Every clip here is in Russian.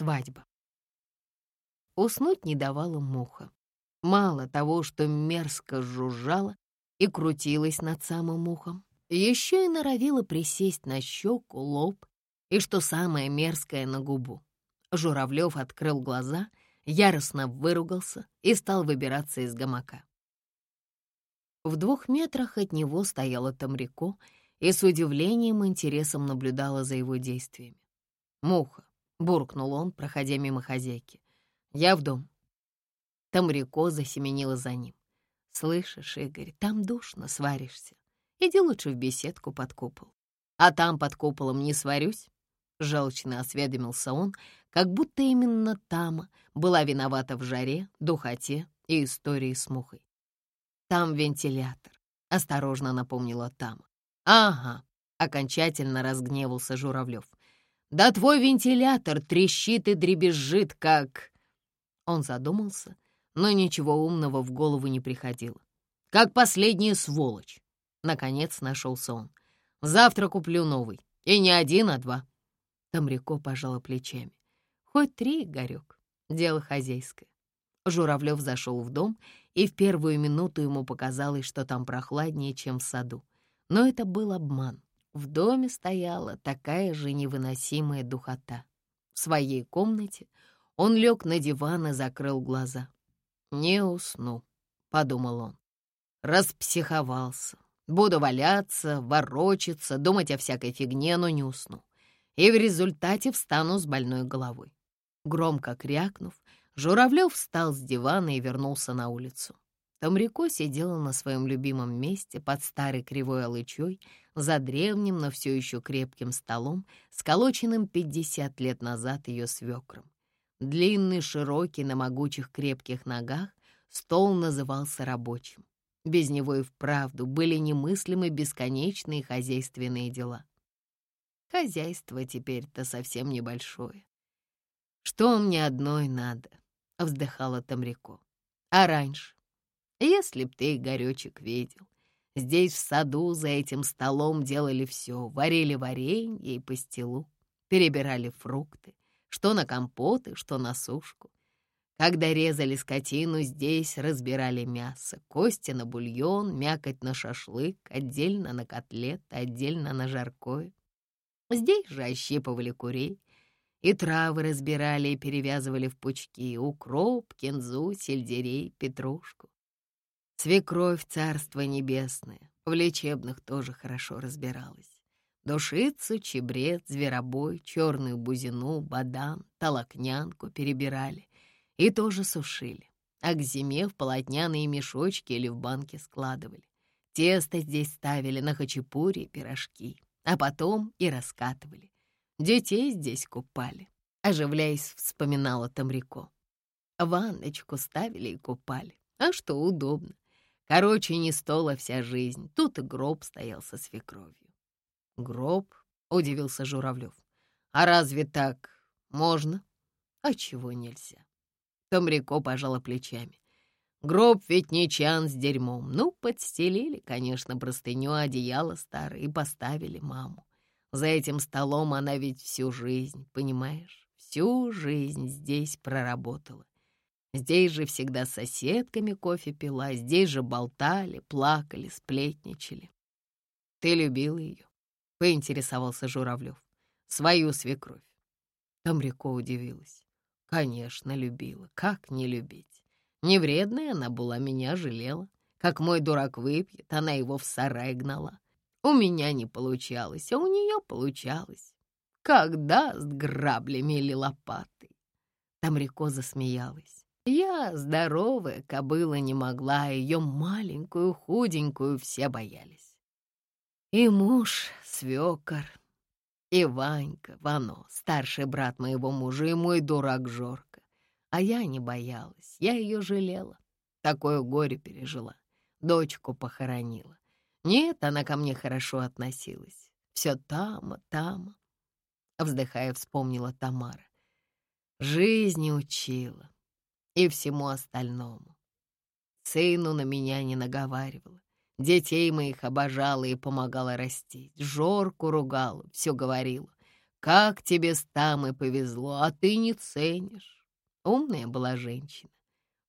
Свадьба. Уснуть не давала муха. Мало того, что мерзко жужжала и крутилась над самым ухом, еще и норовила присесть на щеку, лоб и, что самое мерзкое, на губу. Журавлев открыл глаза, яростно выругался и стал выбираться из гамака. В двух метрах от него стояла Тамрико и с удивлением и интересом наблюдала за его действиями. «Муха!» — буркнул он, проходя мимо хозяйки. «Я в дом». Тамрико засеменила за ним. «Слышишь, Игорь, там душно, сваришься. Иди лучше в беседку под купол. А там под куполом не сварюсь?» Желчно осведомился он, как будто именно Тама была виновата в жаре, духоте и истории с мухой. «Там вентилятор», — осторожно напомнила Тама. «Ага», — окончательно разгневался Журавлев. «Да твой вентилятор трещит и дребезжит, как...» Он задумался, но ничего умного в голову не приходило. «Как последняя сволочь!» Наконец нашелся он. «Завтра куплю новый. И не один, а два». Тамрико пожала плечами. «Хоть три, Игорек. Дело хозяйское». Журавлев зашел в дом, и в первую минуту ему показалось, что там прохладнее, чем в саду. Но это был обман. В доме стояла такая же невыносимая духота. В своей комнате он лег на диван и закрыл глаза. «Не усну», — подумал он. Распсиховался. Буду валяться, ворочаться, думать о всякой фигне, но не усну. И в результате встану с больной головой. Громко крякнув, Журавлев встал с дивана и вернулся на улицу. Тамрико сидела на своем любимом месте под старой кривой алычой за древним, но все еще крепким столом, сколоченным 50 лет назад ее свекром. Длинный, широкий, на могучих крепких ногах, стол назывался рабочим. Без него и вправду были немыслимы бесконечные хозяйственные дела. Хозяйство теперь-то совсем небольшое. Что мне одной надо? — вздыхала Тамрико. «А раньше? Если б ты, Игоречек, видел, здесь в саду за этим столом делали все, варили варенье и пастилу, перебирали фрукты, что на компоты, что на сушку. Когда резали скотину, здесь разбирали мясо, кости на бульон, мякоть на шашлык, отдельно на котлет, отдельно на жаркое. Здесь же ощипывали курей, и травы разбирали и перевязывали в пучки, укроп, кинзу, сельдерей, петрушку. Свекровь царство небесное, в лечебных тоже хорошо разбиралась. Душицу, чебрец, зверобой, черную бузину, бадан, толокнянку перебирали и тоже сушили, а к зиме в полотняные мешочки или в банки складывали. Тесто здесь ставили на хачапури и пирожки, а потом и раскатывали. Детей здесь купали, оживляясь, вспоминала Тамрико. Ванночку ставили и купали. А что удобно. Короче, не стола вся жизнь. Тут и гроб стоял со свекровью. Гроб? — удивился Журавлев. А разве так можно? А чего нельзя? Тамрико пожала плечами. Гроб ведь не чан с дерьмом. Ну, подстелили, конечно, простыню, одеяло старое и поставили маму. За этим столом она ведь всю жизнь, понимаешь, всю жизнь здесь проработала. Здесь же всегда с соседками кофе пила, здесь же болтали, плакали, сплетничали. Ты любил ее? Поинтересовался Журавлев. Свою свекровь. Тамрико удивилась. Конечно, любила. Как не любить? Не вредная она была, меня жалела. Как мой дурак выпьет, она его в сарай гнала. У меня не получалось, а у нее получалось. Как даст граблями или лопатой. Тамрико засмеялась. Я, здоровая кобыла, не могла, ее маленькую, худенькую все боялись. И муж, свекор, и Ванька, Вано, старший брат моего мужа, и мой дурак Жорка. А я не боялась, я ее жалела. Такое горе пережила. Дочку похоронила. Нет, она ко мне хорошо относилась. Все там, там. Вздыхая, вспомнила Тамара. Жизни учила и всему остальному. Сыну на меня не наговаривала. Детей моих обожала и помогала растить. Жорку ругала, все говорила. Как тебе с Тамой повезло, а ты не ценишь. Умная была женщина.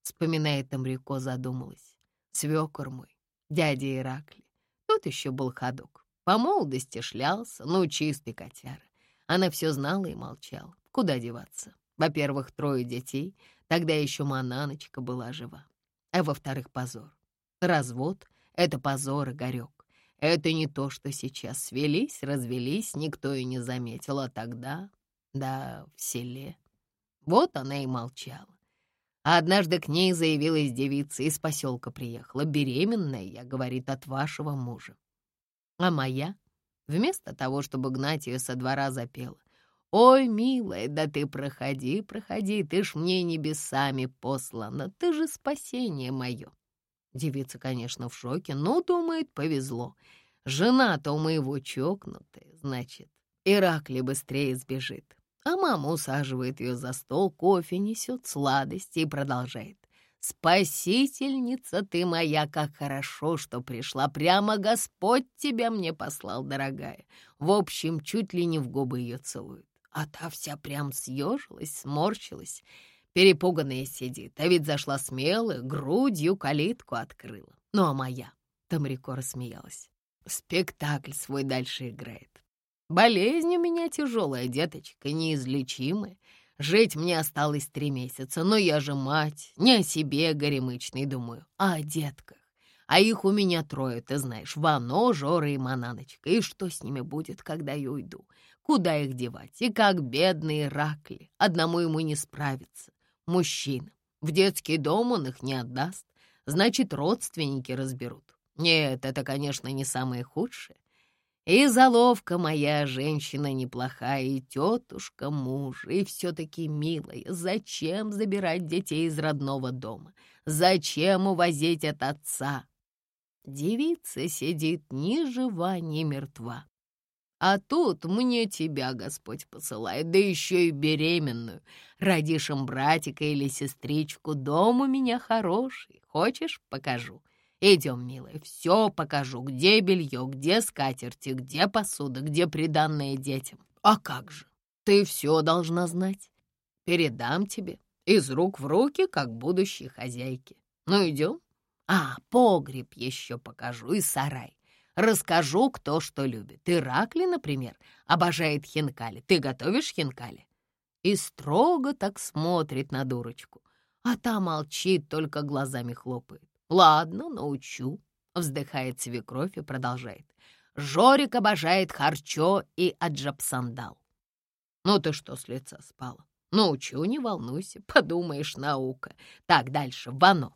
Вспоминая Тамрико, задумалась. Свекор мой, дядя Иракли. Тот еще был ходок. По молодости шлялся, ну, чистый котяра. Она все знала и молчала. Куда деваться? Во-первых, трое детей, тогда еще Мананочка была жива. А во-вторых, позор. Развод — это позор и горек. Это не то, что сейчас свелись, развелись, никто и не заметил, а тогда, да, в селе. Вот она и молчала. А однажды к ней заявилась девица, из поселка приехала, беременная, я, говорит, от вашего мужа. А моя, вместо того, чтобы гнать ее со двора, запела. «Ой, милая, да ты проходи, проходи, ты ж мне небесами послана, ты же спасение мое». Девица, конечно, в шоке, но, думает, повезло. Жена-то у моего чокнутая, значит, Иракли быстрее сбежит. А мама усаживает ее за стол, кофе несет, сладости и продолжает. «Спасительница ты моя, как хорошо, что пришла. Прямо Господь тебя мне послал, дорогая». В общем, чуть ли не в губы ее целует. А та вся прям съежилась, сморщилась перепуганная сидит, а ведь зашла смело, грудью калитку открыла. Ну а моя, Тамрико рассмеялась, спектакль свой дальше играет. Болезнь у меня тяжелая, деточка, неизлечимая. Жить мне осталось три месяца, но я же мать, не о себе горемычной думаю, а о детках. А их у меня трое, ты знаешь, Вано, Жора и Мананочка. И что с ними будет, когда я уйду? Куда их девать? И как бедные Ракли, одному ему не справиться мужчина. В детский дом он их не отдаст, значит, родственники разберут. Нет, это, конечно, не самое худшее. И заловка моя женщина неплохая, и тетушка муж, и все-таки милая. Зачем забирать детей из родного дома? Зачем увозить от отца? Девица сидит ни жива, ни мертва. А тут мне тебя Господь посылает, да еще и беременную. Родишь им братика или сестричку, дом у меня хороший. Хочешь, покажу? Идем, милая, все покажу. Где белье, где скатерти, где посуда, где приданное детям. А как же? Ты все должна знать. Передам тебе из рук в руки, как будущей хозяйки. Ну, идем? А, погреб еще покажу и сарай. Расскажу, кто что любит. Иракли, например, обожает хинкали. Ты готовишь хинкали?» И строго так смотрит на дурочку. А та молчит, только глазами хлопает. «Ладно, научу», — вздыхает свекровь и продолжает. «Жорик обожает харчо и аджапсандал». «Ну ты что с лица спала? Научу, не волнуйся, подумаешь, наука. Так, дальше, вано.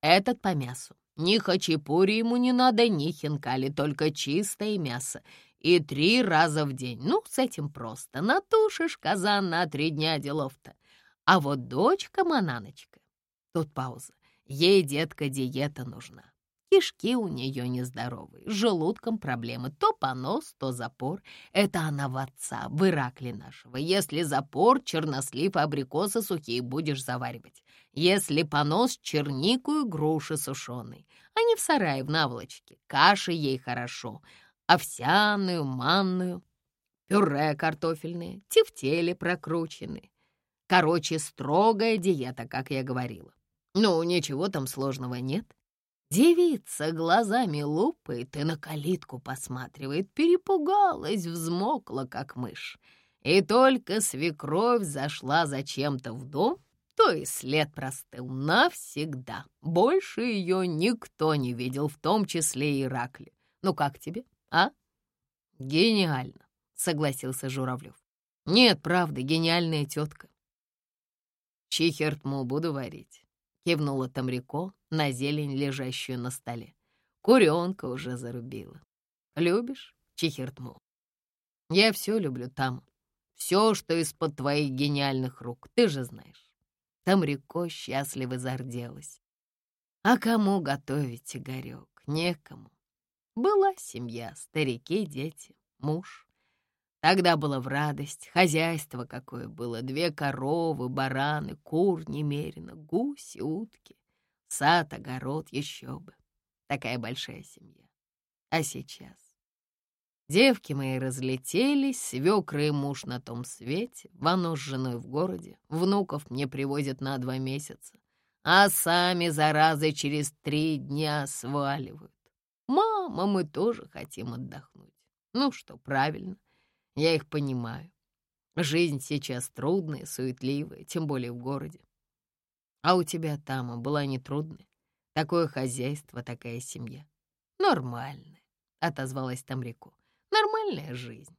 Этот по мясу, ни хачапури ему не надо, ни хинкали, только чистое мясо. И три раза в день. Ну, с этим просто. Натушишь казан на три дня делов-то. А вот дочка Мананочка... Тут пауза. Ей, детка, диета нужна. Кишки у нее нездоровые, с желудком проблемы. То понос, то запор. Это она в отца, в Иракле нашего. Если запор, чернослив абрикосы сухие будешь заваривать. Если понос, чернику и груши сушеные. А не в сарае, в наволочке. Каши ей хорошо. Овсяную, манную, пюре картофельное, тефтели прокрученные. Короче, строгая диета, как я говорила. Ну, ничего там сложного нет. Девица глазами лупает и на калитку посматривает, перепугалась, взмокла, как мышь. И только свекровь зашла зачем-то в дом, то и след простыл навсегда. Больше ее никто не видел, в том числе и Иракли. Ну как тебе, а? Гениально, согласился Журавлев. Нет, правда, гениальная тетка. Чихертму буду варить. Кивнула Тамрико на зелень, лежащую на столе. Куренка уже зарубила. Любишь, Чихертму? Я все люблю там. Все, что из-под твоих гениальных рук, ты же знаешь. Тамрико счастливо зарделась. А кому готовить, Игорек? Некому. Была семья, старики, дети, муж. Тогда было в радость, хозяйство какое было, две коровы, бараны, кур немерено, гуси, утки, сад, огород, еще бы. Такая большая семья. А сейчас? Девки мои разлетелись, свекры и муж на том свете, Вано с женой в городе, внуков мне привозят на два месяца, а сами, заразы, через три дня сваливают. Мама, мы тоже хотим отдохнуть. Ну что, правильно, я их понимаю. Жизнь сейчас трудная, суетливая, тем более в городе. А у тебя, Тама, была не трудная? Такое хозяйство, такая семья. Нормальная, — отозвалась Тамрико. Нормальная жизнь.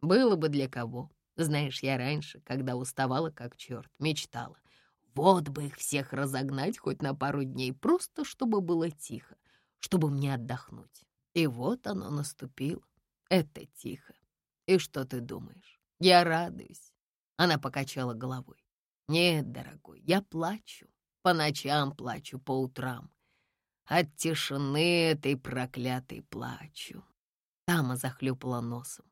Было бы для кого. Знаешь, я раньше, когда уставала как черт, мечтала. Вот бы их всех разогнать хоть на пару дней, просто чтобы было тихо, чтобы мне отдохнуть. И вот оно наступило. Это тихо. И что ты думаешь? Я радуюсь. Она покачала головой. Нет, дорогой, я плачу. По ночам плачу, по утрам. От тишины этой проклятой плачу. Тама захлюпала носом.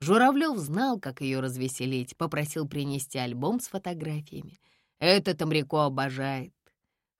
Журавлев знал, как ее развеселить, попросил принести альбом с фотографиями. Это Тамрико обожает.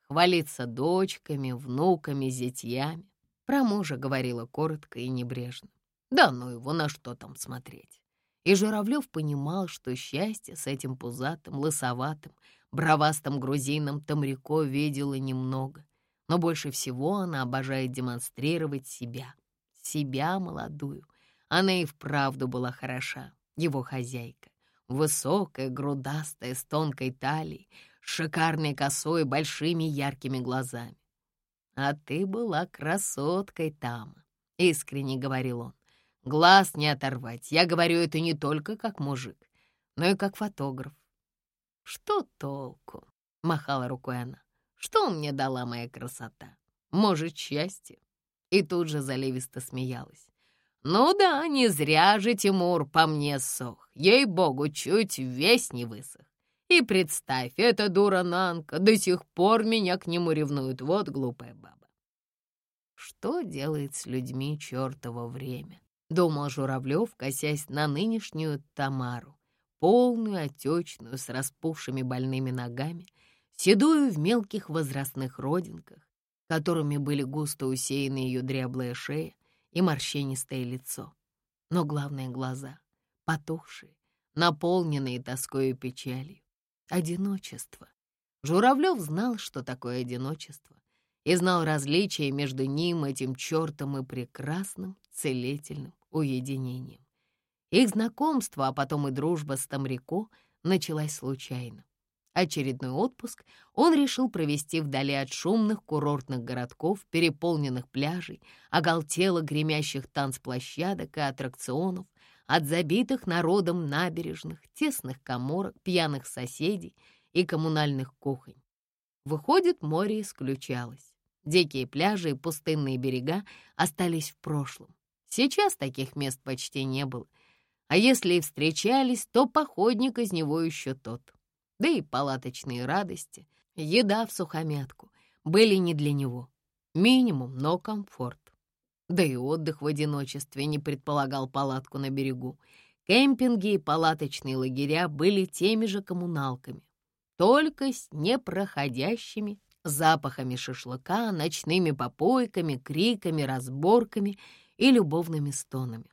Хвалится дочками, внуками, зятьями. Про мужа говорила коротко и небрежно. Да ну его, на что там смотреть. И Журавлев понимал, что счастье с этим пузатым, лысоватым, бровастым грузином Тамрико видела немного. Но больше всего она обожает демонстрировать себя — себя молодую. Она и вправду была хороша, его хозяйка. Высокая, грудастая, с тонкой талией, шикарной косой, большими яркими глазами. «А ты была красоткой, Тама», — искренне говорил он. «Глаз не оторвать. Я говорю это не только как мужик, но и как фотограф». «Что толку?» — махала рукой она. «Что мне дала моя красота? Может, счастье? И тут же заливисто смеялась. «Ну да, не зря же Тимур по мне сох. Ей-богу, чуть весь не высох. И представь, эта дура Нанка до сих пор меня к нему ревнует. Вот глупая баба». Что делает с людьми чертово время? Думал Журавлев, косясь на нынешнюю Тамару, полную, отечную, с распухшими больными ногами, седую в мелких возрастных родинках, которыми были густо усеяны ее дряблая шея и морщинистое лицо. Но главное — глаза, потухшие, наполненные тоской и печалью. Одиночество. Журавлев знал, что такое одиночество, и знал различия между ним, этим чертом и прекрасным, целительным уединением. Их знакомство, а потом и дружба с Тамрико началась случайно. Очередной отпуск он решил провести вдали от шумных курортных городков, переполненных пляжей, оголтело гремящих танцплощадок и аттракционов, от забитых народом набережных, тесных коморок, пьяных соседей и коммунальных кухонь. Выходит, море исключалось. Дикие пляжи и пустынные берега остались в прошлом. Сейчас таких мест почти не было. А если и встречались, то походник из него еще тот — да и палаточные радости, еда в сухомятку были не для него. Минимум, но комфорт. Да и отдых в одиночестве не предполагал палатку на берегу. Кемпинги и палаточные лагеря были теми же коммуналками, только с непроходящими запахами шашлыка, ночными попойками, криками, разборками и любовными стонами.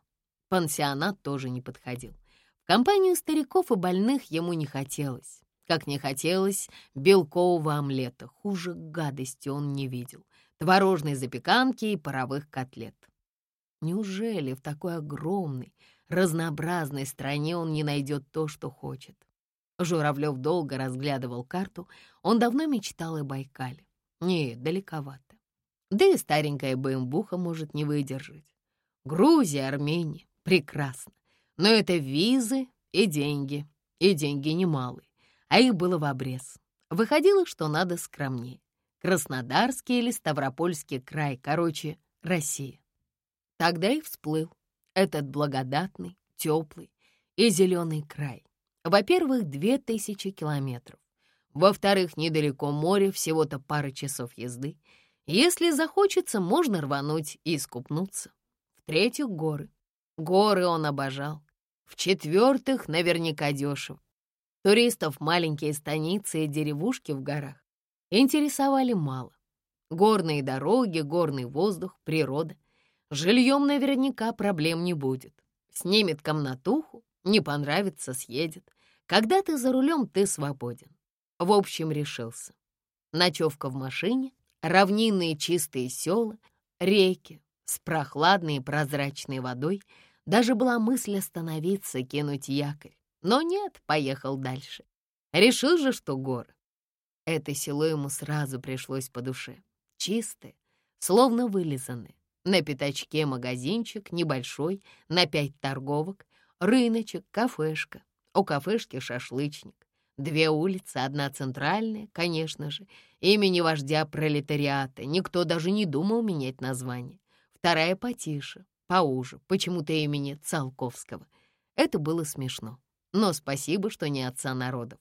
Пансионат тоже не подходил. В компанию стариков и больных ему не хотелось как не хотелось белкового омлета. Хуже гадости он не видел. Творожной запеканки и паровых котлет. Неужели в такой огромной, разнообразной стране он не найдет то, что хочет? Журавлев долго разглядывал карту. Он давно мечтал о Байкале. Нет, далековато. Да и старенькая БМБуха может не выдержать. Грузия, Армения — прекрасно. Но это визы и деньги, и деньги немалые а их было в обрез. Выходило, что надо скромнее. Краснодарский или Ставропольский край, короче, Россия. Тогда и всплыл этот благодатный, теплый и зеленый край. Во-первых, две тысячи километров. Во-вторых, недалеко море, всего-то пара часов езды. Если захочется, можно рвануть и искупнуться. В-третьих, горы. Горы он обожал. В-четвертых, наверняка дешево. Туристов маленькие станицы и деревушки в горах интересовали мало. Горные дороги, горный воздух, природа. жильем наверняка проблем не будет. Снимет комнатуху, не понравится, съедет. Когда ты за рулем, ты свободен. В общем, решился. Ночевка в машине, равнинные чистые села, реки с прохладной прозрачной водой. Даже была мысль остановиться, кинуть якорь. Но нет, поехал дальше. Решил же, что горы. Это село ему сразу пришлось по душе. Чистое, словно вылизанное. На пятачке магазинчик небольшой, на пять торговок, рыночек, кафешка. У кафешки шашлычник. Две улицы, одна центральная, конечно же, имени вождя пролетариата. Никто даже не думал менять название. Вторая потише, поуже, почему-то имени Циолковского. Это было смешно. Но спасибо, что не отца народов.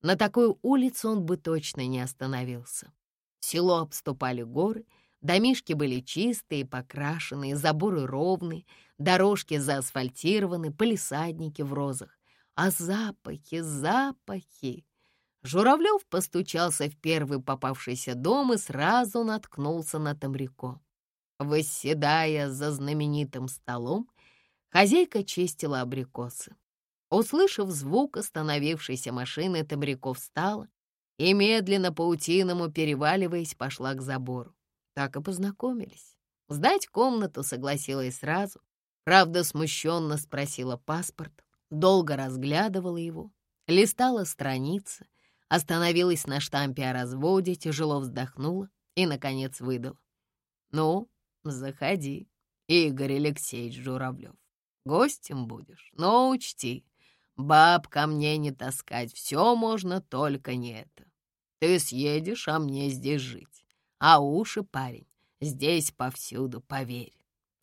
На такой улице он бы точно не остановился. Село обступали горы, домишки были чистые, покрашенные, заборы ровные, дорожки заасфальтированы, полисадники в розах. А запахи, запахи! Журавлев постучался в первый попавшийся дом и сразу наткнулся на Тамрико. Восседая за знаменитым столом, хозяйка чистила абрикосы. Услышав звук остановившейся машины, Тамряков встала и, медленно паутиному переваливаясь, пошла к забору. Так и познакомились. Сдать комнату согласилась сразу. Правда, смущенно спросила паспорт, долго разглядывала его, листала страницы, остановилась на штампе о разводе, тяжело вздохнула и, наконец, выдала. «Ну, заходи, Игорь Алексеевич Журавлев. Гостем будешь, но учти, Баб ко мне не таскать, все можно, только не это. Ты съедешь, а мне здесь жить. А уши, парень, здесь повсюду, поверь.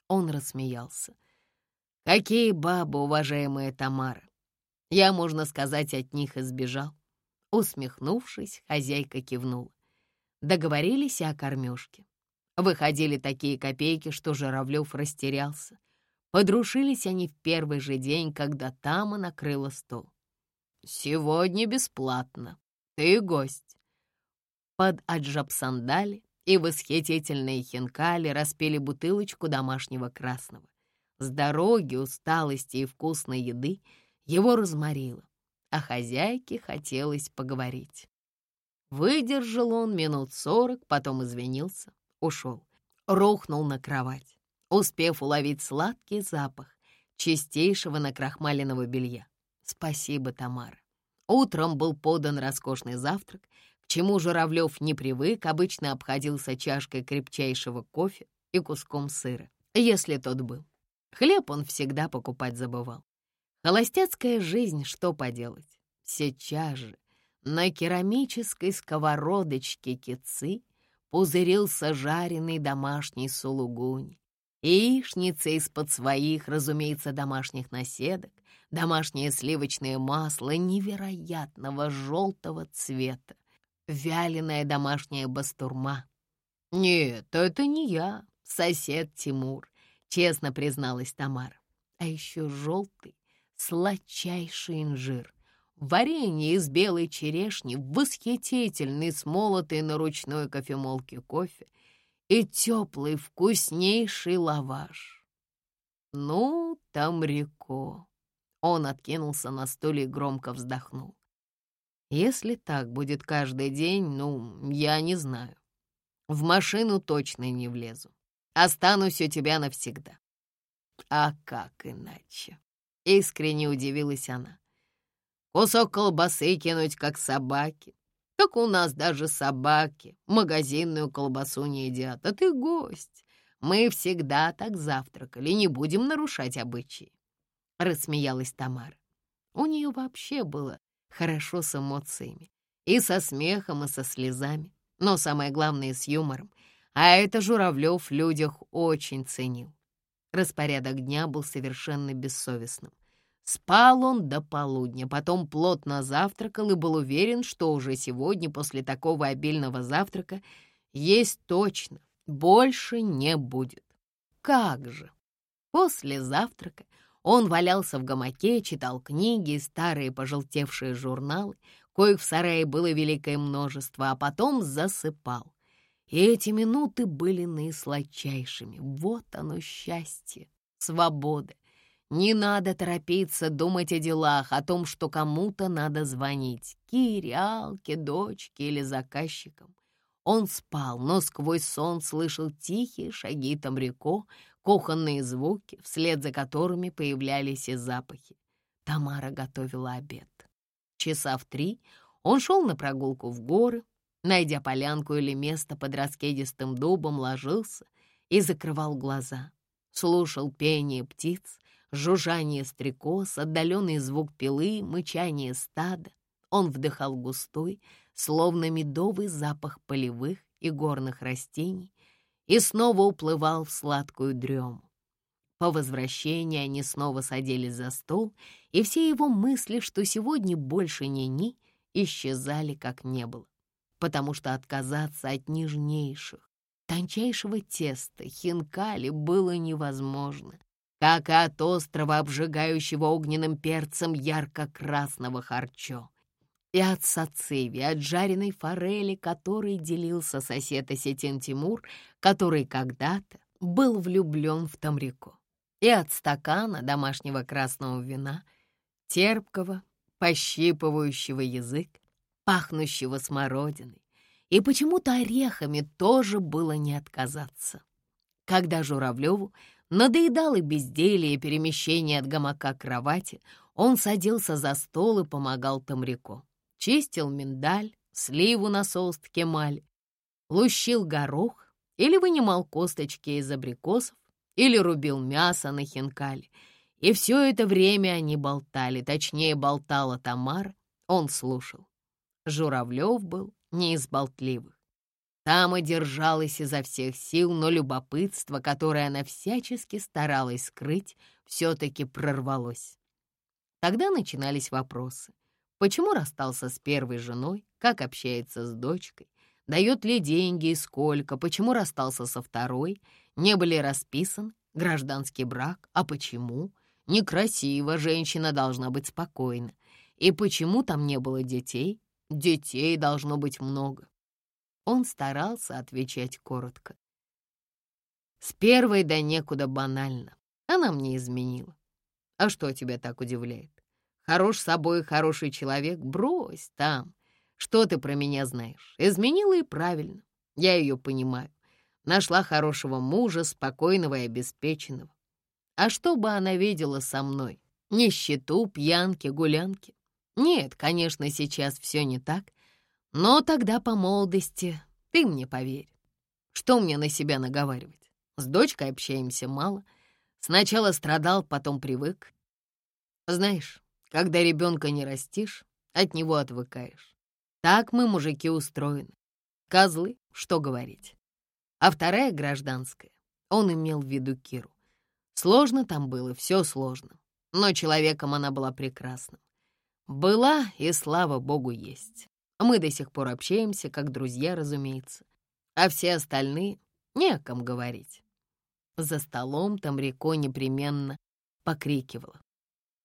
Он рассмеялся. Какие бабы, уважаемая Тамара. Я, можно сказать, от них избежал. Усмехнувшись, хозяйка кивнула. Договорились о кормежке. Выходили такие копейки, что Журавлев растерялся. Подрушились они в первый же день, когда Тама накрыла стол. «Сегодня бесплатно. Ты гость». Под аджабсандали и восхитительные хинкали распили бутылочку домашнего красного. С дороги, усталости и вкусной еды его разморило, а хозяйке хотелось поговорить. Выдержал он минут сорок, потом извинился, ушел, рухнул на кровать успев уловить сладкий запах чистейшего накрахмаленного белья. Спасибо, Тамара. Утром был подан роскошный завтрак, к чему Журавлев не привык, обычно обходился чашкой крепчайшего кофе и куском сыра, если тот был. Хлеб он всегда покупать забывал. Холостяцкая жизнь, что поделать? Сейчас же на керамической сковородочке кицы пузырился жареный домашний сулугунь, Яичница из-под своих, разумеется, домашних наседок, домашнее сливочное масло невероятного желтого цвета, вяленая домашняя бастурма. «Нет, это не я, сосед Тимур», — честно призналась Тамара. «А еще желтый, сладчайший инжир, варенье из белой черешни, восхитительный, смолотый на ручной кофемолке кофе — и теплый вкуснейший лаваш. Ну, там реко. Он откинулся на стуле и громко вздохнул. Если так будет каждый день, ну, я не знаю. В машину точно не влезу. Останусь у тебя навсегда. А как иначе? Искренне удивилась она. Кусок колбасы кинуть, как собаки, так у нас даже собаки магазинную колбасу не едят, а ты гость. Мы всегда так завтракали, не будем нарушать обычаи. Рассмеялась Тамара. У нее вообще было хорошо с эмоциями. И со смехом, и со слезами. Но самое главное — с юмором. А это Журавлев в людях очень ценил. Распорядок дня был совершенно бессовестным. Спал он до полудня, потом плотно завтракал и был уверен, что уже сегодня, после такого обильного завтрака, есть точно, больше не будет. Как же! После завтрака он валялся в гамаке, читал книги и старые пожелтевшие журналы, коих в сарае было великое множество, а потом засыпал. И эти минуты были наисладчайшими. Вот оно счастье, свобода. Не надо торопиться думать о делах, о том, что кому-то надо звонить. Кире, дочке или заказчикам. Он спал, но сквозь сон слышал тихие шаги Тамрико, кухонные звуки, вслед за которыми появлялись и запахи. Тамара готовила обед. Часа в три он шел на прогулку в горы, найдя полянку или место под раскедистым дубом, ложился и закрывал глаза. Слушал пение птиц, жужжание стрекоз, отдаленный звук пилы, мычание стада. Он вдыхал густой, словно медовый запах полевых и горных растений и снова уплывал в сладкую дрему. По возвращении они снова садились за стол, и все его мысли, что сегодня больше не ни, исчезали как не было, потому что отказаться от нежнейших, тончайшего теста, хинкали было невозможно, как и от острова, обжигающего огненным перцем ярко-красного харчо, и от сациви, от жареной форели, которой делился сосед Осетин Тимур, который когда-то был влюблен в Тамрико, и от стакана домашнего красного вина, терпкого, пощипывающего язык, пахнущего смородиной, и почему-то орехами тоже было не отказаться. Когда Журавлеву надоедало безделье и перемещение от гамака к кровати, он садился за стол и помогал Тамрико. Чистил миндаль, сливу на соус кемаль, лущил горох или вынимал косточки из абрикосов, или рубил мясо на хинкале — и все это время они болтали, точнее, болтала Тамара, он слушал. Журавлев был не из болтливых. Тама держалась изо всех сил, но любопытство, которое она всячески старалась скрыть, все-таки прорвалось. Тогда начинались вопросы. Почему расстался с первой женой? Как общается с дочкой? Дает ли деньги и сколько? Почему расстался со второй? Не были расписан гражданский брак? А почему? Некрасиво, женщина должна быть спокойна. И почему там не было детей? Детей должно быть много. Он старался отвечать коротко. С первой да некуда банально. Она мне изменила. А что тебя так удивляет? Хорош собой хороший человек, брось там. Что ты про меня знаешь? Изменила и правильно. Я ее понимаю. Нашла хорошего мужа, спокойного и обеспеченного. А что бы она видела со мной? Нищету, пьянки, гулянки? Нет, конечно, сейчас все не так. Но тогда по молодости ты мне поверь. Что мне на себя наговаривать? С дочкой общаемся мало. Сначала страдал, потом привык. Знаешь, когда ребенка не растишь, от него отвыкаешь. Так мы, мужики, устроены. Козлы, что говорить. А вторая гражданская, он имел в виду Киру. Сложно там было, все сложно. Но человеком она была прекрасна. Была и, слава богу, есть. Мы до сих пор общаемся, как друзья, разумеется. А все остальные — не о ком говорить. За столом там Тамрико непременно покрикивала.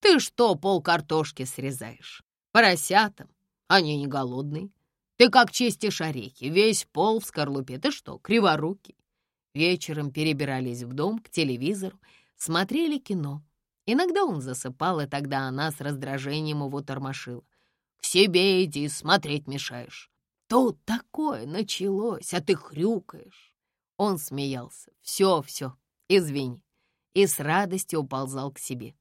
«Ты что, пол картошки срезаешь? Поросятам? Они не голодные. Ты как чистишь орехи, весь пол в скорлупе. Ты что, криворукий?» Вечером перебирались в дом к телевизору, смотрели кино. Иногда он засыпал, и тогда она с раздражением его тормошила. «К себе иди, смотреть мешаешь. Тут такое началось, а ты хрюкаешь». Он смеялся. «Все, все, извини». И с радостью уползал к себе.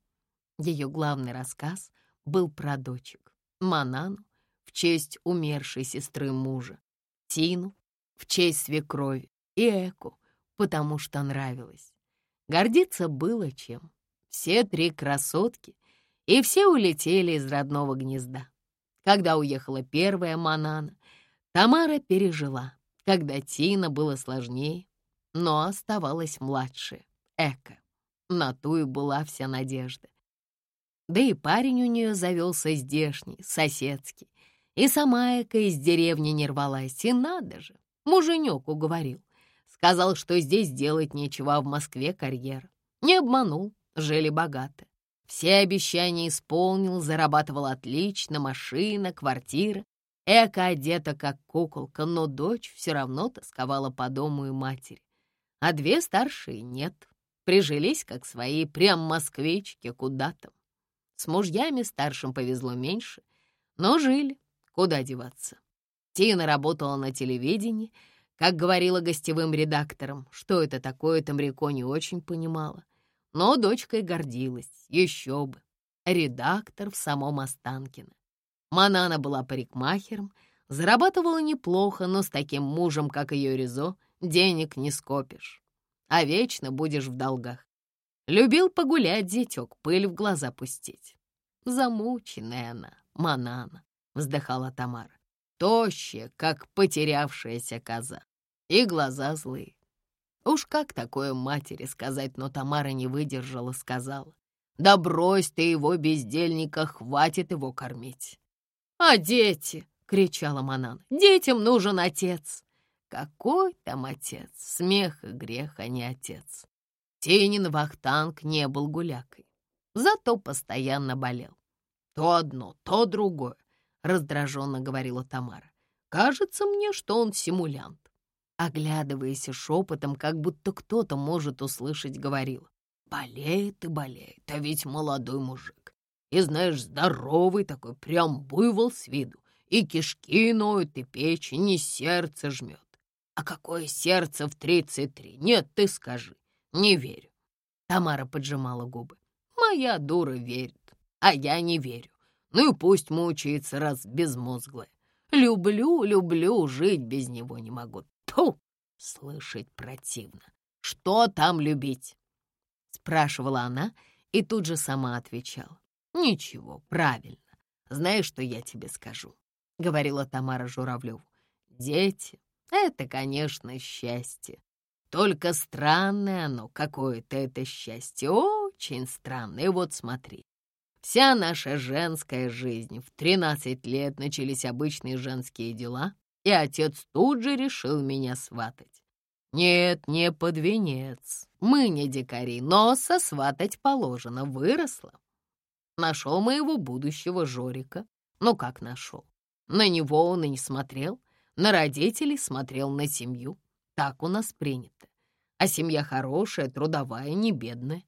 Ее главный рассказ был про дочек. Манану в честь умершей сестры мужа, Тину в честь свекрови и Эку, потому что нравилось. Гордиться было чем. Все три красотки, и все улетели из родного гнезда. Когда уехала первая Манана, Тамара пережила. Когда Тина было сложнее, но оставалась младшая, Эка. На ту и была вся надежда. Да и парень у нее завелся здешний, соседский. И сама Эка из деревни не рвалась, и надо же, муженек уговорил. Сказал, что здесь делать нечего, а в Москве карьера. Не обманул, жили богато. Все обещания исполнил, зарабатывал отлично, машина, квартира. Эка одета как куколка, но дочь все равно тосковала по дому и матери. А две старшие нет. Прижились, как свои, прям москвички, куда там. С мужьями старшим повезло меньше, но жили, куда деваться. Тина работала на телевидении, как говорила гостевым редакторам, что это такое, Тамрико не очень понимала. Но дочкой гордилась, еще бы. Редактор в самом Останкино. Манана была парикмахером, зарабатывала неплохо, но с таким мужем, как ее Резо, денег не скопишь, а вечно будешь в долгах. Любил погулять зятек, пыль в глаза пустить. Замученная она, Манана, вздыхала Тамара. Тощая, как потерявшаяся коза. И глаза злые. Уж как такое матери сказать, но Тамара не выдержала, сказала. Да брось ты его, бездельника, хватит его кормить. «А дети?» — кричала Манан. «Детям нужен отец!» Какой там отец? Смех и грех, а не отец. Тенин Вахтанг не был гулякой, зато постоянно болел. То одно, то другое, раздраженно говорила Тамара. Кажется мне, что он симулянт. Оглядываясь шепотом, как будто кто-то может услышать, говорила. Болеет и болеет, а ведь молодой мужик. И знаешь, здоровый такой, прям буйвол с виду. И кишки ноют, и печень, и сердце жмет. А какое сердце в тридцать три? Нет, ты скажи. Не верю. Тамара поджимала губы. Моя дура верит, а я не верю. Ну и пусть мучается, раз безмозглая. Люблю, люблю, жить без него не могу. Тьфу! Слышать противно. Что там любить? Спрашивала она и тут же сама отвечала. Ничего, правильно. Знаешь, что я тебе скажу? Говорила Тамара Журавлеву. Дети это, конечно, счастье. Только странное оно, какое-то это счастье, очень странное. Вот смотри, вся наша женская жизнь. В 13 лет начались обычные женские дела, и отец тут же решил меня сватать. Нет, не под венец. Мы не дикари, но сосватать положено, выросла. Нашел моего будущего Жорика. Ну как нашел? На него он и не смотрел на родителей, смотрел на семью. Так у нас принято. А семья хорошая, трудовая, не бедная.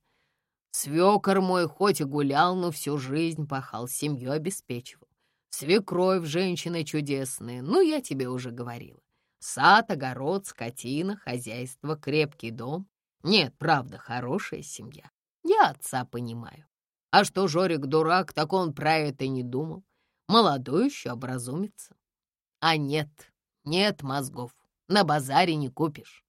Свекор мой хоть и гулял, но всю жизнь пахал, семью обеспечивал. Свекровь, женщина чудесная, ну, я тебе уже говорила. Сад, огород, скотина, хозяйство, крепкий дом. Нет, правда, хорошая семья. Я отца понимаю. А что Жорик дурак, так он про это не думал. Молодой еще образумится. А нет, нет мозгов, на базаре не купишь.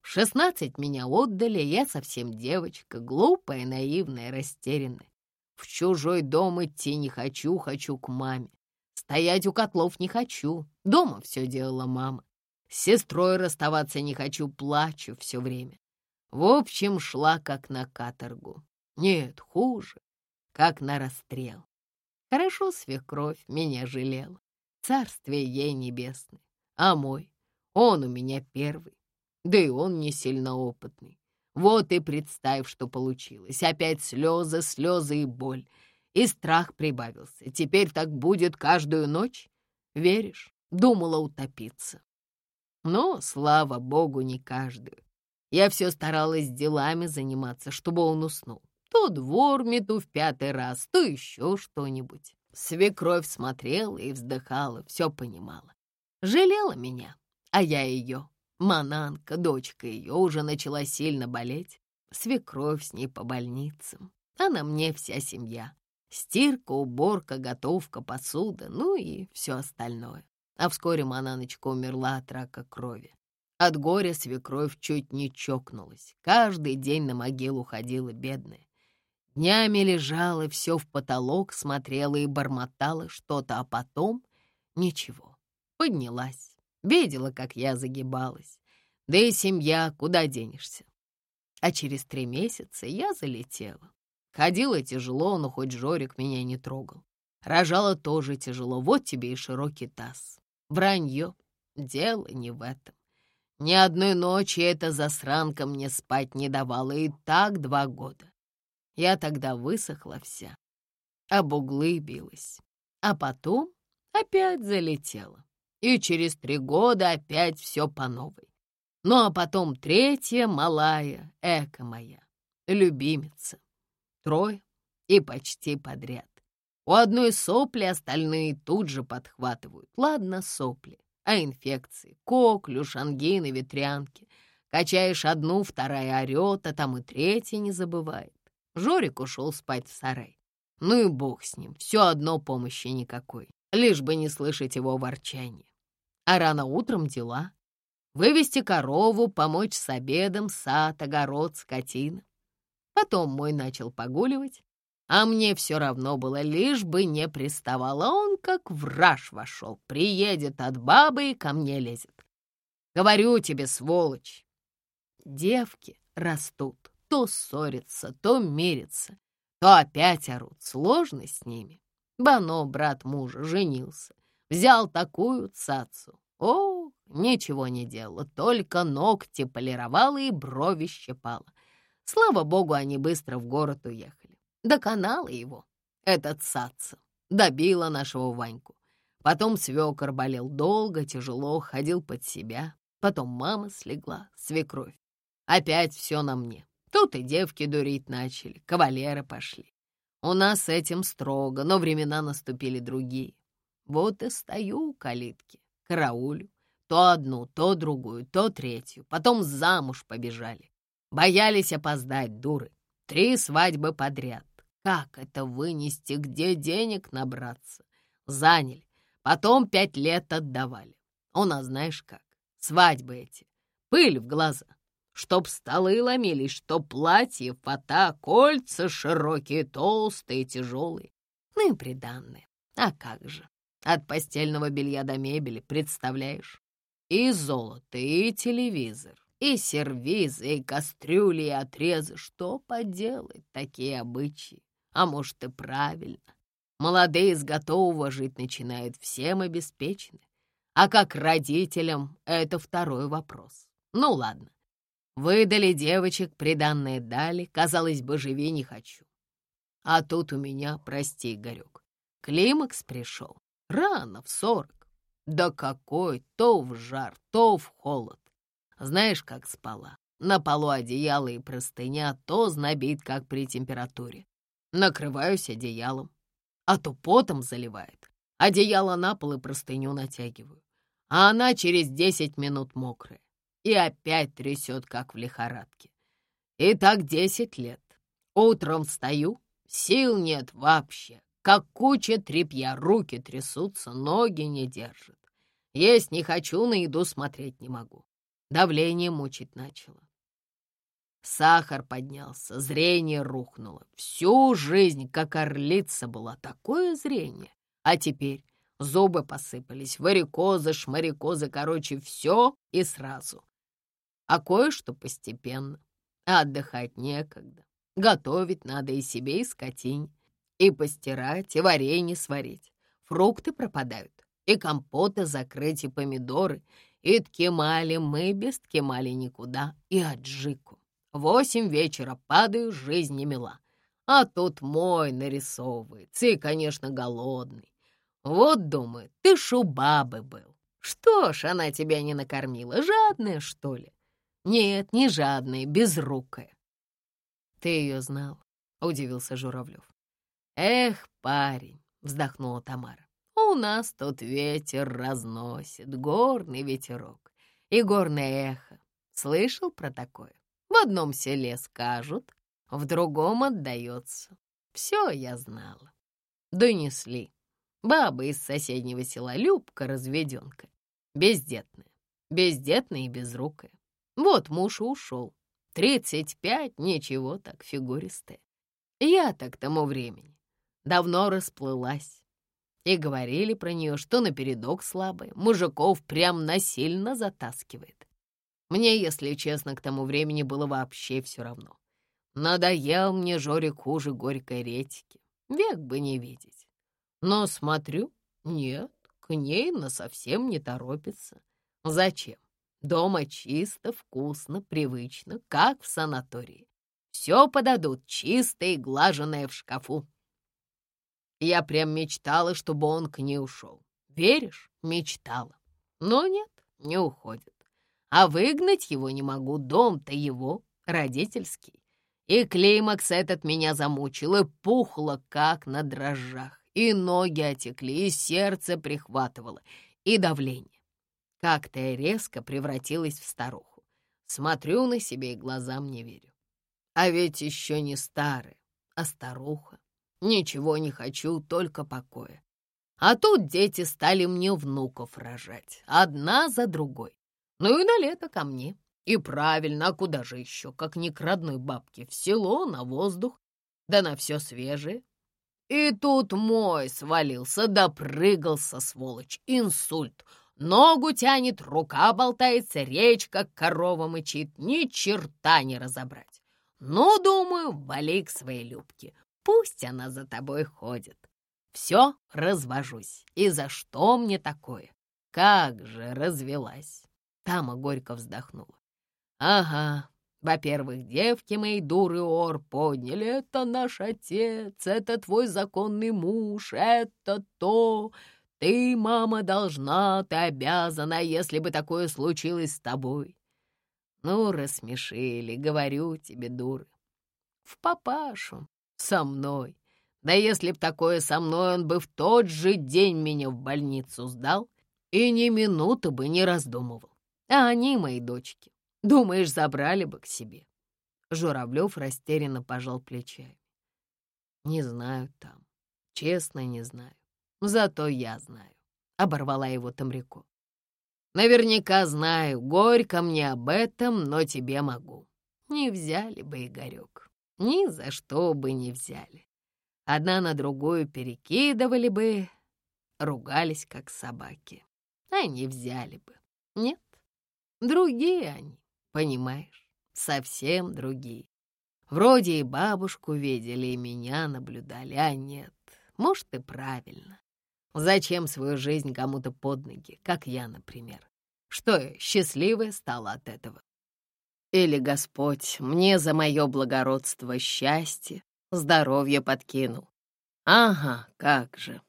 В шестнадцать меня отдали, я совсем девочка, глупая, наивная, растерянная. В чужой дом идти не хочу, хочу к маме. Стоять у котлов не хочу, дома все делала мама. С сестрой расставаться не хочу, плачу все время. В общем, шла как на каторгу. Нет, хуже, как на расстрел. Хорошо свекровь меня жалела, царствие ей небесное. А мой? Он у меня первый. Да и он не сильно опытный. Вот и представь, что получилось. Опять слезы, слезы и боль. И страх прибавился. Теперь так будет каждую ночь? Веришь? Думала утопиться. Но, слава богу, не каждую. Я все старалась делами заниматься, чтобы он уснул. То двор мету в пятый раз, то еще что-нибудь. Свекровь смотрела и вздыхала, все понимала. Жалела меня, а я ее. Мананка, дочка ее, уже начала сильно болеть. Свекровь с ней по больницам. А мне вся семья. Стирка, уборка, готовка, посуда, ну и все остальное. А вскоре Мананочка умерла от рака крови. От горя свекровь чуть не чокнулась. Каждый день на могилу ходила бедная. Днями лежала, все в потолок смотрела и бормотала что-то, а потом — ничего. Поднялась, видела, как я загибалась. Да и семья, куда денешься? А через три месяца я залетела. Ходила тяжело, но хоть Жорик меня не трогал. Рожала тоже тяжело, вот тебе и широкий таз. Вранье, дело не в этом. Ни одной ночи эта засранка мне спать не давала, и так два года. Я тогда высохла вся, об углы билась. А потом опять залетела. И через три года опять все по новой. Ну а потом третья, малая, эко моя, любимица. Трое и почти подряд. У одной сопли остальные тут же подхватывают. Ладно, сопли, а инфекции, коклюш, ангины, ветрянки. Качаешь одну, вторая орет, а там и третья не забывает. Жорик ушел спать в сарай. Ну и бог с ним, все одно помощи никакой, лишь бы не слышать его ворчания. А рано утром дела. Вывести корову, помочь с обедом, сад, огород, скотина. Потом мой начал погуливать, а мне все равно было, лишь бы не приставал. А он как враж вошел, приедет от бабы и ко мне лезет. Говорю тебе, сволочь, девки растут, то ссорятся, то мирятся, то опять орут. Сложно с ними. Бано, брат мужа, женился, взял такую цацу. О, ничего не делала, только ногти полировала и брови щипала. Слава богу, они быстро в город уехали. До канала его, этот цаца, добила нашего Ваньку. Потом свекор болел долго, тяжело, ходил под себя. Потом мама слегла, свекровь. Опять все на мне. Тут и девки дурить начали, кавалеры пошли. У нас с этим строго, но времена наступили другие. Вот и стою у калитки, караулю. То одну, то другую, то третью. Потом замуж побежали. Боялись опоздать, дуры. Три свадьбы подряд. Как это вынести, где денег набраться? Заняли. Потом пять лет отдавали. У нас знаешь как? Свадьбы эти. Пыль в глаза. Чтоб столы ломились, чтоб платья, фата, кольца широкие, толстые, тяжелые. Ну и приданные. А как же? От постельного белья до мебели, представляешь? И золото, и телевизор, и сервизы, и кастрюли, и отрезы. Что поделать, такие обычаи? А может, и правильно. Молодые из готового жить начинают, всем обеспечены. А как родителям — это второй вопрос. Ну ладно. Выдали девочек, приданное дали, казалось бы, живи не хочу. А тут у меня, прости, Игорек, климакс пришел. Рано, в сорок. Да какой, то в жар, то в холод. Знаешь, как спала? На полу одеяло и простыня то знобит, как при температуре. Накрываюсь одеялом, а то потом заливает. Одеяло на пол и простыню натягиваю. А она через десять минут мокрая. И опять трясет, как в лихорадке. И так десять лет. Утром встаю, сил нет вообще. Как куча тряпья, руки трясутся, ноги не держат. Есть не хочу, на еду смотреть не могу. Давление мучить начало. Сахар поднялся, зрение рухнуло. Всю жизнь, как орлица, была такое зрение. А теперь зубы посыпались, варикозы, шмарикозы, короче, все и сразу. А кое-что постепенно. отдыхать некогда. Готовить надо и себе, и скотине. И постирать, и варенье сварить. Фрукты пропадают, и компоты закрыть, и помидоры — и ткемали мы без ткемали никуда, и аджику. Восемь вечера падаю, жизнь не мила. А тут мой нарисовывается, и, конечно, голодный. Вот, думаю, ты ж у бабы был. Что ж, она тебя не накормила, жадная, что ли? Нет, не жадная, безрукая. Ты ее знал, удивился Журавлев. Эх, парень, вздохнула Тамара. У нас тут ветер разносит, горный ветерок и горное эхо. Слышал про такое? В одном селе скажут, в другом отдается. Все я знала. Донесли. Баба из соседнего села, Любка, разведенка, бездетная, бездетная и безрукая. Вот муж ушел. Тридцать пять, ничего так, фигуристая. Я-то к тому времени давно расплылась. И говорили про нее, что напередок слабая, мужиков прям насильно затаскивает. Мне, если честно, к тому времени было вообще все равно. Надоел мне Жорик хуже горькой ретики. Век бы не видеть. Но смотрю, нет, к ней совсем не торопится. Зачем? Дома чисто, вкусно, привычно, как в санатории. Все подадут чистое и глаженное в шкафу. Я прям мечтала, чтобы он к ней ушел. Веришь? Мечтала. Но нет, не уходит. А выгнать его не могу, дом-то его, родительский. И клеймакс этот меня замучил, и пухло, как на дрожжах. И ноги отекли, и сердце прихватывало, и давление. Как-то я резко превратилась в старуху. Смотрю на себя и глазам не верю. А ведь еще не старая, а старуха. Ничего не хочу, только покоя. А тут дети стали мне внуков рожать, одна за другой. Ну и на лето ко мне. И правильно, а куда же еще, как не к родной бабке, в село, на воздух, да на все свежее. И тут мой свалился, допрыгался, сволочь, инсульт. Ногу тянет, рука болтается, речь, как корова мычит, ни черта не разобрать. Ну, думаю, вали к своей Любке, пусть она за тобой ходит. Все, развожусь. И за что мне такое? Как же развелась. Тама горько вздохнула. Ага, во-первых, девки мои дуры ор подняли. Это наш отец, это твой законный муж, это то. Ты, мама, должна, ты обязана, если бы такое случилось с тобой. Ну, рассмешили, говорю тебе, дуры. В папашу, со мной. Да если б такое со мной, он бы в тот же день меня в больницу сдал и ни минуты бы не раздумывал. А они, мои дочки, думаешь, забрали бы к себе?» Журавлев растерянно пожал плечами. «Не знаю там, честно не знаю. Зато я знаю», — оборвала его Тамряко. «Наверняка знаю, горько мне об этом, но тебе могу. Не взяли бы, Игорек, ни за что бы не взяли. Одна на другую перекидывали бы, ругались, как собаки. А не взяли бы. Нет, другие они, понимаешь, совсем другие. Вроде и бабушку видели, и меня наблюдали, а нет. Может, и правильно. Зачем свою жизнь кому-то под ноги, как я, например? Что я, счастливая стала от этого? Или Господь мне за мое благородство счастье здоровье подкинул. Ага, как же.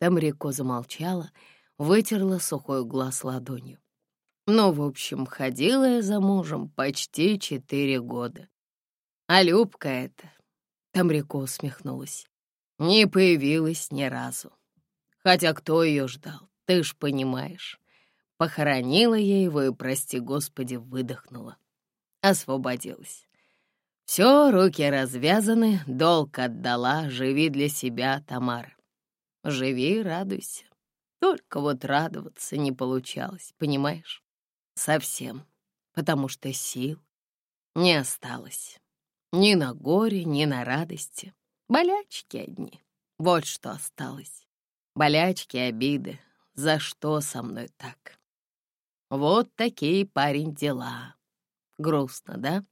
Тамрико замолчала, вытерла сухой глаз ладонью. Ну, в общем, ходила я за мужем почти четыре года. А Любка эта, Тамрико усмехнулась, не появилась ни разу. Хотя кто ее ждал, ты ж понимаешь. Похоронила я его и, прости господи, выдохнула. Освободилась. Все, руки развязаны, долг отдала, живи для себя, Тамара. Живи радуйся. Только вот радоваться не получалось, понимаешь? Совсем, потому что сил не осталось. Ни на горе, ни на радости. Болячки одни. Вот что осталось. Болячки, обиды. За что со мной так? Вот такие, парень, дела. Грустно, да?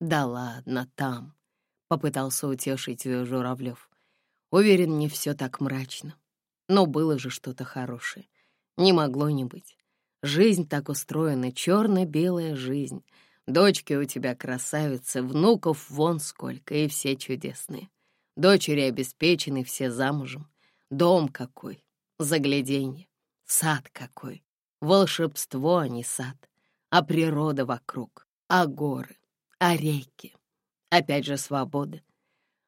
«Да ладно, там», — попытался утешить ее Журавлев. «Уверен, не все так мрачно. Но было же что-то хорошее. Не могло не быть. Жизнь так устроена, черно-белая жизнь. Дочки у тебя красавицы, внуков вон сколько, и все чудесные. Дочери обеспечены, все замужем. Дом какой, загляденье, сад какой. Волшебство, а не сад, а природа вокруг, а горы а реки. Опять же свобода.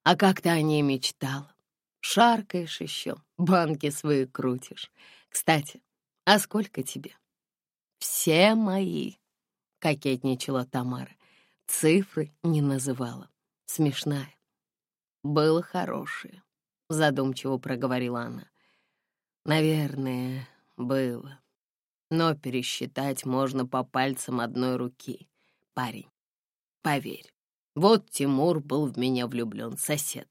А как ты о ней мечтала? Шаркаешь еще, банки свои крутишь. Кстати, а сколько тебе? Все мои, — кокетничала Тамара. Цифры не называла. Смешная. Было хорошее, — задумчиво проговорила она. Наверное, было. Но пересчитать можно по пальцам одной руки, парень. Поверь, вот Тимур был в меня влюблен, сосед.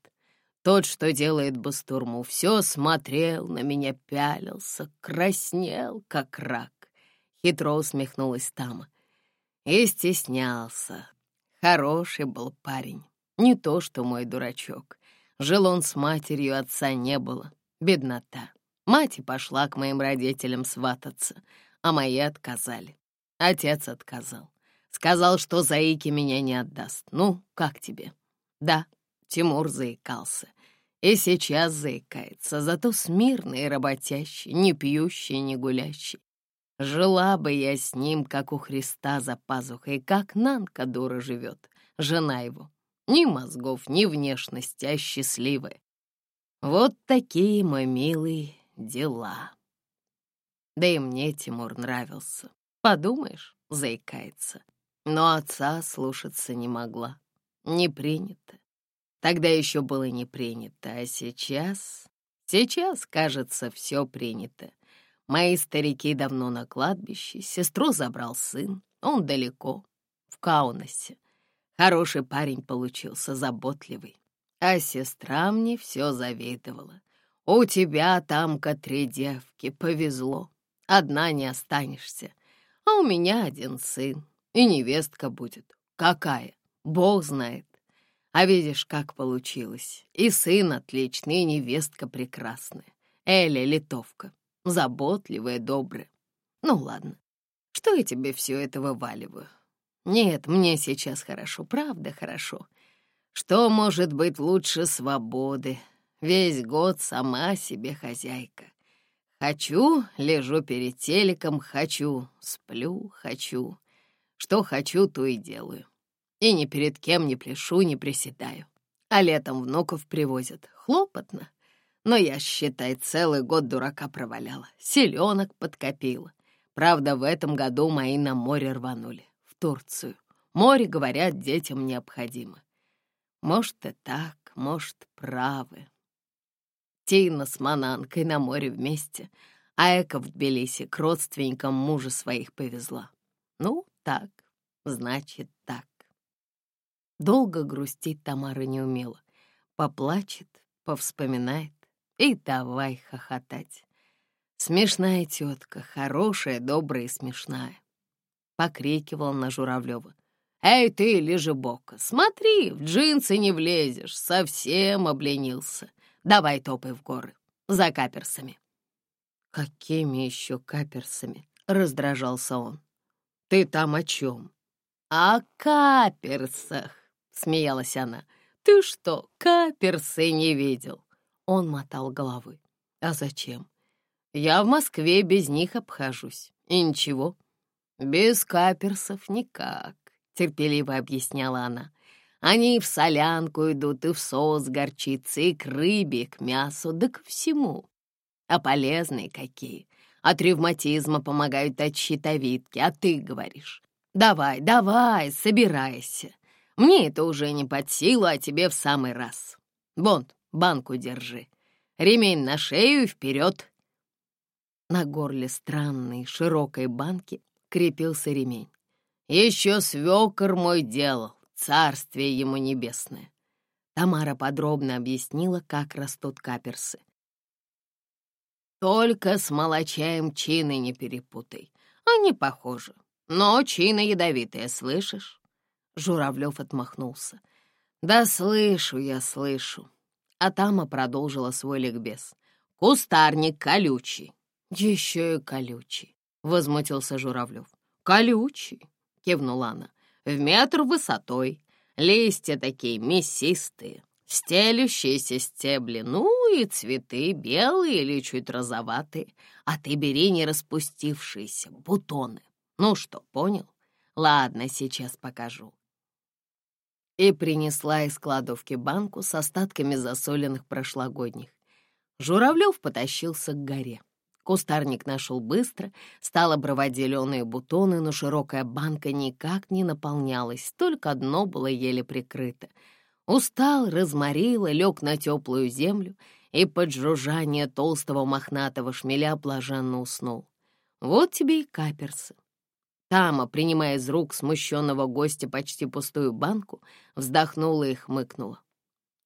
Тот, что делает бастурму, все смотрел, на меня пялился, краснел, как рак. Хитро усмехнулась Тама. И стеснялся. Хороший был парень, не то что мой дурачок. Жил он с матерью, отца не было. Беднота. Мать и пошла к моим родителям свататься, а мои отказали. Отец отказал. Сказал, что заики меня не отдаст. Ну, как тебе? Да, Тимур заикался. И сейчас заикается, зато смирный и работящий, не пьющий, не гулящий. Жила бы я с ним, как у Христа за пазухой, как Нанка дура живет, жена его. Ни мозгов, ни внешности, а счастливая. Вот такие, мой милый, дела. Да и мне Тимур нравился. Подумаешь, заикается. Но отца слушаться не могла. Не принято. Тогда еще было не принято, а сейчас... Сейчас, кажется, все принято. Мои старики давно на кладбище, сестру забрал сын, он далеко, в Каунасе. Хороший парень получился, заботливый. А сестра мне все завидовала. У тебя тамка три девки, повезло. Одна не останешься. А у меня один сын, и невестка будет. Какая? Бог знает. А видишь, как получилось. И сын отличный, и невестка прекрасная. Эля литовка, заботливая, добрая. Ну ладно, что я тебе все это вываливаю? Нет, мне сейчас хорошо, правда хорошо. Что может быть лучше свободы? Весь год сама себе хозяйка. Хочу, лежу перед телеком, хочу, сплю, хочу. Что хочу, то и делаю. И ни перед кем не пляшу, не приседаю. А летом внуков привозят. Хлопотно. Но я, считай, целый год дурака проваляла. Селенок подкопила. Правда, в этом году мои на море рванули. В Турцию. Море, говорят, детям необходимо. Может, и так, может, правы. Тина с Мананкой на море вместе, а Эка в Тбилиси к родственникам мужа своих повезла. Ну, так, значит, так. Долго грустить Тамара не умела. Поплачет, повспоминает и давай хохотать. Смешная тетка, хорошая, добрая и смешная. Покрикивал на Журавлева. «Эй ты, лежебока, смотри, в джинсы не влезешь, совсем обленился. Давай топай в горы, за каперсами». «Какими еще каперсами?» — раздражался он. «Ты там о чем?» «О каперсах!» — смеялась она. «Ты что, каперсы не видел?» Он мотал головой. «А зачем? Я в Москве без них обхожусь. И ничего. Без каперсов никак», — терпеливо объясняла она. «Они в солянку идут, и в соус горчицы, и к рыбе, и к мясу, да ко всему. А полезные какие. От ревматизма помогают от щитовидки, а ты говоришь. Давай, давай, собирайся. Мне это уже не под силу, а тебе в самый раз. Вон, банку держи. Ремень на шею и вперед. На горле странной широкой банки крепился ремень. Еще свекор мой делал, царствие ему небесное. Тамара подробно объяснила, как растут каперсы. Только с молочаем чины не перепутай. Они похожи, но чина ядовитая, слышишь? Журавлев отмахнулся. «Да слышу я, слышу». А Тама продолжила свой ликбез. «Кустарник колючий». «Еще и колючий», — возмутился Журавлев. «Колючий», — кивнула она, — «в метр высотой. Листья такие мясистые, стелющиеся стебли, ну и цветы белые или чуть розоватые. А ты бери не распустившиеся бутоны. Ну что, понял? Ладно, сейчас покажу и принесла из кладовки банку с остатками засоленных прошлогодних. Журавлев потащился к горе. Кустарник нашел быстро, стал обрывать зеленые бутоны, но широкая банка никак не наполнялась, только дно было еле прикрыто. Устал, разморил лег на теплую землю и под жужжание толстого мохнатого шмеля блаженно уснул. Вот тебе и каперсы. Тама, принимая из рук смущенного гостя почти пустую банку, вздохнула и хмыкнула.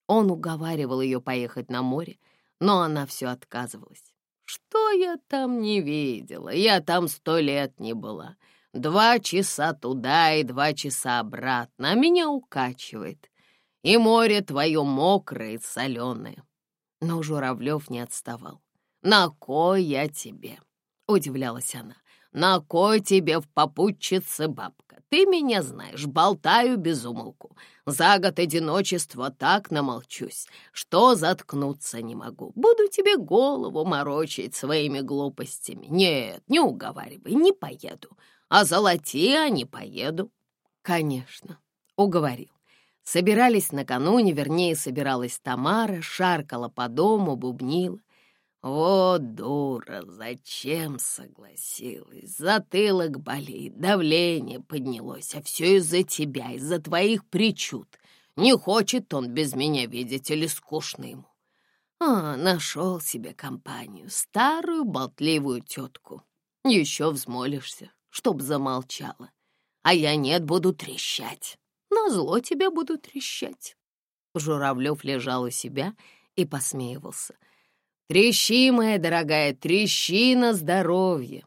Он уговаривал ее поехать на море, но она все отказывалась. «Что я там не видела? Я там сто лет не была. Два часа туда и два часа обратно, а меня укачивает. И море твое мокрое и соленое». Но Журавлев не отставал. «На кой я тебе?» — удивлялась она. На кой тебе в попутчице бабка? Ты меня знаешь, болтаю без умолку. За год одиночества так намолчусь, что заткнуться не могу. Буду тебе голову морочить своими глупостями. Нет, не уговаривай, не поеду. А золоти, а не поеду. Конечно, уговорил. Собирались накануне, вернее, собиралась Тамара, шаркала по дому, бубнила. Вот дура, зачем согласилась? Затылок болит, давление поднялось, а все из-за тебя, из-за твоих причуд. Не хочет он без меня видеть или скучно ему. А, нашел себе компанию, старую болтливую тетку. Еще взмолишься, чтоб замолчала. А я нет, буду трещать. На зло тебя буду трещать. Журавлев лежал у себя и посмеивался — Трещи, моя дорогая, трещи на здоровье.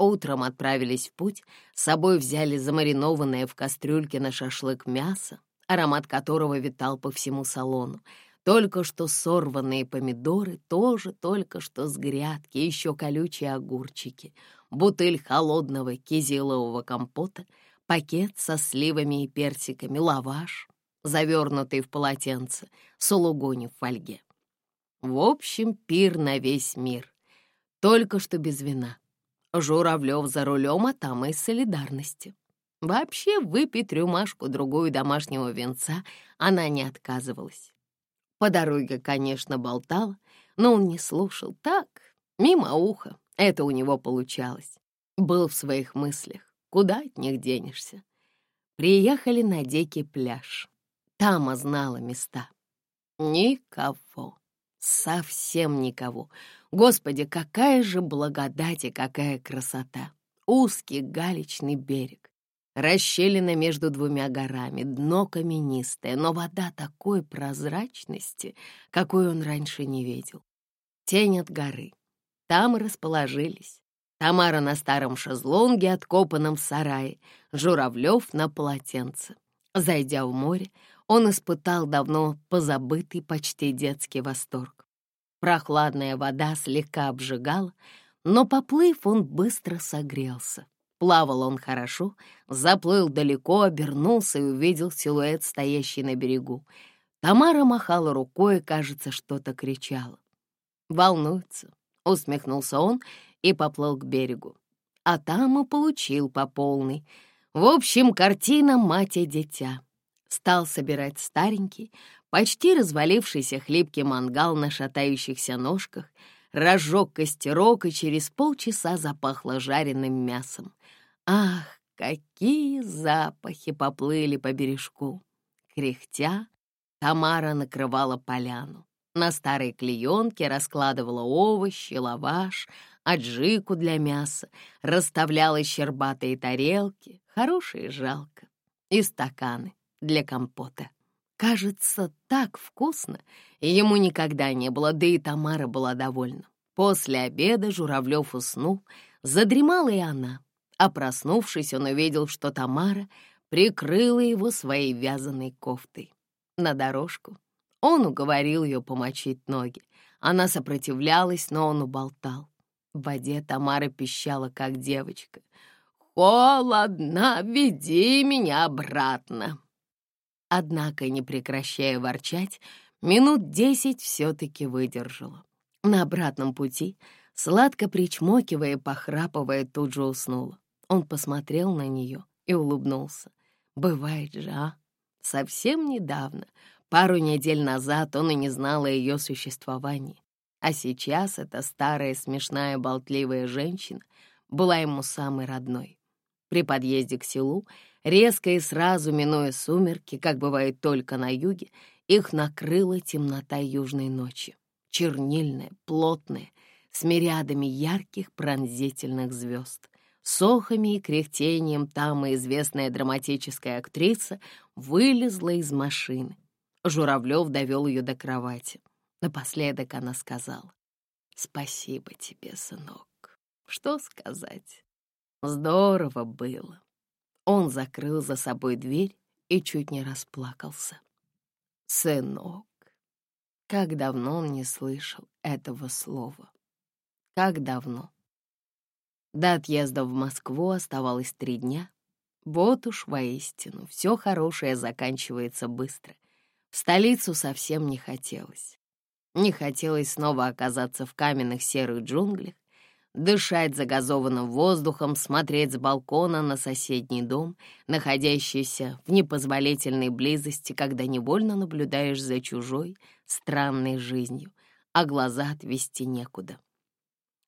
Утром отправились в путь, с собой взяли замаринованное в кастрюльке на шашлык мясо, аромат которого витал по всему салону. Только что сорванные помидоры, тоже только что с грядки, еще колючие огурчики, бутыль холодного кизилового компота, пакет со сливами и персиками, лаваш, завернутый в полотенце, сулугуни в фольге. В общем, пир на весь мир. Только что без вина. Журавлев за рулем, а там и солидарности. Вообще выпить рюмашку-другую домашнего венца она не отказывалась. По дороге, конечно, болтала, но он не слушал. Так, мимо уха, это у него получалось. Был в своих мыслях. Куда от них денешься? Приехали на дикий пляж. Тама знала места. Никого. Совсем никого. Господи, какая же благодать и какая красота! Узкий галечный берег, расщелина между двумя горами, дно каменистое, но вода такой прозрачности, какой он раньше не видел. Тень от горы. Там расположились. Тамара на старом шезлонге, откопанном в сарае, Журавлев на полотенце. Зайдя в море, он испытал давно позабытый почти детский восторг. Прохладная вода слегка обжигала, но, поплыв, он быстро согрелся. Плавал он хорошо, заплыл далеко, обернулся и увидел силуэт, стоящий на берегу. Тамара махала рукой и, кажется, что-то кричала. «Волнуется», — усмехнулся он и поплыл к берегу. А там и получил по полной. В общем, картина «Мать и дитя» стал собирать старенький, почти развалившийся хлипкий мангал на шатающихся ножках, разжег костерок и через полчаса запахло жареным мясом. Ах, какие запахи поплыли по бережку! Кряхтя, Тамара накрывала поляну. На старой клеенке раскладывала овощи, лаваш, аджику для мяса, расставляла щербатые тарелки, хорошие жалко, и стаканы для компота. Кажется, так вкусно, и ему никогда не было, да и Тамара была довольна. После обеда Журавлев уснул, задремала и она, а проснувшись, он увидел, что Тамара прикрыла его своей вязаной кофтой. На дорожку он уговорил ее помочить ноги. Она сопротивлялась, но он уболтал. В воде Тамара пищала, как девочка. «Холодно, веди меня обратно!» Однако, не прекращая ворчать, минут десять все-таки выдержала. На обратном пути, сладко причмокивая, похрапывая, тут же уснула. Он посмотрел на нее и улыбнулся. «Бывает же, а? Совсем недавно, пару недель назад, он и не знал о ее существовании. А сейчас эта старая, смешная, болтливая женщина была ему самой родной. При подъезде к селу Резко и сразу, минуя сумерки, как бывает только на юге, их накрыла темнота южной ночи, чернильная, плотная, с мириадами ярких пронзительных звезд. Сохами и кряхтением там и известная драматическая актриса вылезла из машины. Журавлев довел ее до кровати. Напоследок она сказала, «Спасибо тебе, сынок. Что сказать? Здорово было». Он закрыл за собой дверь и чуть не расплакался. «Сынок!» Как давно он не слышал этого слова. Как давно. До отъезда в Москву оставалось три дня. Вот уж воистину, все хорошее заканчивается быстро. В столицу совсем не хотелось. Не хотелось снова оказаться в каменных серых джунглях, дышать загазованным воздухом, смотреть с балкона на соседний дом, находящийся в непозволительной близости, когда невольно наблюдаешь за чужой, странной жизнью, а глаза отвести некуда.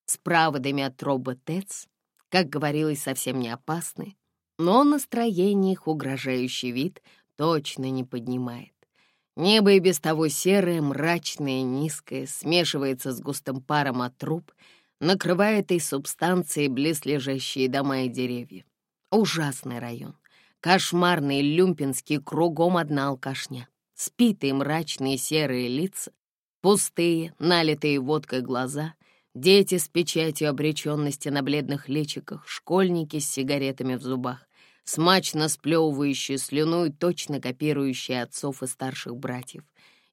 Справа дымят трубы ТЭЦ, как говорилось, совсем не опасны, но настроение их угрожающий вид точно не поднимает. Небо и без того серое, мрачное, низкое, смешивается с густым паром от труб, накрывая этой субстанцией близлежащие дома и деревья. Ужасный район. Кошмарный люмпинский, кругом одна алкашня. Спитые мрачные серые лица, пустые, налитые водкой глаза, дети с печатью обреченности на бледных личиках, школьники с сигаретами в зубах, смачно сплевывающие слюну и точно копирующие отцов и старших братьев,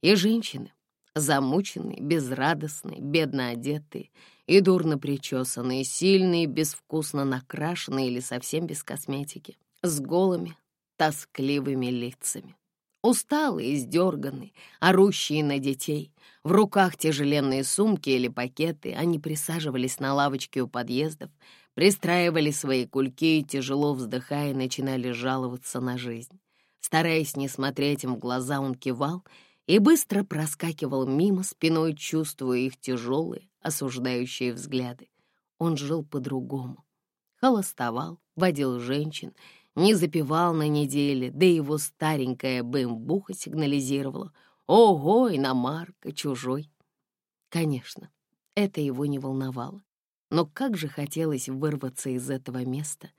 и женщины, замученные, безрадостные, бедно одетые и дурно причесанные, сильные, безвкусно накрашенные или совсем без косметики, с голыми, тоскливыми лицами. Усталые, издерганные, орущие на детей, в руках тяжеленные сумки или пакеты, они присаживались на лавочке у подъездов, пристраивали свои кульки и, тяжело вздыхая, начинали жаловаться на жизнь. Стараясь не смотреть им в глаза, он кивал и быстро проскакивал мимо, спиной чувствуя их тяжелые, осуждающие взгляды. Он жил по-другому. Холостовал, водил женщин, не запивал на неделе, да его старенькая бэмбуха сигнализировала «Ого, иномарка, чужой!» Конечно, это его не волновало. Но как же хотелось вырваться из этого места.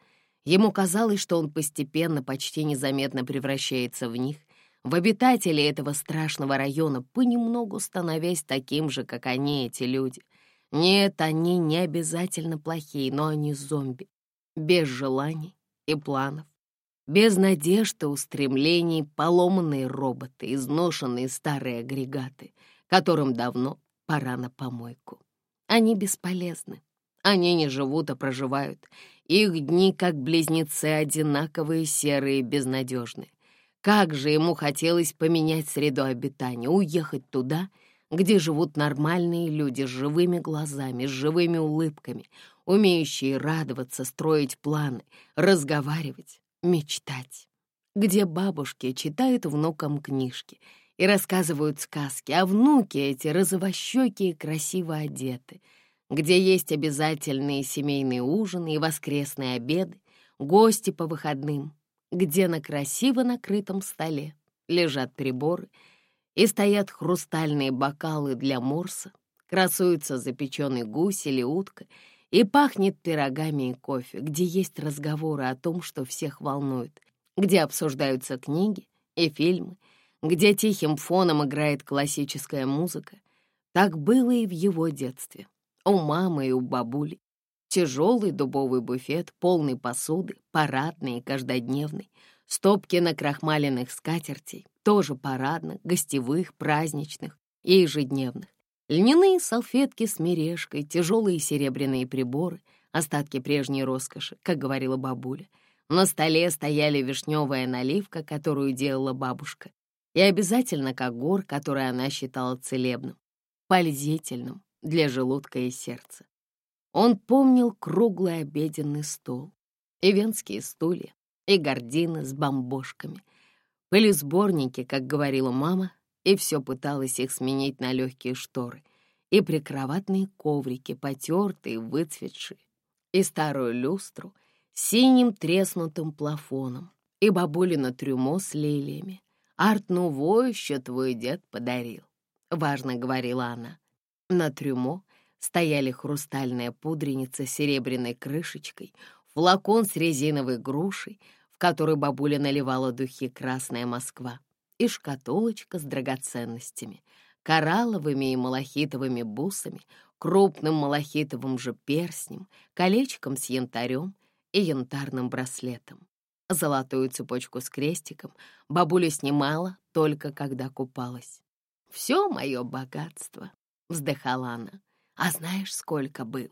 Ему казалось, что он постепенно, почти незаметно превращается в них, в обитателей этого страшного района, понемногу становясь таким же, как они, эти люди. Нет, они не обязательно плохие, но они зомби, без желаний и планов, без надежд и устремлений, поломанные роботы, изношенные старые агрегаты, которым давно пора на помойку. Они бесполезны. Они не живут, а проживают. Их дни, как близнецы, одинаковые, серые, безнадежные. Как же ему хотелось поменять среду обитания, уехать туда, где живут нормальные люди с живыми глазами, с живыми улыбками, умеющие радоваться, строить планы, разговаривать, мечтать. Где бабушки читают внукам книжки и рассказывают сказки, а внуки эти розовощекие красиво одеты — где есть обязательные семейные ужины и воскресные обеды, гости по выходным, где на красиво накрытом столе лежат приборы и стоят хрустальные бокалы для морса, красуется запеченный гусь или утка и пахнет пирогами и кофе, где есть разговоры о том, что всех волнует, где обсуждаются книги и фильмы, где тихим фоном играет классическая музыка. Так было и в его детстве у мамы и у бабули. Тяжелый дубовый буфет, полный посуды, парадный и каждодневный, стопки накрахмаленных скатертей, тоже парадных, гостевых, праздничных и ежедневных, льняные салфетки с мережкой, тяжелые серебряные приборы, остатки прежней роскоши, как говорила бабуля. На столе стояли вишневая наливка, которую делала бабушка, и обязательно когор, который она считала целебным, пользительным, для желудка и сердца. Он помнил круглый обеденный стол, и венские стулья, и гардины с бомбошками. Были сборники, как говорила мама, и все пыталась их сменить на легкие шторы, и прикроватные коврики, потертые, выцветшие, и старую люстру с синим треснутым плафоном, и бабулина трюмо с лилиями. «Арт-нуво еще твой дед подарил», — важно говорила она. На трюмо стояли хрустальная пудреница с серебряной крышечкой, флакон с резиновой грушей, в который бабуля наливала духи «Красная Москва», и шкатулочка с драгоценностями, коралловыми и малахитовыми бусами, крупным малахитовым же перстнем, колечком с янтарем и янтарным браслетом. Золотую цепочку с крестиком бабуля снимала только когда купалась. Все мое богатство вздыхала она. А знаешь, сколько было?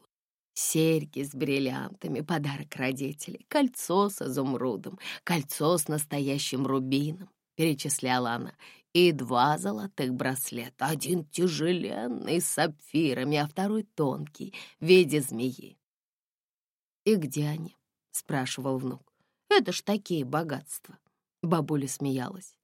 Серьги с бриллиантами, подарок родителей, кольцо с изумрудом, кольцо с настоящим рубином, перечисляла она, и два золотых браслета, один тяжеленный с сапфирами, а второй тонкий, в виде змеи. «И где они?» — спрашивал внук. «Это ж такие богатства!» Бабуля смеялась.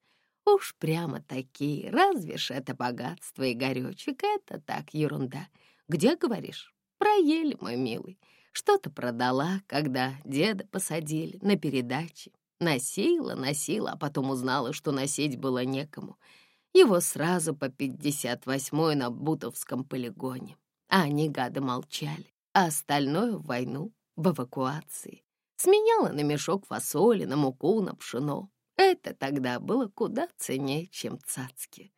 «Уж прямо такие, разве ж это богатство, и Игоречек, это так ерунда. Где, говоришь?» Проели, мой милый. Что-то продала, когда деда посадили на передаче. Носила, носила, а потом узнала, что носить было некому. Его сразу по 58-й на Бутовском полигоне. А они, гады, молчали. А остальное в войну, в эвакуации. Сменяла на мешок фасоли, на муку, на пшено. Это тогда было куда ценнее, чем цацки.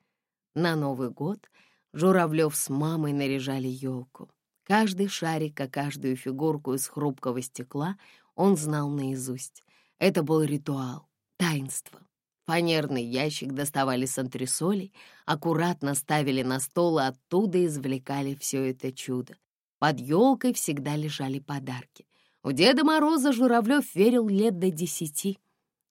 На Новый год Журавлев с мамой наряжали елку. Каждый шарик, а каждую фигурку из хрупкого стекла он знал наизусть. Это был ритуал, таинство. Фанерный ящик доставали с антресолей, аккуратно ставили на стол и оттуда извлекали все это чудо. Под елкой всегда лежали подарки. У Деда Мороза Журавлев верил лет до десяти.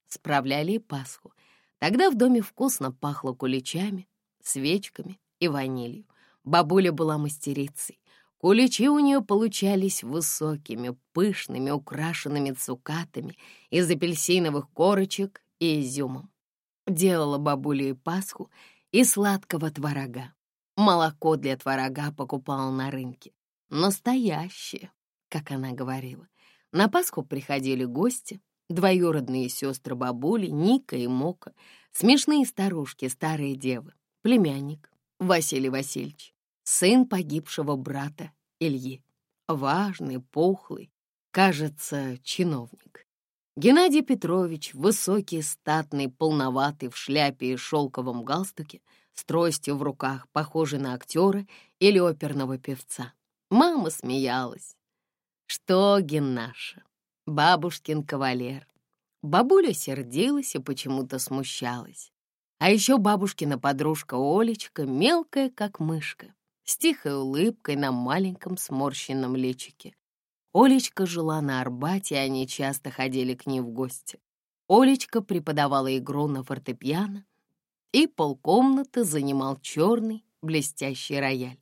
Справляли и Пасху. Тогда в доме вкусно пахло куличами, свечками и ванилью. Бабуля была мастерицей. Куличи у нее получались высокими, пышными, украшенными цукатами из апельсиновых корочек и изюмом. Делала бабуля и Пасху и сладкого творога. Молоко для творога покупала на рынке. Настоящее, как она говорила. На Пасху приходили гости, двоюродные сестры бабули, Ника и Мока, смешные старушки, старые девы, племянник Василий Васильевич, сын погибшего брата Ильи. Важный, пухлый, кажется, чиновник. Геннадий Петрович, высокий, статный, полноватый, в шляпе и шелковом галстуке, с тростью в руках, похожий на актера или оперного певца. Мама смеялась. Что, Геннаша, бабушкин кавалер. Бабуля сердилась и почему-то смущалась. А еще бабушкина подружка Олечка, мелкая, как мышка с тихой улыбкой на маленьком сморщенном личике. Олечка жила на Арбате, и они часто ходили к ней в гости. Олечка преподавала игру на фортепиано, и полкомнаты занимал черный блестящий рояль.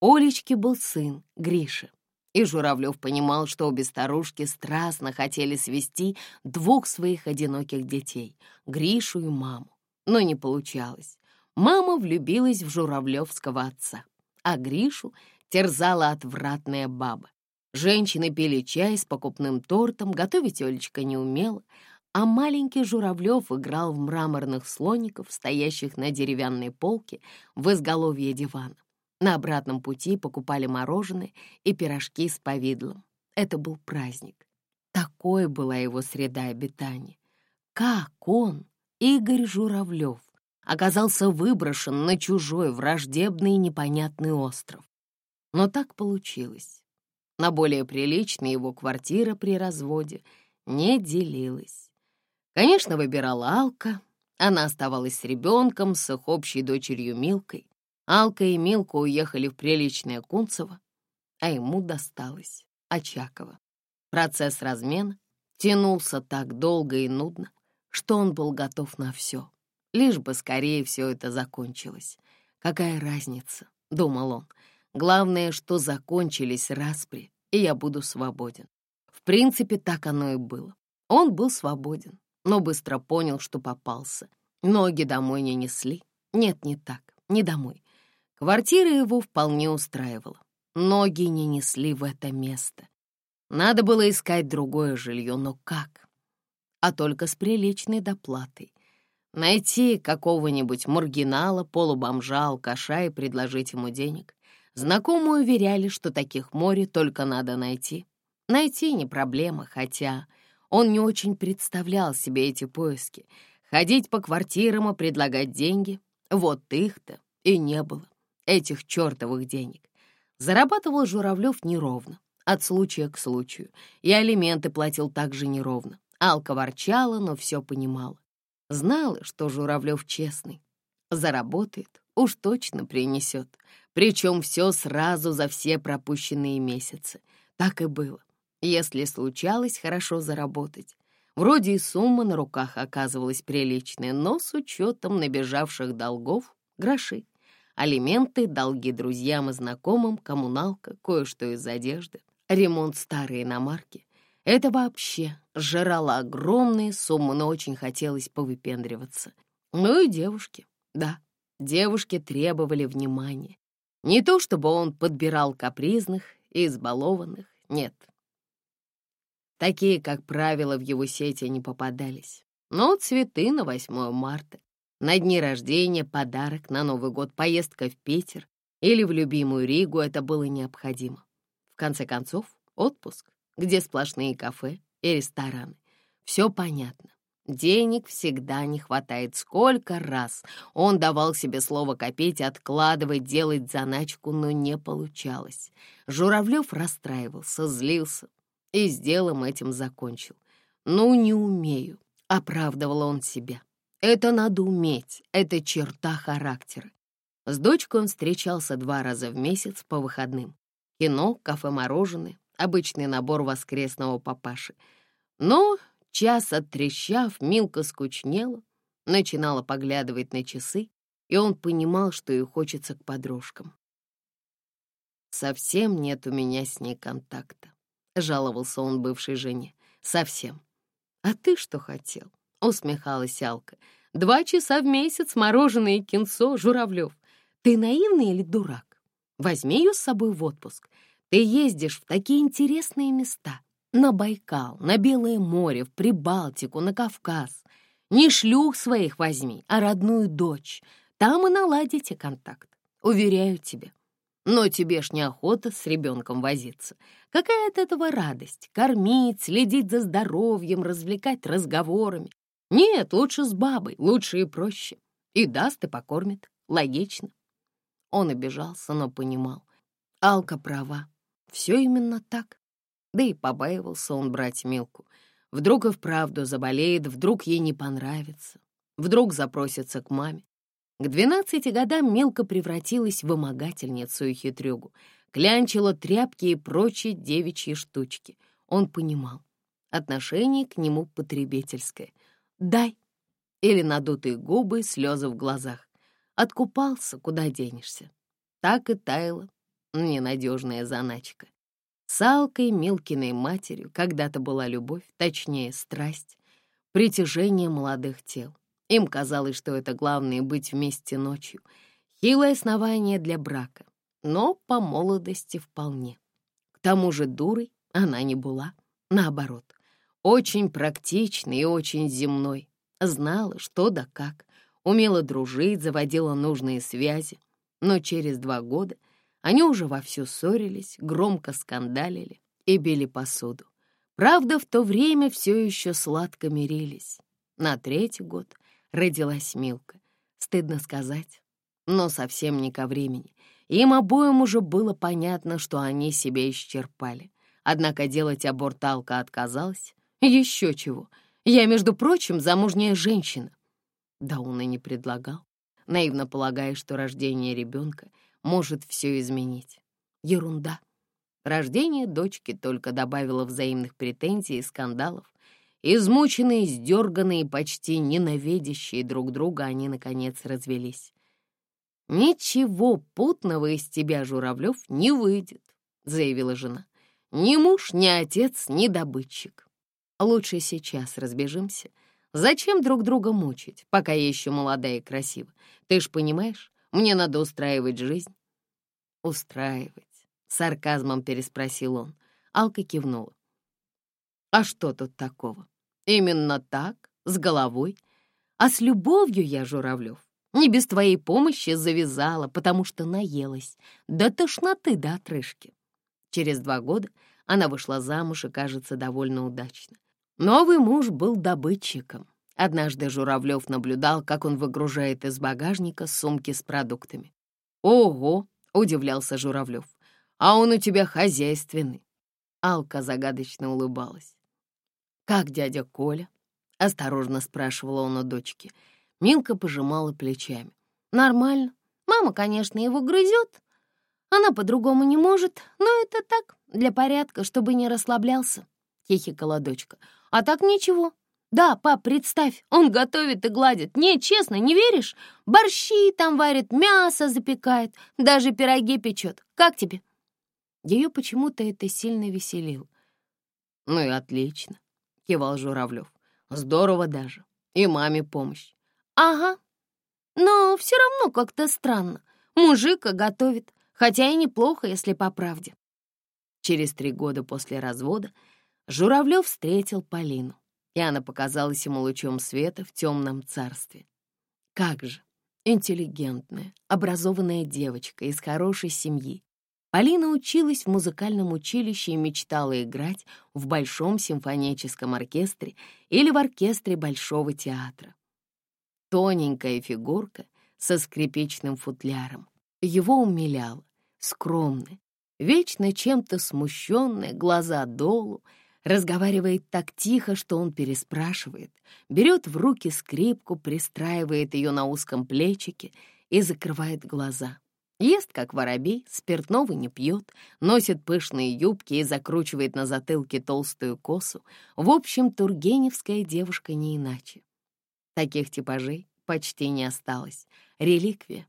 Олечке был сын, Гриша, и Журавлев понимал, что обе старушки страстно хотели свести двух своих одиноких детей — Гришу и маму. Но не получалось. Мама влюбилась в журавлевского отца а Гришу терзала отвратная баба. Женщины пили чай с покупным тортом, готовить Олечка не умела, а маленький Журавлев играл в мраморных слоников, стоящих на деревянной полке в изголовье дивана. На обратном пути покупали мороженое и пирожки с повидлом. Это был праздник. Такой была его среда обитания. Как он, Игорь Журавлев, оказался выброшен на чужой, враждебный и непонятный остров. Но так получилось. На более приличной его квартира при разводе не делилась. Конечно, выбирала Алка. Она оставалась с ребенком, с их общей дочерью Милкой. Алка и Милка уехали в приличное Кунцево, а ему досталось Очаково. Процесс размена тянулся так долго и нудно, что он был готов на все. Лишь бы скорее все это закончилось. Какая разница, — думал он. Главное, что закончились распри, и я буду свободен. В принципе, так оно и было. Он был свободен, но быстро понял, что попался. Ноги домой не несли. Нет, не так, не домой. Квартира его вполне устраивала. Ноги не несли в это место. Надо было искать другое жилье, но как? А только с приличной доплатой. Найти какого-нибудь маргинала, полубомжа, алкаша и предложить ему денег. Знакомые уверяли, что таких море только надо найти. Найти не проблема, хотя он не очень представлял себе эти поиски. Ходить по квартирам и предлагать деньги — вот их-то и не было, этих чертовых денег. Зарабатывал Журавлев неровно, от случая к случаю, и алименты платил также неровно. Алка ворчала, но все понимала. Знала, что Журавлев честный. Заработает, уж точно принесет. Причем все сразу за все пропущенные месяцы. Так и было. Если случалось хорошо заработать, вроде и сумма на руках оказывалась приличная, но с учетом набежавших долгов — гроши. Алименты, долги друзьям и знакомым, коммуналка, кое-что из одежды, ремонт старой иномарки. Это вообще жрало огромные суммы, но очень хотелось повыпендриваться. Ну и девушки, да, девушки требовали внимания. Не то чтобы он подбирал капризных и избалованных, нет. Такие, как правило, в его сети не попадались. Но цветы на 8 марта, на дни рождения, подарок на Новый год, поездка в Питер или в любимую Ригу — это было необходимо. В конце концов, отпуск, где сплошные кафе и рестораны. Все понятно. Денег всегда не хватает. Сколько раз он давал себе слово копить, откладывать, делать заначку, но не получалось. Журавлев расстраивался, злился и с делом этим закончил. «Ну, не умею», — оправдывал он себя. «Это надо уметь, это черта характера». С дочкой он встречался два раза в месяц по выходным. Кино, кафе-мороженое, обычный набор воскресного папаши. Но Час оттрещав, Милка скучнела, начинала поглядывать на часы, и он понимал, что ей хочется к подружкам. «Совсем нет у меня с ней контакта», — жаловался он бывшей жене. «Совсем». «А ты что хотел?» — усмехалась Алка. «Два часа в месяц мороженое и кинцо, Журавлев. Ты наивный или дурак? Возьми ее с собой в отпуск. Ты ездишь в такие интересные места. На Байкал, на Белое море, в Прибалтику, на Кавказ. Не шлюх своих возьми, а родную дочь. Там и наладите контакт, уверяю тебя. Но тебе ж неохота с ребенком возиться. Какая от этого радость? Кормить, следить за здоровьем, развлекать разговорами. Нет, лучше с бабой, лучше и проще. И даст, и покормит. Логично. Он обижался, но понимал. Алка права. Все именно так. Да и побаивался он брать Милку. Вдруг и вправду заболеет, вдруг ей не понравится, вдруг запросится к маме. К двенадцати годам Милка превратилась в вымогательницу и хитрюгу, клянчила тряпки и прочие девичьи штучки. Он понимал, отношение к нему потребительское. «Дай!» или надутые губы, слезы в глазах. Откупался, куда денешься. Так и таяла ненадежная заначка. С Алкой, Милкиной матерью, когда-то была любовь, точнее, страсть, притяжение молодых тел. Им казалось, что это главное — быть вместе ночью. Хилое основание для брака, но по молодости вполне. К тому же дурой она не была, наоборот. Очень практичной и очень земной. Знала, что да как. Умела дружить, заводила нужные связи. Но через два года — они уже вовсю ссорились, громко скандалили и били посуду. Правда, в то время все еще сладко мирились. На третий год родилась Милка. Стыдно сказать, но совсем не ко времени. Им обоим уже было понятно, что они себя исчерпали. Однако делать аборт Алка отказалась. Еще чего. Я, между прочим, замужняя женщина. Да он и не предлагал, наивно полагая, что рождение ребенка — может все изменить. Ерунда. Рождение дочки только добавило взаимных претензий и скандалов. Измученные, сдерганные, почти ненавидящие друг друга, они, наконец, развелись. «Ничего путного из тебя, Журавлев, не выйдет», — заявила жена. «Ни муж, ни отец, ни добытчик. Лучше сейчас разбежимся. Зачем друг друга мучить, пока я еще молодая и красива? Ты ж понимаешь, мне надо устраивать жизнь». «Устраивать?» — сарказмом переспросил он. Алка кивнула. «А что тут такого? Именно так, с головой. А с любовью я, Журавлев, не без твоей помощи завязала, потому что наелась. До тошноты, до отрыжки». Через два года она вышла замуж и, кажется, довольно удачно. Новый муж был добытчиком. Однажды Журавлев наблюдал, как он выгружает из багажника сумки с продуктами. «Ого!» — удивлялся Журавлев. «А он у тебя хозяйственный». Алка загадочно улыбалась. «Как дядя Коля?» — осторожно спрашивала он у дочки. Милка пожимала плечами. «Нормально. Мама, конечно, его грызет, Она по-другому не может, но это так, для порядка, чтобы не расслаблялся, — хихикала дочка. А так ничего. Да, пап, представь, он готовит и гладит. Не, честно, не веришь? Борщи там варит, мясо запекает, даже пироги печет. Как тебе? Ее почему-то это сильно веселило. Ну и отлично, — кивал Журавлев. Здорово даже. И маме помощь. Ага. Но все равно как-то странно. Мужика готовит, хотя и неплохо, если по правде. Через три года после развода Журавлев встретил Полину, и она показалась ему лучом света в темном царстве. Как же, интеллигентная, образованная девочка из хорошей семьи. Полина училась в музыкальном училище и мечтала играть в Большом симфоническом оркестре или в оркестре Большого театра. Тоненькая фигурка со скрипичным футляром его умиляла, скромная, вечно чем-то смущенная, глаза долу, разговаривает так тихо, что он переспрашивает, берет в руки скрипку, пристраивает ее на узком плечике и закрывает глаза. Ест, как воробей, спиртного не пьет, носит пышные юбки и закручивает на затылке толстую косу. В общем, тургеневская девушка не иначе. Таких типажей почти не осталось. Реликвия,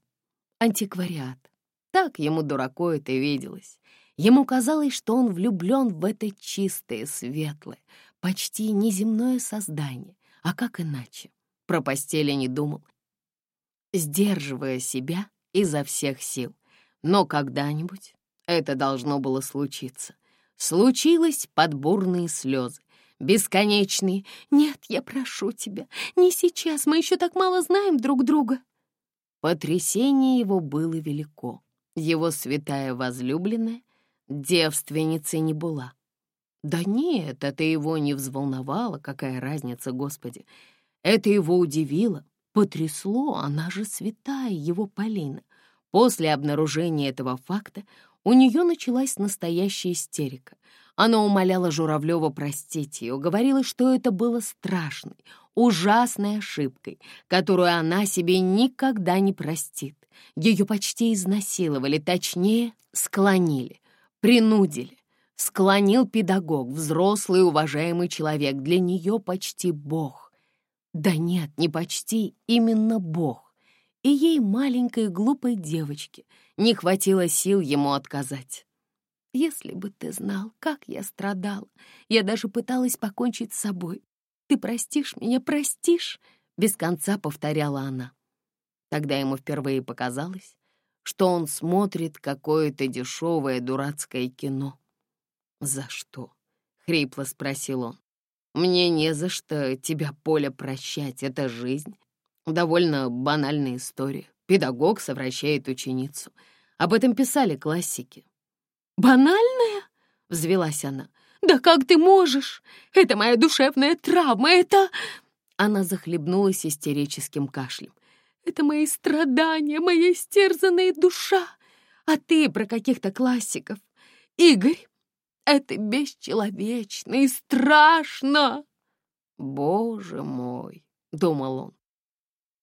антиквариат. Так ему, дураку, это виделось. Ему казалось, что он влюблен в это чистое, светлое, почти неземное создание. А как иначе? Про постели не думал, сдерживая себя изо всех сил. Но когда-нибудь это должно было случиться. Случилось под бурные слезы, бесконечные «Нет, я прошу тебя, не сейчас, мы еще так мало знаем друг друга». Потрясение его было велико. Его святая возлюбленная девственницей не была. Да нет, это его не взволновало, какая разница, Господи. Это его удивило, потрясло, она же святая, его Полина. После обнаружения этого факта у нее началась настоящая истерика. Она умоляла Журавлева простить ее, говорила, что это было страшной, ужасной ошибкой, которую она себе никогда не простит. Ее почти изнасиловали, точнее, склонили, принудили. Склонил педагог, взрослый уважаемый человек, для нее почти Бог. Да нет, не почти, именно Бог. И ей, маленькой глупой девочке, не хватило сил ему отказать. Если бы ты знал, как я страдала, я даже пыталась покончить с собой. Ты простишь меня, простишь?» — без конца повторяла она. Тогда ему впервые показалось, что он смотрит какое-то дешевое дурацкое кино. «За что?» — хрипло спросил он. «Мне не за что тебя, Поля, прощать, это жизнь. Довольно банальная история. Педагог совращает ученицу. Об этом писали классики. «Банальная?» — взвелась она. «Да как ты можешь? Это моя душевная травма, это...» Она захлебнулась истерическим кашлем. «Это мои страдания, моя истерзанная душа. А ты про каких-то классиков. Игорь, это бесчеловечно и страшно!» «Боже мой!» — думал он.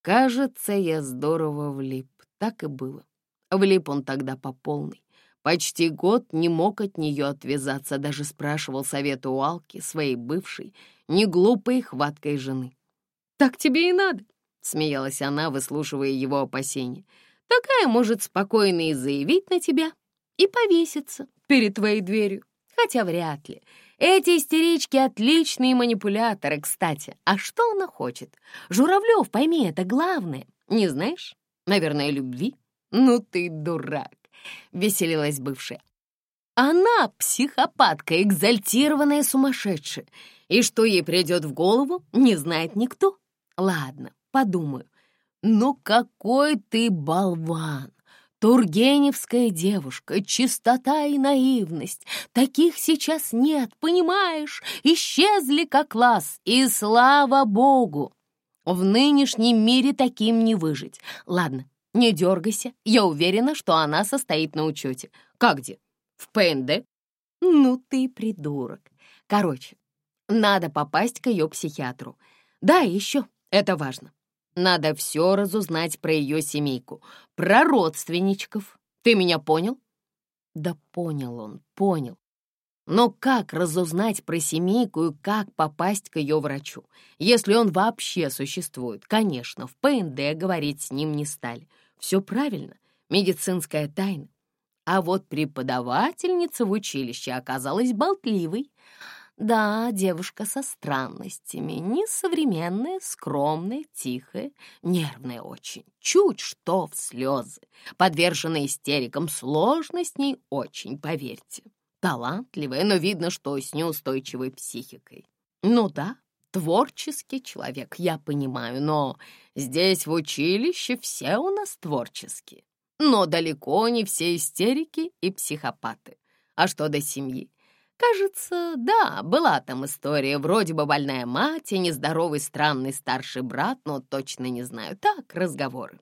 «Кажется, я здорово влип. Так и было. Влип он тогда по полной. Почти год не мог от нее отвязаться, даже спрашивал совета у Алки, своей бывшей, неглупой, хваткой жены. «Так тебе и надо», — смеялась она, выслушивая его опасения. «Такая может спокойно и заявить на тебя, и повеситься перед твоей дверью. Хотя вряд ли. Эти истерички — отличные манипуляторы, кстати. А что она хочет? Журавлев, пойми, это главное. Не знаешь? Наверное, любви? Ну ты дурак. — веселилась бывшая. «Она психопатка, экзальтированная сумасшедшая, и что ей придет в голову, не знает никто. Ладно, подумаю. Но какой ты болван! Тургеневская девушка, чистота и наивность. Таких сейчас нет, понимаешь? Исчезли как класс, и слава богу! В нынешнем мире таким не выжить. Ладно, не дергайся, я уверена, что она состоит на учете. Как где? В ПНД? Ну ты придурок. Короче, надо попасть к ее психиатру. Да, еще, это важно. Надо все разузнать про ее семейку, про родственничков. Ты меня понял? Да понял он, понял. Но как разузнать про семейку и как попасть к ее врачу, если он вообще существует? Конечно, в ПНД говорить с ним не стали. Все правильно, медицинская тайна. А вот преподавательница в училище оказалась болтливой. Да, девушка со странностями, несовременная, скромная, тихая, нервная очень, чуть что в слезы, подвержена истерикам, сложно ней очень, поверьте. Талантливая, но видно, что с неустойчивой психикой. Ну да, творческий человек, я понимаю, но здесь в училище все у нас творческие. Но далеко не все истерики и психопаты. А что до семьи? Кажется, да, была там история, вроде бы больная мать и нездоровый странный старший брат, но точно не знаю. Так, разговоры.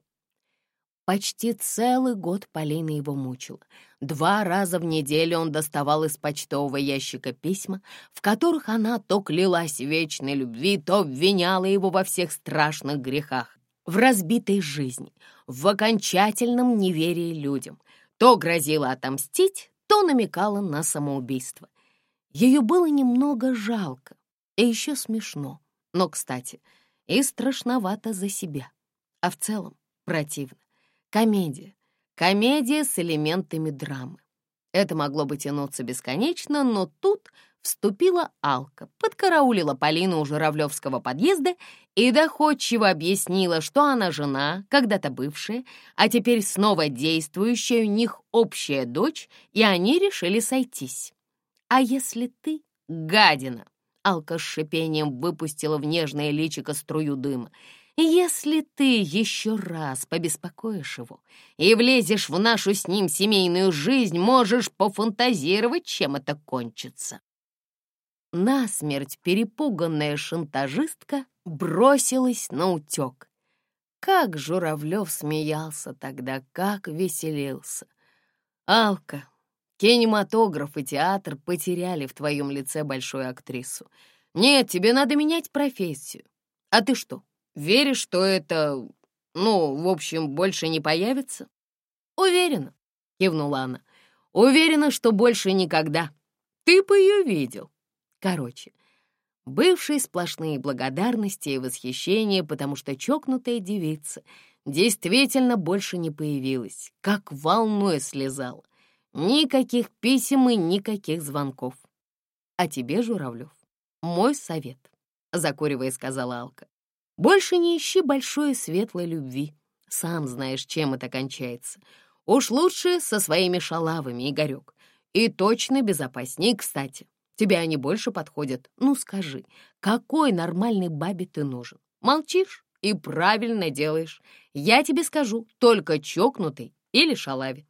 Почти целый год Полина его мучила. Два раза в неделю он доставал из почтового ящика письма, в которых она то клялась вечной любви, то обвиняла его во всех страшных грехах, в разбитой жизни, в окончательном неверии людям, то грозила отомстить, то намекала на самоубийство. Ее было немного жалко и еще смешно, но, кстати, и страшновато за себя. А в целом противно. Комедия. Комедия с элементами драмы. Это могло бы тянуться бесконечно, но тут вступила Алка, подкараулила Полину у Журавлевского подъезда и доходчиво объяснила, что она жена, когда-то бывшая, а теперь снова действующая, у них общая дочь, и они решили сойтись. «А если ты гадина?» Алка с шипением выпустила в нежное личико струю дыма. «Если ты еще раз побеспокоишь его и влезешь в нашу с ним семейную жизнь, можешь пофантазировать, чем это кончится». Насмерть перепуганная шантажистка бросилась на утек. Как Журавлев смеялся тогда, как веселился. «Алка, Кинематограф и театр потеряли в твоем лице большую актрису. Нет, тебе надо менять профессию. А ты что, веришь, что это, ну, в общем, больше не появится? Уверена, кивнула она. Уверена, что больше никогда. Ты бы ее видел. Короче, бывшие сплошные благодарности и восхищения, потому что чокнутая девица действительно больше не появилась, как волной слезала. Никаких писем и никаких звонков. А тебе, Журавлев, мой совет, — закуривая сказала Алка. Больше не ищи большой и светлой любви. Сам знаешь, чем это кончается. Уж лучше со своими шалавами, Игорек. И точно безопасней, кстати. Тебе они больше подходят. Ну скажи, какой нормальной бабе ты нужен? Молчишь и правильно делаешь. Я тебе скажу, только чокнутый или шалаве.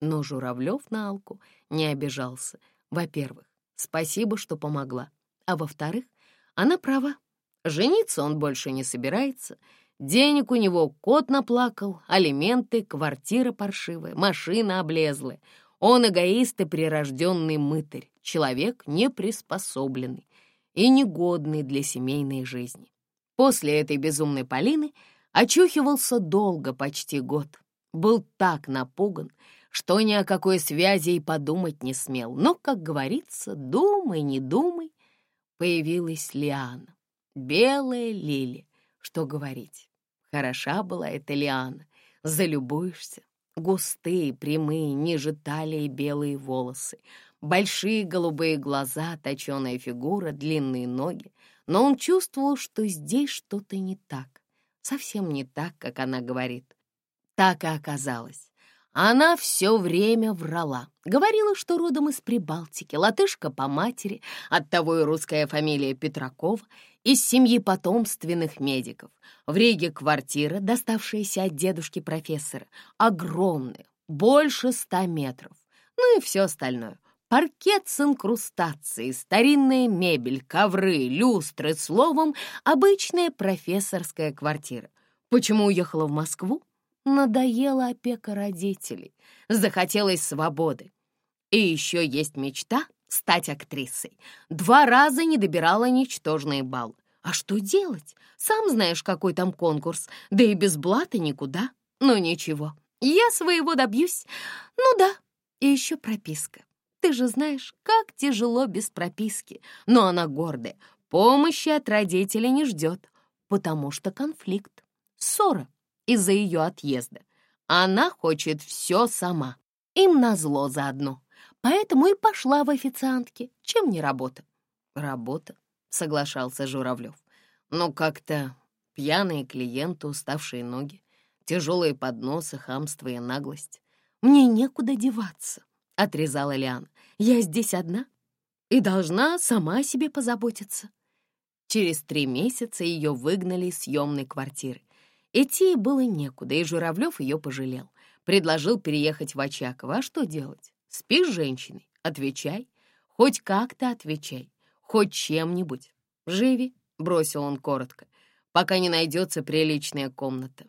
Но Журавлев на Алку не обижался. Во-первых, спасибо, что помогла. А во-вторых, она права. Жениться он больше не собирается. Денег у него кот наплакал, алименты, квартира паршивая, машина облезлая. Он эгоист и прирожденный мытарь, человек неприспособленный и негодный для семейной жизни. После этой безумной Полины очухивался долго, почти год. Был так напуган, что ни о какой связи и подумать не смел. Но, как говорится, думай, не думай, появилась Лиана, белая лилия. Что говорить, хороша была эта Лиана, залюбуешься. Густые, прямые, ниже талии белые волосы, большие голубые глаза, точеная фигура, длинные ноги. Но он чувствовал, что здесь что-то не так, совсем не так, как она говорит. Так и оказалось. Она все время врала. Говорила, что родом из Прибалтики, латышка по матери, оттого и русская фамилия Петракова, из семьи потомственных медиков. В Риге квартира, доставшаяся от дедушки профессора, огромная, больше ста метров. Ну и все остальное. Паркет с инкрустацией, старинная мебель, ковры, люстры, словом, обычная профессорская квартира. Почему уехала в Москву? Надоела опека родителей, захотелось свободы. И еще есть мечта стать актрисой. Два раза не добирала ничтожные баллы. А что делать? Сам знаешь, какой там конкурс, да и без блата никуда. Ну ничего, я своего добьюсь. Ну да, И еще прописка. Ты же знаешь, как тяжело без прописки. Но она гордая, помощи от родителей не ждет, потому что конфликт, ссора из-за ее отъезда. Она хочет все сама, им назло заодно. Поэтому и пошла в официантки. Чем не работа? Работа, соглашался Журавлев. Но как-то пьяные клиенты, уставшие ноги, тяжелые подносы, хамство и наглость. Мне некуда деваться, отрезала Лиана. Я здесь одна и должна сама о себе позаботиться. Через три месяца ее выгнали из съемной квартиры. Идти было некуда, и Журавлев ее пожалел. Предложил переехать в Очаково. А что делать? Спишь с женщиной? Отвечай. Хоть как-то отвечай. Хоть чем-нибудь. Живи, бросил он коротко, пока не найдется приличная комната.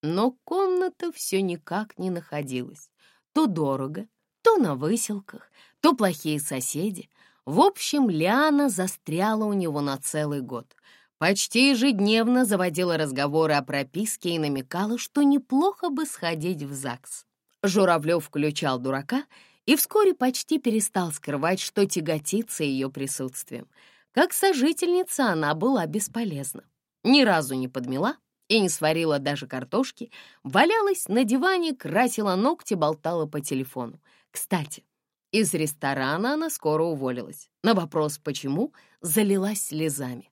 Но комната все никак не находилась. То дорого, то на выселках, то плохие соседи. В общем, Лиана застряла у него на целый год. Почти ежедневно заводила разговоры о прописке и намекала, что неплохо бы сходить в ЗАГС. Журавлев включал дурака и вскоре почти перестал скрывать, что тяготится ее присутствием. Как сожительница она была бесполезна. Ни разу не подмела и не сварила даже картошки, валялась на диване, красила ногти, болтала по телефону. Кстати, из ресторана она скоро уволилась. На вопрос «почему?» залилась слезами.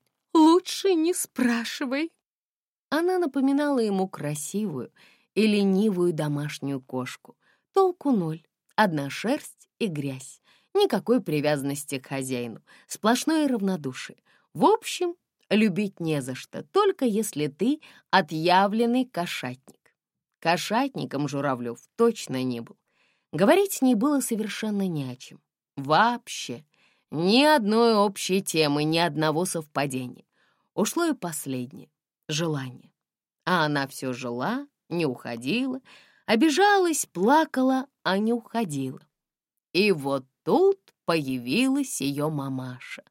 Лучше не спрашивай. Она напоминала ему красивую и ленивую домашнюю кошку. Толку ноль, одна шерсть и грязь. Никакой привязанности к хозяину, сплошное равнодушие. В общем, любить не за что, только если ты отъявленный кошатник. Кошатником Журавлев точно не был. Говорить с ней было совершенно не о чем. Вообще. Ни одной общей темы, ни одного совпадения. Ушло и последнее — желание. А она все жила, не уходила, обижалась, плакала, а не уходила. И вот тут появилась ее мамаша.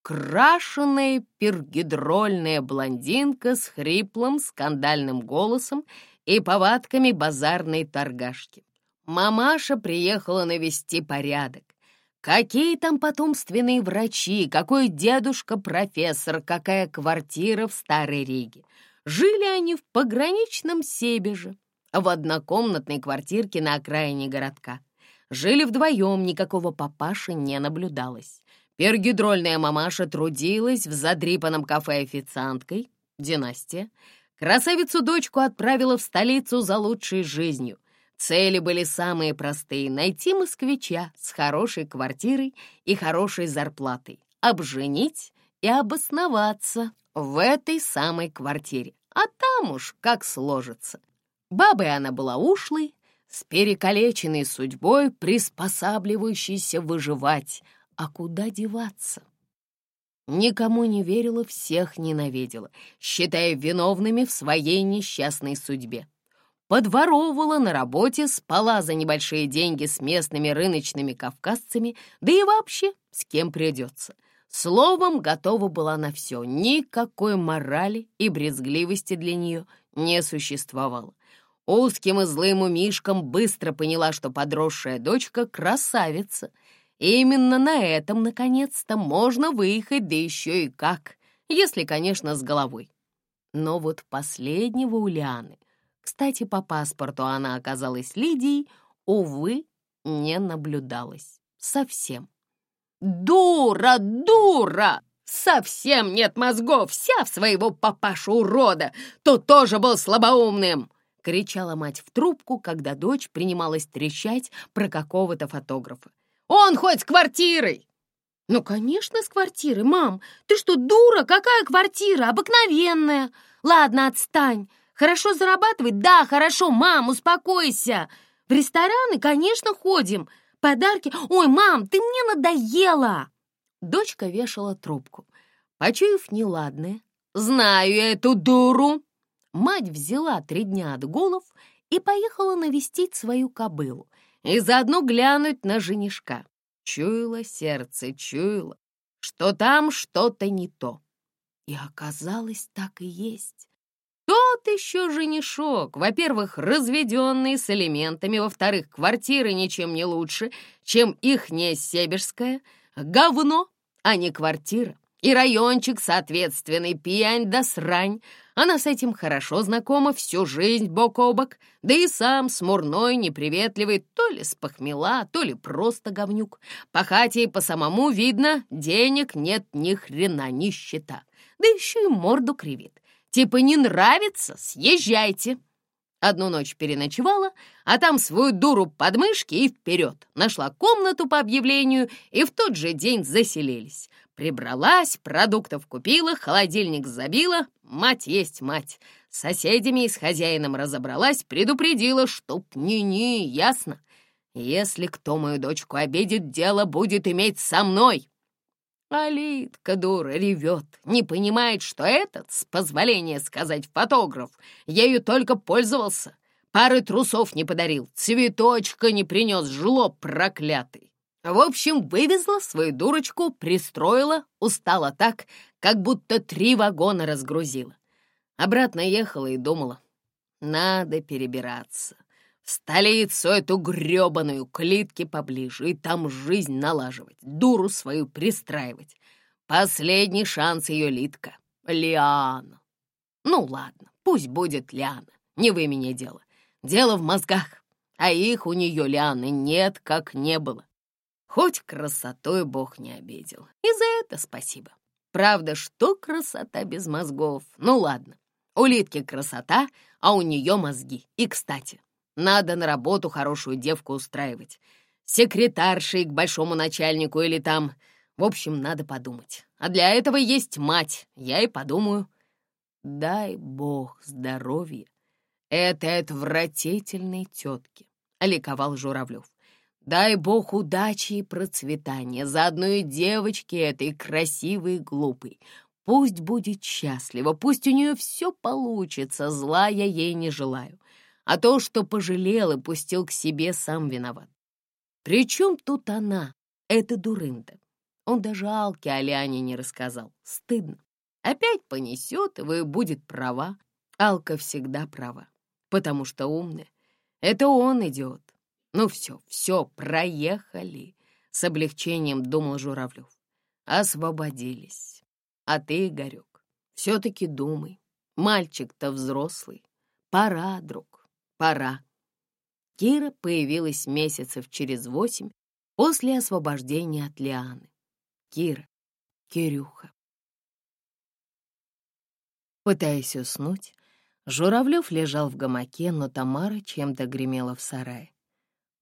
Крашеная пергидрольная блондинка с хриплым скандальным голосом и повадками базарной торгашки. Мамаша приехала навести порядок, Какие там потомственные врачи, какой дедушка-профессор, какая квартира в Старой Риге. Жили они в пограничном Себеже, в однокомнатной квартирке на окраине городка. Жили вдвоем, никакого папаши не наблюдалось. Пергидрольная мамаша трудилась в задрипанном кафе официанткой, династия. Красавицу-дочку отправила в столицу за лучшей жизнью. Цели были самые простые — найти москвича с хорошей квартирой и хорошей зарплатой, обженить и обосноваться в этой самой квартире. А там уж как сложится. Бабой она была ушлой, с перекалеченной судьбой, приспосабливающейся выживать. А куда деваться? Никому не верила, всех ненавидела, считая виновными в своей несчастной судьбе подворовывала на работе, спала за небольшие деньги с местными рыночными кавказцами, да и вообще с кем придется. Словом, готова была на все, никакой морали и брезгливости для нее не существовало. Узким и злым умишкам быстро поняла, что подросшая дочка — красавица. И именно на этом, наконец-то, можно выехать, да еще и как, если, конечно, с головой. Но вот последнего у Лианы кстати, по паспорту она оказалась Лидией, увы, не наблюдалось. Совсем. «Дура, дура! Совсем нет мозгов! Вся в своего папашу урода! Тот тоже был слабоумным!» — кричала мать в трубку, когда дочь принималась трещать про какого-то фотографа. «Он хоть с квартирой!» «Ну, конечно, с квартирой, мам! Ты что, дура? Какая квартира? Обыкновенная! Ладно, отстань! Хорошо зарабатывать? Да, хорошо, мам, успокойся. В рестораны, конечно, ходим. Подарки... Ой, мам, ты мне надоела!» Дочка вешала трубку. Почуяв неладное, «Знаю эту дуру!» Мать взяла три дня от голов и поехала навестить свою кобылу и заодно глянуть на женишка. Чуяло сердце, чуяло, что там что-то не то. И оказалось, так и есть. Тот еще женишок. Во-первых, разведенный с элементами. Во-вторых, квартиры ничем не лучше, чем ихняя Себежская. Говно, а не квартира. И райончик, соответственный, пьянь да срань. Она с этим хорошо знакома всю жизнь бок о бок. Да и сам смурной, неприветливый, то ли с то ли просто говнюк. По хате и по самому видно, денег нет ни хрена, ни счета. Да еще и морду кривит. Типа не нравится, съезжайте. Одну ночь переночевала, а там свою дуру под мышки и вперед. Нашла комнату по объявлению и в тот же день заселились. Прибралась, продуктов купила, холодильник забила. Мать есть мать. С соседями и с хозяином разобралась, предупредила, чтоб ни-ни, ясно? Если кто мою дочку обидит, дело будет иметь со мной. Алитка, дура, ревет, не понимает, что этот, с позволения сказать фотограф, ею только пользовался. Пары трусов не подарил, цветочка не принес, жлоб проклятый. В общем, вывезла свою дурочку, пристроила, устала так, как будто три вагона разгрузила. Обратно ехала и думала, надо перебираться. Столицу эту грёбаную клитки поближе и там жизнь налаживать, дуру свою пристраивать. Последний шанс ее Литка. Лиана. Ну ладно, пусть будет Лиана, не вы меня дело. Дело в мозгах, а их у нее Лианы нет, как не было. Хоть красотой Бог не обидел. И за это спасибо. Правда, что красота без мозгов? Ну ладно, у Литки красота, а у нее мозги. И, кстати, надо на работу хорошую девку устраивать. Секретаршей к большому начальнику или там... В общем, надо подумать. А для этого есть мать. Я и подумаю. Дай бог здоровья этой отвратительной тетке, — ликовал Журавлев. Дай бог удачи и процветания за одной девочке этой красивой и глупой. Пусть будет счастлива, пусть у нее все получится, зла я ей не желаю. А то, что пожалел и пустил к себе, сам виноват. Причем тут она, эта дурында? Он даже Алке Аляне не рассказал. Стыдно. Опять понесет и будет права. Алка всегда права, потому что умная. Это он идиот. Ну все, все, проехали. С облегчением думал Журавлев. Освободились. А ты, Игорек, все-таки думай. Мальчик-то взрослый. Пора, друг пора. Кира появилась месяцев через восемь после освобождения от Лианы. Кира, Кирюха. Пытаясь уснуть, Журавлев лежал в гамаке, но Тамара чем-то гремела в сарае.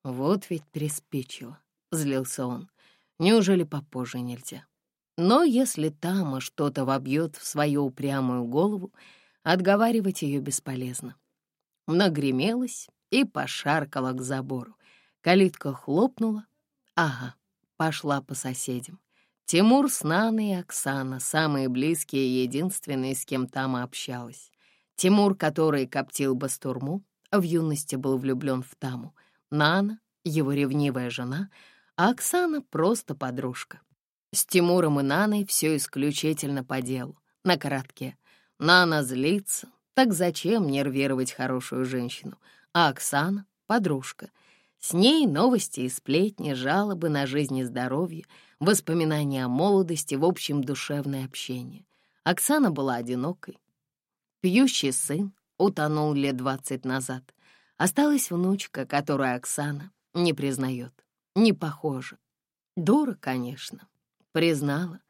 «Вот ведь приспичило», — злился он. «Неужели попозже нельзя?» Но если Тама что-то вобьет в свою упрямую голову, отговаривать ее бесполезно нагремелась и пошаркала к забору. Калитка хлопнула. Ага, пошла по соседям. Тимур с Наной и Оксана, самые близкие и единственные, с кем Тама общалась. Тимур, который коптил бастурму, в юности был влюблен в Таму. Нана — его ревнивая жена, а Оксана — просто подружка. С Тимуром и Наной все исключительно по делу, на коротке. Нана злится, так зачем нервировать хорошую женщину? А Оксана — подружка. С ней новости и сплетни, жалобы на жизнь и здоровье, воспоминания о молодости, в общем, душевное общение. Оксана была одинокой. Пьющий сын утонул лет двадцать назад. Осталась внучка, которую Оксана не признает. Не похожа. Дура, конечно. Признала.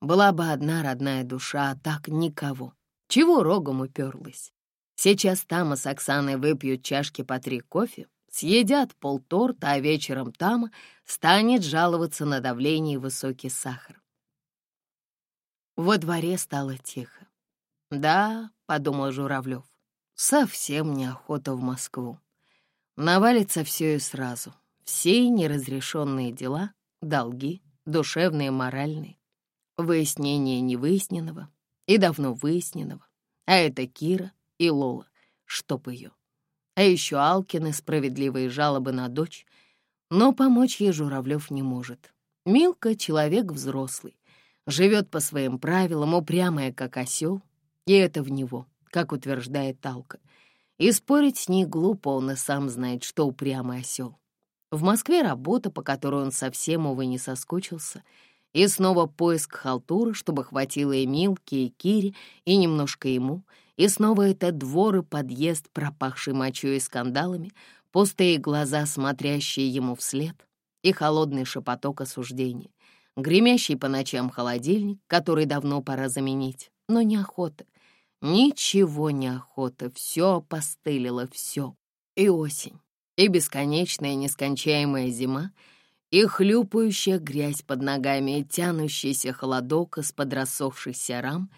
Была бы одна родная душа, а так никого. Чего рогом уперлась? Сейчас Тама с Оксаной выпьют чашки по три кофе, съедят полторта, а вечером Тама станет жаловаться на давление и высокий сахар. Во дворе стало тихо. «Да», — подумал Журавлев, — «совсем неохота в Москву. Навалится все и сразу. Все неразрешенные дела, долги, душевные, моральные, выяснение невыясненного, и давно выясненного. А это Кира и Лола, чтоб ее. А еще Алкины справедливые жалобы на дочь. Но помочь ей Журавлев не может. Милка — человек взрослый, живет по своим правилам, упрямая, как осел, и это в него, как утверждает Талка. И спорить с ней глупо, он и сам знает, что упрямый осел. В Москве работа, по которой он совсем, увы, не соскучился, и снова поиск халтуры, чтобы хватило и Милке, и Кире, и немножко ему, и снова это двор и подъезд, пропахший мочой и скандалами, пустые глаза, смотрящие ему вслед, и холодный шепоток осуждения, гремящий по ночам холодильник, который давно пора заменить, но неохота, ничего неохота, все опостылило, все, и осень и бесконечная нескончаемая зима, и хлюпающая грязь под ногами, и тянущийся холодок из-под рассохшихся рам,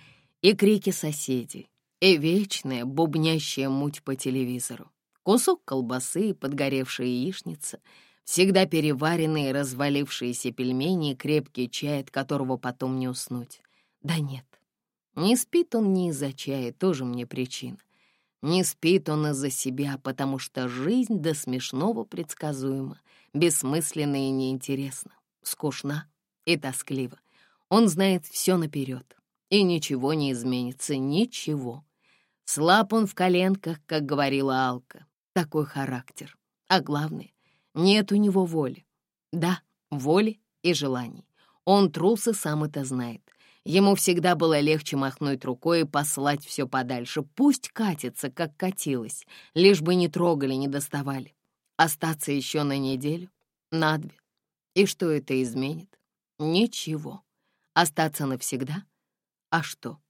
и крики соседей, и вечная бубнящая муть по телевизору, кусок колбасы и подгоревшая яичница, всегда переваренные развалившиеся пельмени и крепкий чай, от которого потом не уснуть. Да нет, не спит он ни из-за чая, тоже мне причина. Не спит он из-за себя, потому что жизнь до смешного предсказуема, бессмысленна и неинтересна, скучна и тосклива. Он знает все наперед, и ничего не изменится, ничего. Слаб он в коленках, как говорила Алка. Такой характер. А главное, нет у него воли. Да, воли и желаний. Он трус и сам это знает. Ему всегда было легче махнуть рукой и послать все подальше. Пусть катится, как катилась, лишь бы не трогали, не доставали. Остаться еще на неделю, на две. И что это изменит? Ничего. Остаться навсегда? А что?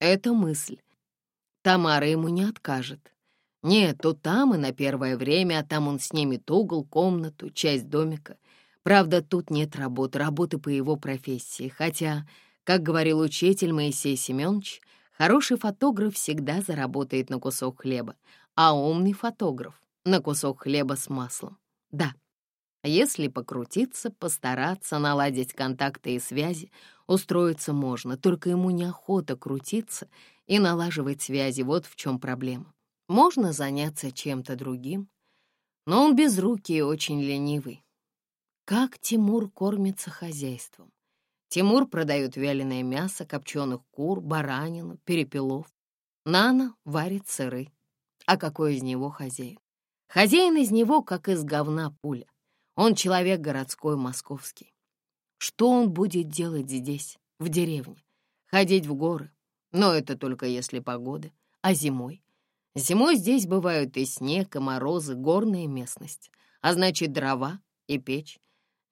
Это мысль. Тамара ему не откажет. Нет, то там и на первое время, а там он снимет угол, комнату, часть домика. Правда, тут нет работы, работы по его профессии, хотя как говорил учитель Моисей Семенович, хороший фотограф всегда заработает на кусок хлеба, а умный фотограф — на кусок хлеба с маслом. Да, если покрутиться, постараться наладить контакты и связи, устроиться можно, только ему неохота крутиться и налаживать связи, вот в чем проблема. Можно заняться чем-то другим, но он безрукий и очень ленивый. Как Тимур кормится хозяйством? Тимур продает вяленое мясо, копченых кур, баранину, перепелов. Нана варит сыры. А какой из него хозяин? Хозяин из него, как из говна пуля. Он человек городской, московский. Что он будет делать здесь, в деревне? Ходить в горы? Но это только если погода. А зимой? Зимой здесь бывают и снег, и морозы, горная местность. А значит, дрова и печь.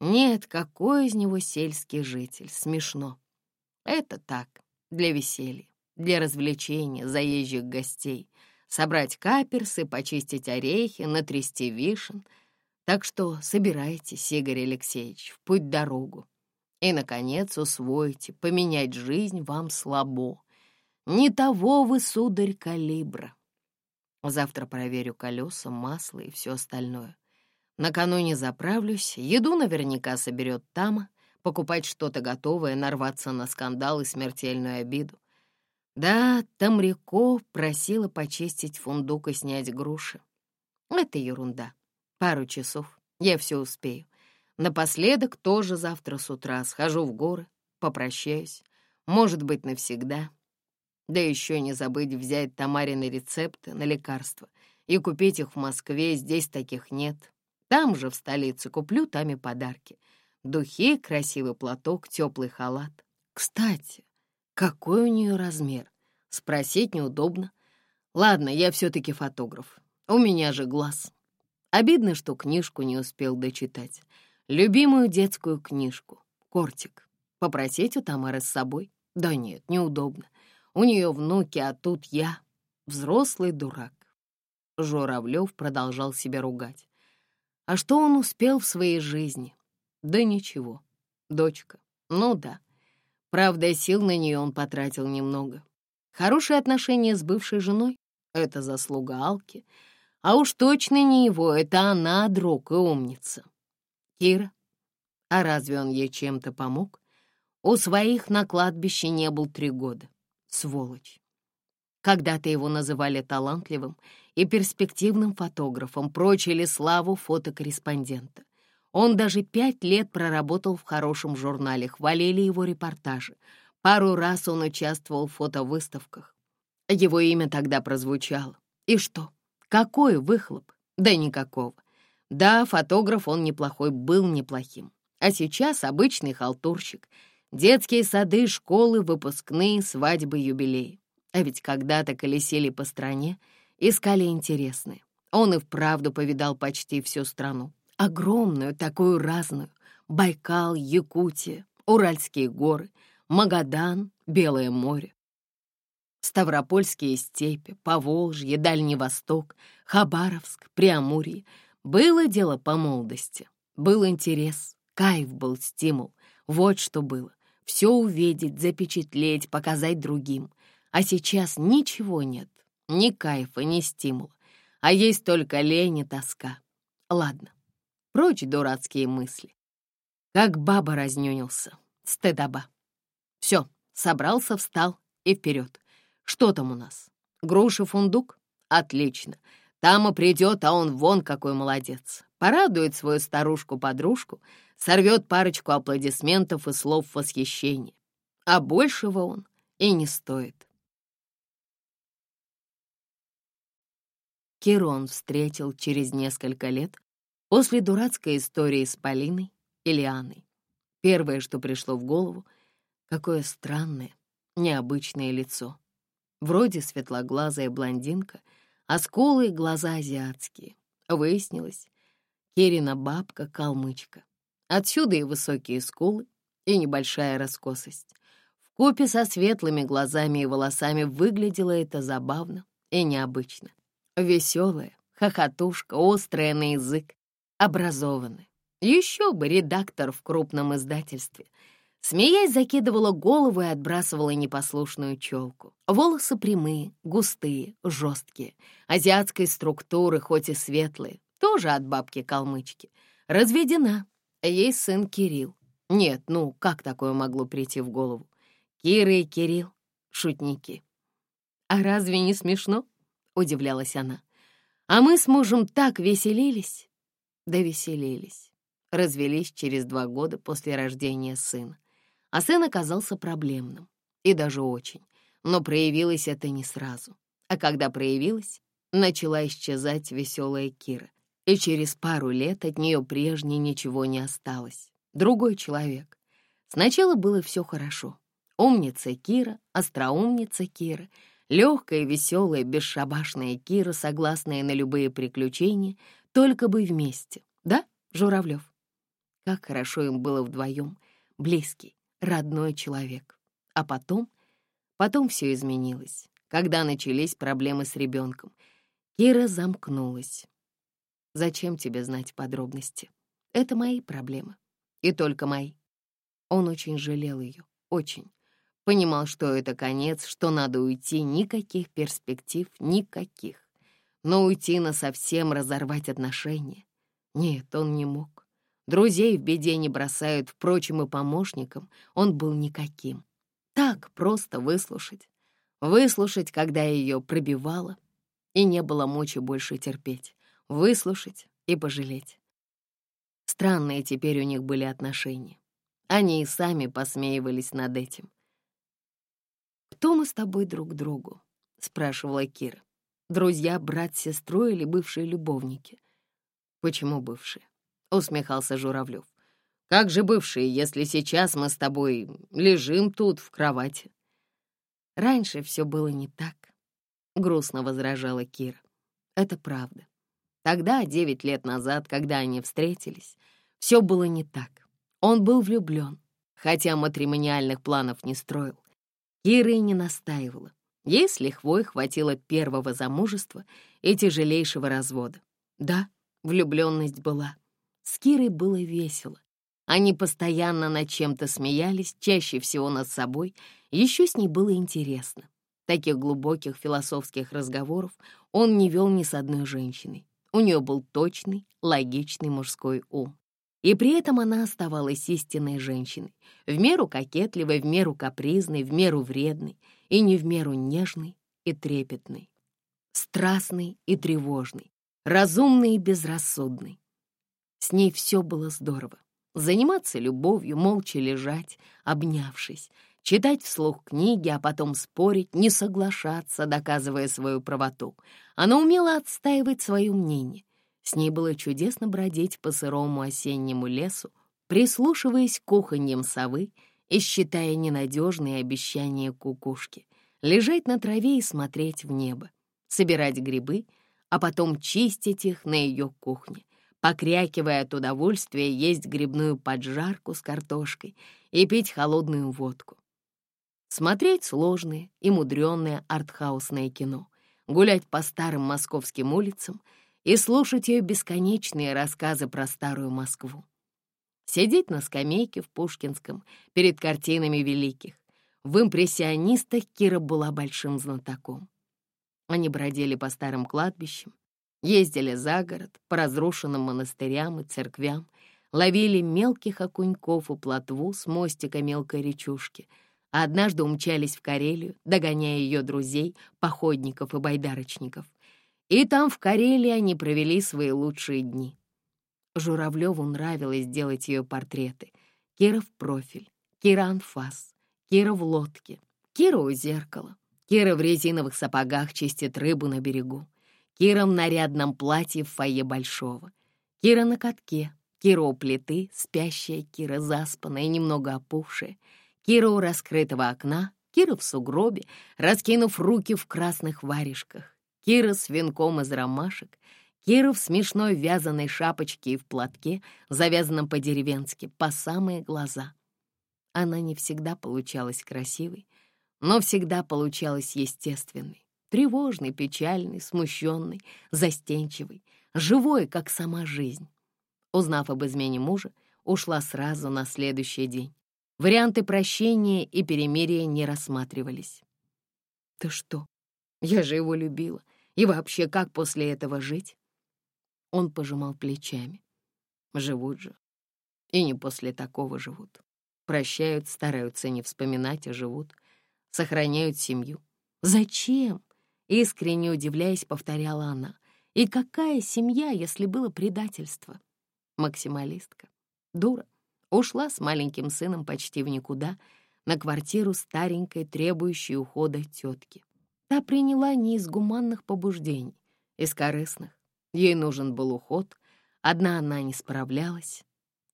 Нет, какой из него сельский житель, смешно. Это так, для веселья, для развлечения заезжих гостей. Собрать каперсы, почистить орехи, натрясти вишен. Так что собирайтесь, Игорь Алексеевич, в путь-дорогу. И, наконец, усвойте, поменять жизнь вам слабо. Не того вы, сударь, калибра. Завтра проверю колеса, масло и все остальное. Накануне заправлюсь, еду наверняка соберет Тама, покупать что-то готовое, нарваться на скандал и смертельную обиду. Да, Тамряков просила почистить фундук и снять груши. Это ерунда. Пару часов, я все успею. Напоследок тоже завтра с утра схожу в горы, попрощаюсь, может быть, навсегда. Да еще не забыть взять Тамарины рецепты на лекарства и купить их в Москве, здесь таких нет. Там же, в столице, куплю там и подарки. Духи, красивый платок, теплый халат. Кстати, какой у нее размер? Спросить неудобно. Ладно, я все-таки фотограф. У меня же глаз. Обидно, что книжку не успел дочитать. Любимую детскую книжку. Кортик. Попросить у Тамары с собой? Да нет, неудобно. У нее внуки, а тут я. Взрослый дурак. Журавлев продолжал себя ругать. А что он успел в своей жизни? Да ничего. Дочка. Ну да. Правда, сил на нее он потратил немного. Хорошие отношения с бывшей женой — это заслуга Алки. А уж точно не его, это она, друг и умница. Кира. А разве он ей чем-то помог? У своих на кладбище не был три года. Сволочь. Когда-то его называли талантливым и перспективным фотографом, прочили славу фотокорреспондента. Он даже пять лет проработал в хорошем журнале, хвалили его репортажи. Пару раз он участвовал в фотовыставках. Его имя тогда прозвучало. И что? Какой выхлоп? Да никакого. Да, фотограф он неплохой, был неплохим. А сейчас обычный халтурщик. Детские сады, школы, выпускные, свадьбы, юбилеи. А ведь когда-то колесили по стране, искали интересные. Он и вправду повидал почти всю страну. Огромную, такую разную. Байкал, Якутия, Уральские горы, Магадан, Белое море. Ставропольские степи, Поволжье, Дальний Восток, Хабаровск, Преамурье. Было дело по молодости. Был интерес, кайф был стимул. Вот что было. Все увидеть, запечатлеть, показать другим. А сейчас ничего нет. Ни кайфа, ни стимула. А есть только лень и тоска. Ладно, прочь дурацкие мысли. Как баба разнюнился. Стыдоба. Все, собрался, встал и вперед. Что там у нас? Груша фундук? Отлично. Там и придет, а он вон какой молодец. Порадует свою старушку-подружку, сорвет парочку аплодисментов и слов восхищения. А большего он и не стоит. Кирон встретил через несколько лет после дурацкой истории с Полиной и Лианой. Первое, что пришло в голову, какое странное, необычное лицо. Вроде светлоглазая блондинка, а скулы и глаза азиатские. Выяснилось, Кирина бабка — калмычка. Отсюда и высокие скулы, и небольшая раскосость. В купе со светлыми глазами и волосами выглядело это забавно и необычно. Веселая, хохотушка, острая на язык, образованная. Еще бы редактор в крупном издательстве — Смеясь, закидывала голову и отбрасывала непослушную челку. Волосы прямые, густые, жесткие, азиатской структуры, хоть и светлые, тоже от бабки-калмычки. Разведена, ей сын Кирилл. Нет, ну как такое могло прийти в голову? Кира и Кирилл — шутники. «А разве не смешно?» — удивлялась она. «А мы с мужем так веселились?» Да веселились. Развелись через два года после рождения сына. А сын оказался проблемным, и даже очень. Но проявилось это не сразу. А когда проявилось, начала исчезать веселая Кира. И через пару лет от нее прежней ничего не осталось. Другой человек. Сначала было все хорошо. Умница Кира, остроумница Кира, легкая, веселая, бесшабашная Кира, согласная на любые приключения, только бы вместе. Да, Журавлев? Как хорошо им было вдвоем, близкий, родной человек. А потом, потом все изменилось, когда начались проблемы с ребенком. Кира замкнулась. Зачем тебе знать подробности? Это мои проблемы. И только мои. Он очень жалел ее, очень. Понимал, что это конец, что надо уйти, никаких перспектив, никаких. Но уйти на совсем разорвать отношения? Нет, он не мог. Друзей в беде не бросают, впрочем, и помощникам он был никаким. Так просто выслушать. Выслушать, когда ее пробивало, и не было мочи больше терпеть. Выслушать и пожалеть. Странные теперь у них были отношения. Они и сами посмеивались над этим. «Кто мы с тобой друг другу?» — спрашивала Кира. «Друзья, брат с сестрой или бывшие любовники?» «Почему бывшие?» усмехался Журавлев. «Как же бывшие, если сейчас мы с тобой лежим тут в кровати?» «Раньше все было не так», — грустно возражала Кира. «Это правда. Тогда, девять лет назад, когда они встретились, все было не так. Он был влюблен, хотя матримониальных планов не строил. Кира и не настаивала. Ей с лихвой хватило первого замужества и тяжелейшего развода. Да, влюбленность была, с Кирой было весело. Они постоянно над чем-то смеялись, чаще всего над собой. Еще с ней было интересно. Таких глубоких философских разговоров он не вел ни с одной женщиной. У нее был точный, логичный мужской ум. И при этом она оставалась истинной женщиной, в меру кокетливой, в меру капризной, в меру вредной и не в меру нежной и трепетной, страстной и тревожной, разумной и безрассудной. С ней все было здорово. Заниматься любовью, молча лежать, обнявшись, читать вслух книги, а потом спорить, не соглашаться, доказывая свою правоту. Она умела отстаивать свое мнение. С ней было чудесно бродить по сырому осеннему лесу, прислушиваясь к кухоньям совы и считая ненадежные обещания кукушки, лежать на траве и смотреть в небо, собирать грибы, а потом чистить их на ее кухне, покрякивая от удовольствия есть грибную поджарку с картошкой и пить холодную водку. Смотреть сложное и мудреное артхаусное кино, гулять по старым московским улицам и слушать ее бесконечные рассказы про старую Москву. Сидеть на скамейке в Пушкинском перед картинами великих. В импрессионистах Кира была большим знатоком. Они бродили по старым кладбищам, ездили за город, по разрушенным монастырям и церквям, ловили мелких окуньков у плотву с мостика мелкой речушки — а однажды умчались в Карелию, догоняя ее друзей, походников и байдарочников. И там, в Карелии, они провели свои лучшие дни. Журавлеву нравилось делать ее портреты. Кира в профиль, Кира анфас, Кира в лодке, Кира у зеркала, Кира в резиновых сапогах чистит рыбу на берегу, Кира в нарядном платье в фойе Большого, Кира на катке, Кира у плиты, спящая Кира заспанная, немного опухшая — Кира у раскрытого окна, Кира в сугробе, раскинув руки в красных варежках, Кира с венком из ромашек, Кира в смешной вязаной шапочке и в платке, завязанном по-деревенски, по самые глаза. Она не всегда получалась красивой, но всегда получалась естественной, тревожной, печальной, смущенной, застенчивой, живой, как сама жизнь. Узнав об измене мужа, ушла сразу на следующий день. Варианты прощения и перемирия не рассматривались. «Ты что? Я же его любила. И вообще, как после этого жить?» Он пожимал плечами. «Живут же. И не после такого живут. Прощают, стараются не вспоминать, а живут. Сохраняют семью. Зачем?» Искренне удивляясь, повторяла она. «И какая семья, если было предательство?» Максималистка. Дура. Ушла с маленьким сыном почти в никуда, на квартиру старенькой, требующей ухода тетки. Та приняла не из гуманных побуждений, из корыстных. Ей нужен был уход, одна она не справлялась.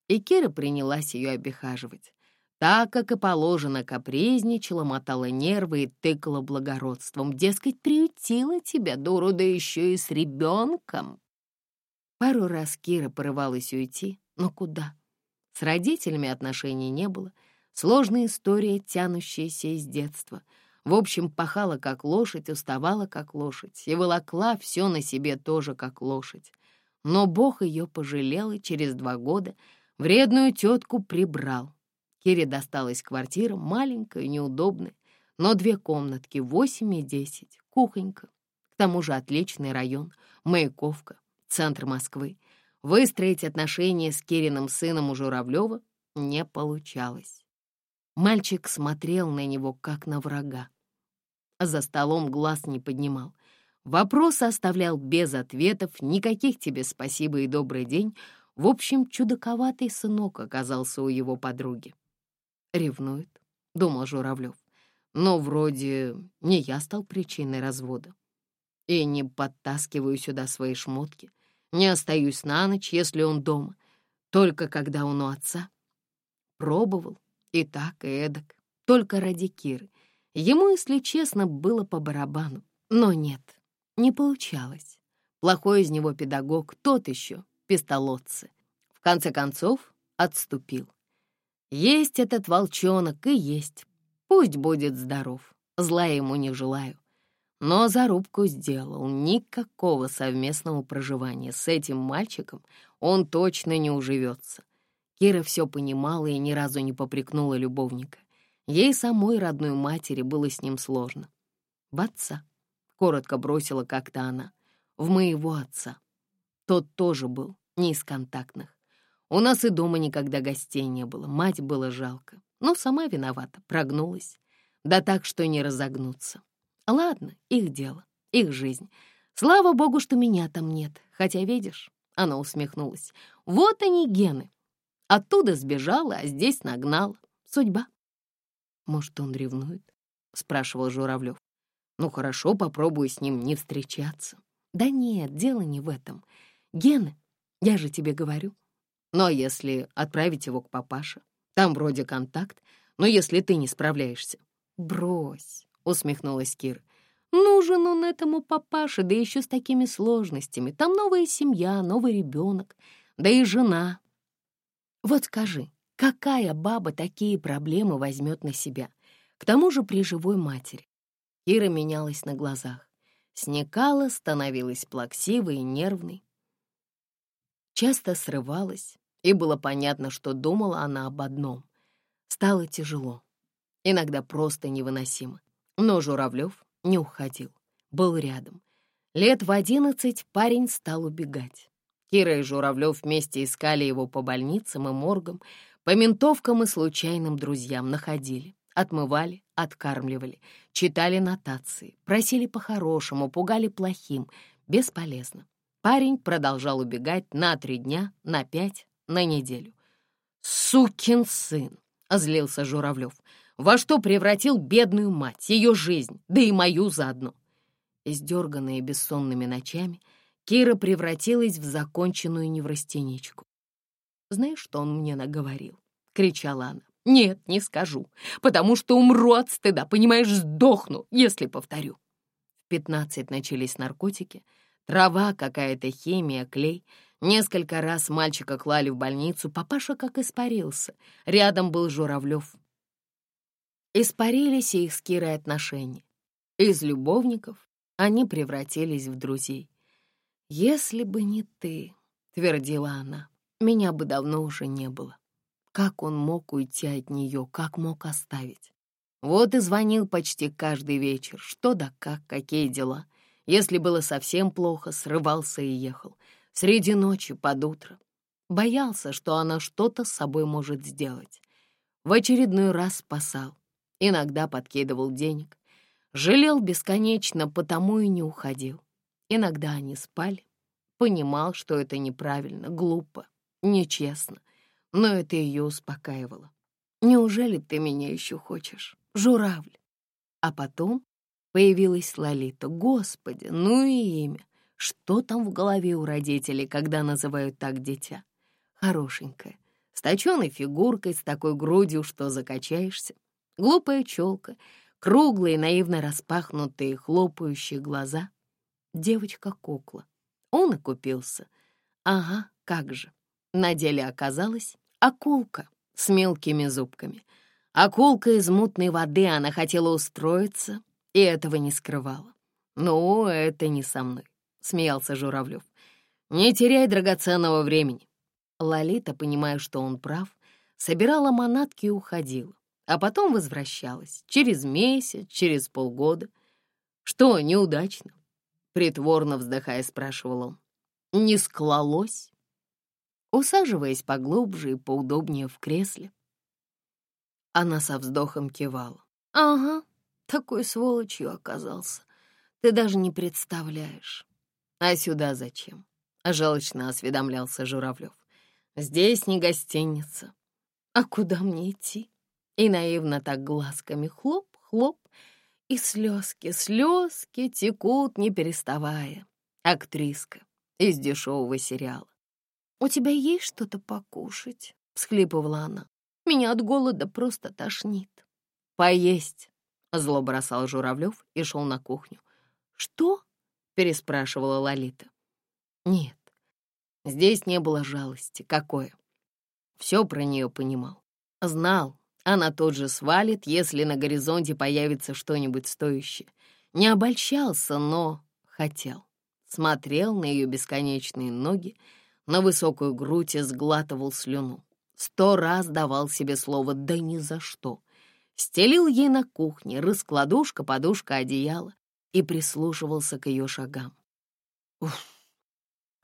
И Кира принялась ее обихаживать. Так, как и положено, капризничала, мотала нервы и тыкала благородством. Дескать, приютила тебя, дуру, да еще и с ребенком. Пару раз Кира порывалась уйти, но куда? С родителями отношений не было. Сложная история, тянущаяся из детства. В общем, пахала как лошадь, уставала как лошадь и волокла все на себе тоже как лошадь. Но Бог ее пожалел и через два года вредную тетку прибрал. Кире досталась квартира, маленькая, неудобная, но две комнатки, восемь и десять, кухонька. К тому же отличный район, Маяковка, центр Москвы. Выстроить отношения с Кириным сыном у Журавлева не получалось. Мальчик смотрел на него, как на врага. За столом глаз не поднимал. Вопросы оставлял без ответов, никаких тебе спасибо и добрый день. В общем, чудаковатый сынок оказался у его подруги. «Ревнует», — думал Журавлев. «Но вроде не я стал причиной развода. И не подтаскиваю сюда свои шмотки. Не остаюсь на ночь, если он дома, только когда он у отца. Пробовал и так, и эдак, только ради Киры. Ему, если честно, было по барабану. Но нет, не получалось. Плохой из него педагог, тот еще, пистолотцы. В конце концов, отступил. Есть этот волчонок и есть. Пусть будет здоров, зла ему не желаю. Но зарубку сделал. Никакого совместного проживания с этим мальчиком он точно не уживется. Кира все понимала и ни разу не попрекнула любовника. Ей самой родной матери было с ним сложно. В отца. Коротко бросила как-то она. В моего отца. Тот тоже был не из контактных. У нас и дома никогда гостей не было. Мать было жалко. Но сама виновата, прогнулась. Да так, что не разогнуться. Ладно, их дело, их жизнь. Слава богу, что меня там нет. Хотя, видишь, она усмехнулась. Вот они гены. Оттуда сбежала, а здесь нагнала. Судьба. «Может, он ревнует?» — спрашивал Журавлев. «Ну хорошо, попробую с ним не встречаться». «Да нет, дело не в этом. Гена, я же тебе говорю. Но если отправить его к папаше, там вроде контакт, но если ты не справляешься...» «Брось», — усмехнулась Кира. «Нужен он этому папаше, да еще с такими сложностями. Там новая семья, новый ребенок, да и жена. Вот скажи, какая баба такие проблемы возьмет на себя? К тому же при живой матери. Кира менялась на глазах. Сникала, становилась плаксивой и нервной. Часто срывалась, и было понятно, что думала она об одном. Стало тяжело, иногда просто невыносимо. Но Журавлев не уходил, был рядом. Лет в одиннадцать парень стал убегать. Кира и Журавлев вместе искали его по больницам и моргам, по ментовкам и случайным друзьям находили, отмывали, откармливали, читали нотации, просили по-хорошему, пугали плохим. Бесполезно. Парень продолжал убегать на три дня, на пять, на неделю. «Сукин сын!» — озлился Журавлев. «Во что превратил бедную мать, ее жизнь, да и мою заодно?» Издерганная бессонными ночами, Кира превратилась в законченную неврастеничку. «Знаешь, что он мне наговорил?» — кричала она. «Нет, не скажу, потому что умру от стыда, понимаешь, сдохну, если повторю». В пятнадцать начались наркотики, трава, какая-то химия, клей. Несколько раз мальчика клали в больницу, папаша как испарился. Рядом был Журавлев. Испарились и их с Кирой отношения. Из любовников они превратились в друзей. «Если бы не ты», — твердила она, — «меня бы давно уже не было». Как он мог уйти от нее, как мог оставить? Вот и звонил почти каждый вечер. Что да как, какие дела. Если было совсем плохо, срывался и ехал. Среди ночи, под утро. Боялся, что она что-то с собой может сделать. В очередной раз спасал. Иногда подкидывал денег. Жалел бесконечно, потому и не уходил. Иногда они спали. Понимал, что это неправильно, глупо, нечестно, но это ее успокаивало. «Неужели ты меня еще хочешь, журавль?» А потом появилась Лолита. Господи, ну и имя. Что там в голове у родителей, когда называют так дитя? Хорошенькая, с точеной фигуркой, с такой грудью, что закачаешься. Глупая челка, круглые, наивно распахнутые, хлопающие глаза — девочка-кукла. Он и купился. Ага, как же. На деле оказалась акулка с мелкими зубками. Акулка из мутной воды, она хотела устроиться и этого не скрывала. «Ну, это не со мной», — смеялся Журавлев. «Не теряй драгоценного времени». Лолита, понимая, что он прав, собирала манатки и уходила, а потом возвращалась через месяц, через полгода. Что, неудачно? Притворно вздыхая, спрашивал он. «Не склалось?» Усаживаясь поглубже и поудобнее в кресле, она со вздохом кивала. «Ага, такой сволочью оказался. Ты даже не представляешь. А сюда зачем?» — жалочно осведомлялся Журавлев. «Здесь не гостиница. А куда мне идти?» И наивно так глазками хлоп-хлоп и слезки, слезки текут, не переставая. Актриска из дешевого сериала. «У тебя есть что-то покушать?» — всхлипывала она. «Меня от голода просто тошнит». «Поесть!» — зло бросал Журавлев и шел на кухню. «Что?» — переспрашивала Лолита. «Нет, здесь не было жалости. Какое?» Все про нее понимал. Знал, она тут же свалит, если на горизонте появится что-нибудь стоящее. Не обольщался, но хотел. Смотрел на ее бесконечные ноги, на высокую грудь и сглатывал слюну. Сто раз давал себе слово «да ни за что». Стелил ей на кухне раскладушка, подушка, одеяло и прислушивался к ее шагам. Уф,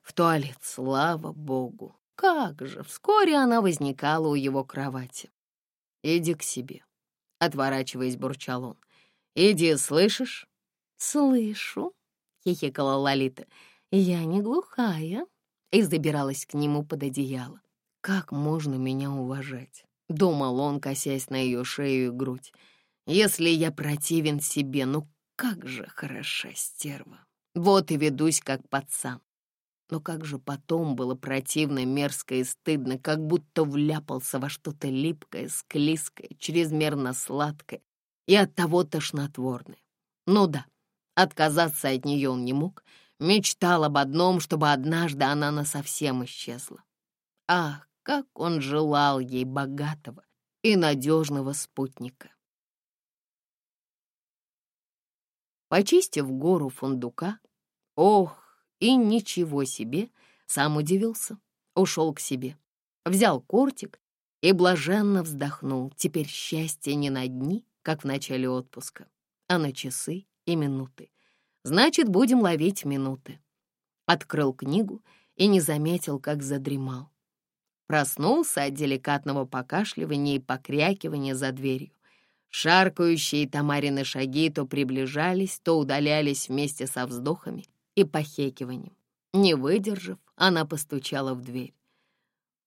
в туалет, слава богу. Как же, вскоре она возникала у его кровати. Иди к себе. Отворачиваясь, бурчал он. Иди, слышишь? Слышу, хихикала Лолита. Я не глухая. И забиралась к нему под одеяло. Как можно меня уважать? Думал он, косясь на ее шею и грудь. Если я противен себе, ну как же хороша стерва. Вот и ведусь как пацан. Но как же потом было противно, мерзко и стыдно, как будто вляпался во что-то липкое, склизкое, чрезмерно сладкое и оттого тошнотворное. Ну да, отказаться от нее он не мог, мечтал об одном, чтобы однажды она насовсем исчезла. Ах, как он желал ей богатого и надежного спутника. Почистив гору фундука, ох, и ничего себе, сам удивился, ушел к себе, взял кортик и блаженно вздохнул. Теперь счастье не на дни, как в начале отпуска, а на часы и минуты. Значит, будем ловить минуты. Открыл книгу и не заметил, как задремал. Проснулся от деликатного покашливания и покрякивания за дверью. Шаркающие Тамарины шаги то приближались, то удалялись вместе со вздохами и похекиванием. Не выдержав, она постучала в дверь.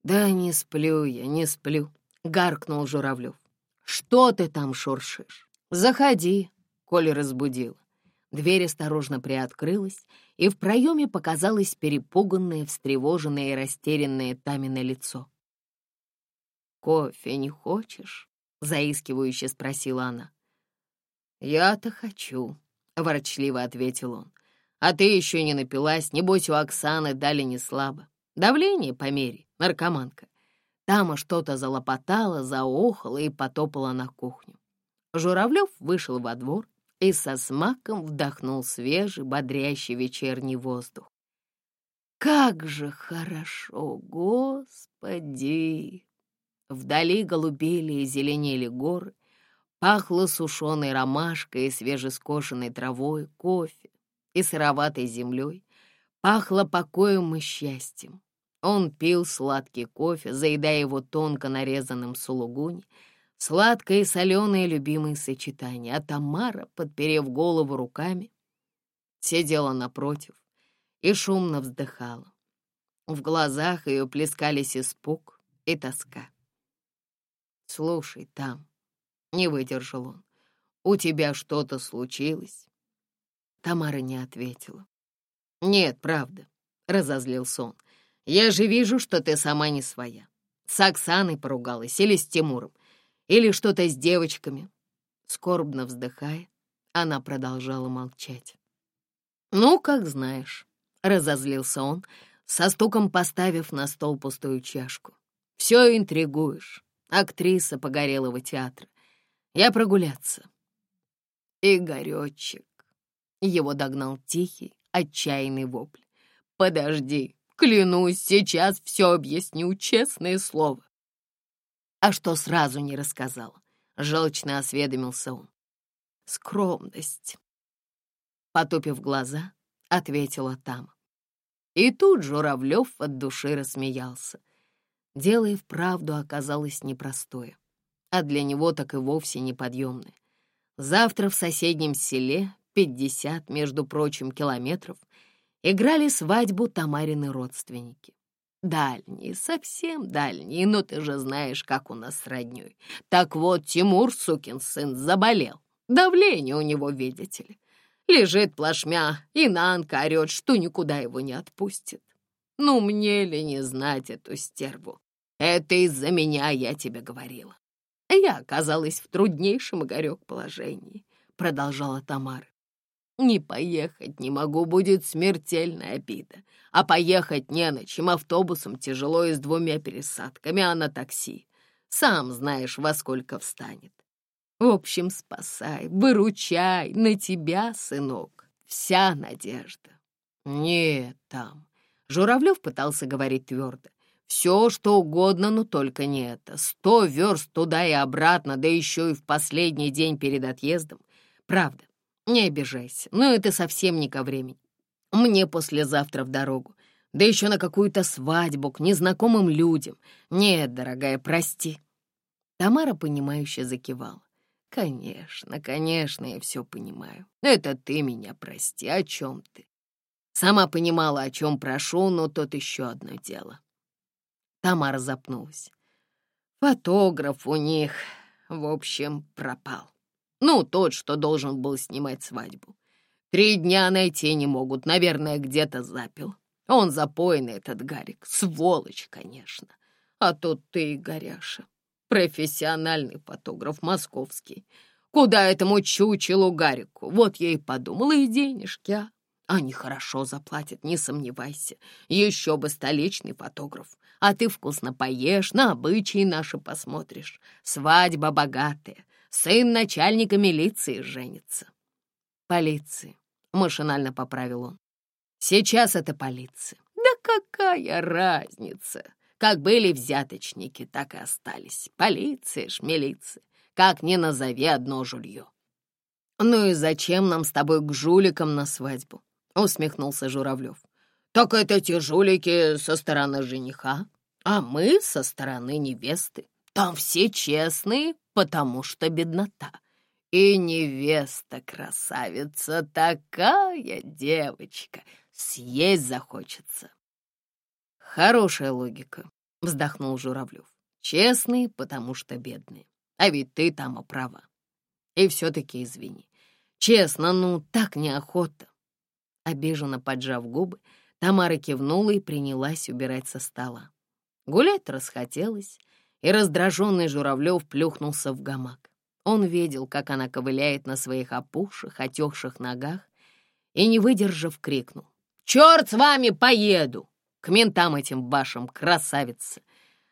«Да не сплю я, не сплю», — гаркнул Журавлев. «Что ты там шуршишь? Заходи», — Коля разбудила. Дверь осторожно приоткрылась, и в проеме показалось перепуганное, встревоженное и растерянное Тамино лицо. «Кофе не хочешь?» — заискивающе спросила она. «Я-то хочу», — ворчливо ответил он. «А ты еще не напилась, небось у Оксаны дали не слабо. Давление помери, наркоманка». Тама что-то залопотала, заохала и потопала на кухню. Журавлев вышел во двор и со смаком вдохнул свежий, бодрящий вечерний воздух. «Как же хорошо, Господи!» Вдали голубели и зеленели горы, пахло сушеной ромашкой и свежескошенной травой, кофе и сыроватой землей, пахло покоем и счастьем. Он пил сладкий кофе, заедая его тонко нарезанным сулугуни, Сладкое и соленое любимые сочетания, а Тамара, подперев голову руками, сидела напротив и шумно вздыхала. В глазах ее плескались испуг и тоска. «Слушай, там», — не выдержал он, — «у тебя что-то случилось?» Тамара не ответила. «Нет, правда», — разозлился он, — «я же вижу, что ты сама не своя. С Оксаной поругалась или с Тимуром. Или что-то с девочками?» Скорбно вздыхая, она продолжала молчать. «Ну, как знаешь», — разозлился он, со стуком поставив на стол пустую чашку. «Все интригуешь, актриса погорелого театра. Я прогуляться». «Игоречек», — его догнал тихий, отчаянный вопль. «Подожди, клянусь, сейчас все объясню, честное слово. А что сразу не рассказал? Желчно осведомился он. Скромность. Потупив глаза, ответила Тама. И тут Журавлев от души рассмеялся. Дело и вправду оказалось непростое, а для него так и вовсе неподъемное. Завтра в соседнем селе, 50, между прочим, километров, играли свадьбу Тамарины родственники. Дальние, совсем дальние, но ты же знаешь, как у нас с роднёй. Так вот, Тимур, сукин сын, заболел. Давление у него, видите ли. Лежит плашмя, и Нанка орёт, что никуда его не отпустит. Ну, мне ли не знать эту стерву? Это из-за меня я тебе говорила. Я оказалась в труднейшем, Игорек, положении, продолжала Тамара. Не поехать не могу, будет смертельная обида. А поехать не на чем, автобусом тяжело и с двумя пересадками, а на такси. Сам знаешь, во сколько встанет. В общем, спасай, выручай, на тебя, сынок, вся надежда. Нет, там. Журавлев пытался говорить твердо. Все, что угодно, но только не это. Сто верст туда и обратно, да еще и в последний день перед отъездом. Правда, не обижайся, но это совсем не ко времени. Мне послезавтра в дорогу, да еще на какую-то свадьбу к незнакомым людям. Нет, дорогая, прости». Тамара, понимающе закивала. «Конечно, конечно, я все понимаю. Это ты меня прости, о чем ты?» Сама понимала, о чем прошу, но тут еще одно дело. Тамара запнулась. Фотограф у них, в общем, пропал. Ну, тот, что должен был снимать свадьбу. Три дня найти не могут, наверное, где-то запил. Он запойный, этот Гарик, сволочь, конечно. А тут ты, Горяша, профессиональный фотограф московский. Куда этому чучелу Гарику? Вот я и подумала, и денежки, а? Они хорошо заплатят, не сомневайся. Еще бы столичный фотограф. А ты вкусно поешь, на обычаи наши посмотришь. Свадьба богатая. Сын начальника милиции женится. Полиции. Машинально поправил он. Сейчас это полиция. Да какая разница? Как были взяточники, так и остались. Полиция ж, милиция. Как ни назови одно жулье. «Ну и зачем нам с тобой к жуликам на свадьбу?» — усмехнулся Журавлев. «Так это те жулики со стороны жениха, а мы со стороны невесты. Там все честные, потому что беднота. И невеста красавица такая девочка, съесть захочется». «Хорошая логика», — вздохнул Журавлев. «Честные, потому что бедные. А ведь ты, Тама, права. И все-таки извини. Честно, ну, так неохота. Обиженно поджав губы, Тамара кивнула и принялась убирать со стола. Гулять расхотелось, и раздраженный Журавлев плюхнулся в гамак. Он видел, как она ковыляет на своих опухших, отекших ногах, и, не выдержав, крикнул. «Черт с вами, поеду! К ментам этим вашим, красавица!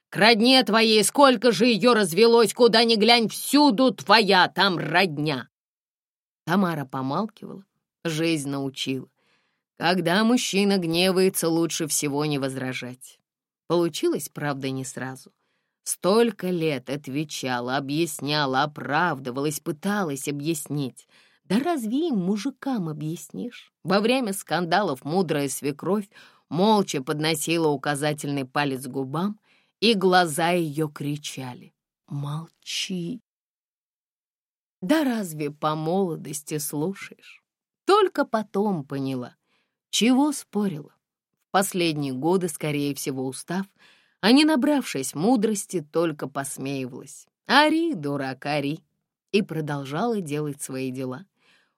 К родне твоей сколько же ее развелось, куда ни глянь, всюду твоя там родня!» Тамара помалкивала, жизнь научила. Когда мужчина гневается, лучше всего не возражать. Получилось, правда, не сразу. Столько лет отвечала, объясняла, оправдывалась, пыталась объяснить. Да разве им, мужикам, объяснишь? Во время скандалов мудрая свекровь молча подносила указательный палец губам, и глаза ее кричали «Молчи!». Да разве по молодости слушаешь? Только потом поняла, чего спорила. В последние годы, скорее всего, устав, а не набравшись мудрости, только посмеивалась. «Ари, дурак, ари!» и продолжала делать свои дела.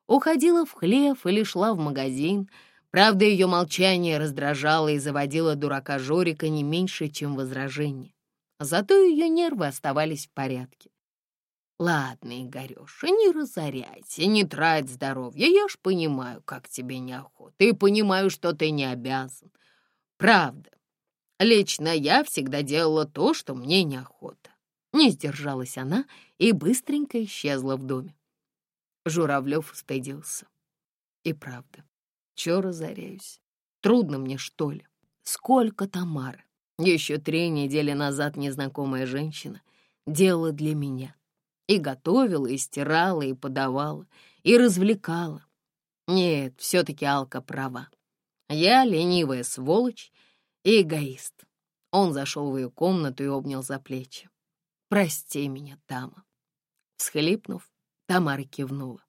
Уходила в хлев или шла в магазин — Правда, ее молчание раздражало и заводило дурака Жорика не меньше, чем возражение. Зато ее нервы оставались в порядке. «Ладно, Игореша, не разоряйся, не трать здоровье. Я ж понимаю, как тебе неохота, и понимаю, что ты не обязан. Правда, лично я всегда делала то, что мне неохота». Не сдержалась она и быстренько исчезла в доме. Журавлев устыдился. И правда, Чё разоряюсь? Трудно мне, что ли? Сколько Тамара, еще три недели назад незнакомая женщина, делала для меня. И готовила, и стирала, и подавала, и развлекала. Нет, все-таки Алка права. Я ленивая сволочь эгоист. Он зашел в ее комнату и обнял за плечи. «Прости меня, Тама». Всхлипнув, Тамара кивнула.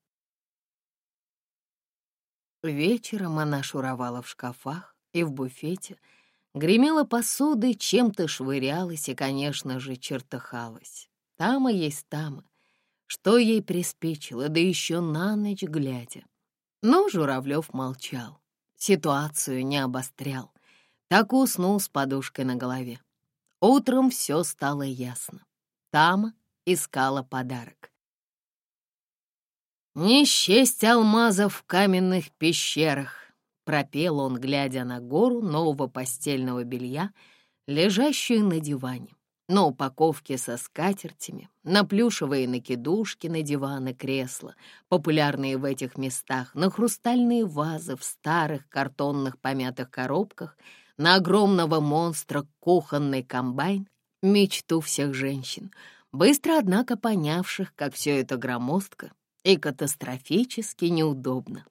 Вечером она шуровала в шкафах и в буфете, гремела посудой, чем-то швырялась и, конечно же, чертыхалась. Тама есть тама. Что ей приспичило, да еще на ночь глядя. Но Журавлев молчал, ситуацию не обострял. Так уснул с подушкой на голове. Утром все стало ясно. Тама искала подарок. «Не счесть алмазов в каменных пещерах», — пропел он, глядя на гору нового постельного белья, лежащую на диване, на упаковке со скатертями, на плюшевые накидушки на диваны, кресла, популярные в этих местах, на хрустальные вазы в старых картонных помятых коробках, на огромного монстра кухонный комбайн, мечту всех женщин, быстро, однако, понявших, как все это громоздко, и катастрофически неудобно.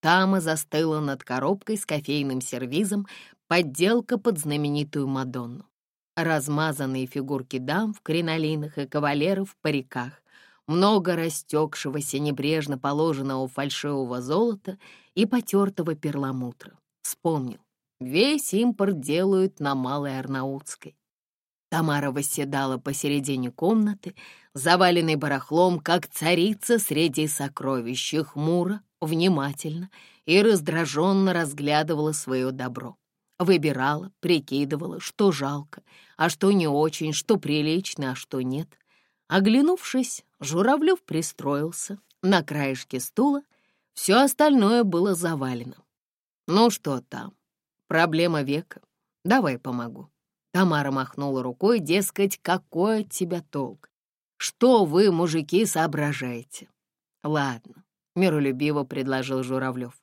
Тама застыла над коробкой с кофейным сервизом, подделка под знаменитую Мадонну. Размазанные фигурки дам в кринолинах и кавалеров в париках, много растекшегося небрежно положенного фальшивого золота и потертого перламутра. Вспомнил, весь импорт делают на Малой Арнаутской. Тамара восседала посередине комнаты, заваленной барахлом, как царица среди сокровищ, хмуро, внимательно и раздраженно разглядывала свое добро. Выбирала, прикидывала, что жалко, а что не очень, что прилично, а что нет. Оглянувшись, Журавлев пристроился на краешке стула, все остальное было завалено. «Ну что там? Проблема века. Давай помогу». Тамара махнула рукой, дескать, какой от тебя толк? Что вы, мужики, соображаете? Ладно, миролюбиво предложил Журавлев.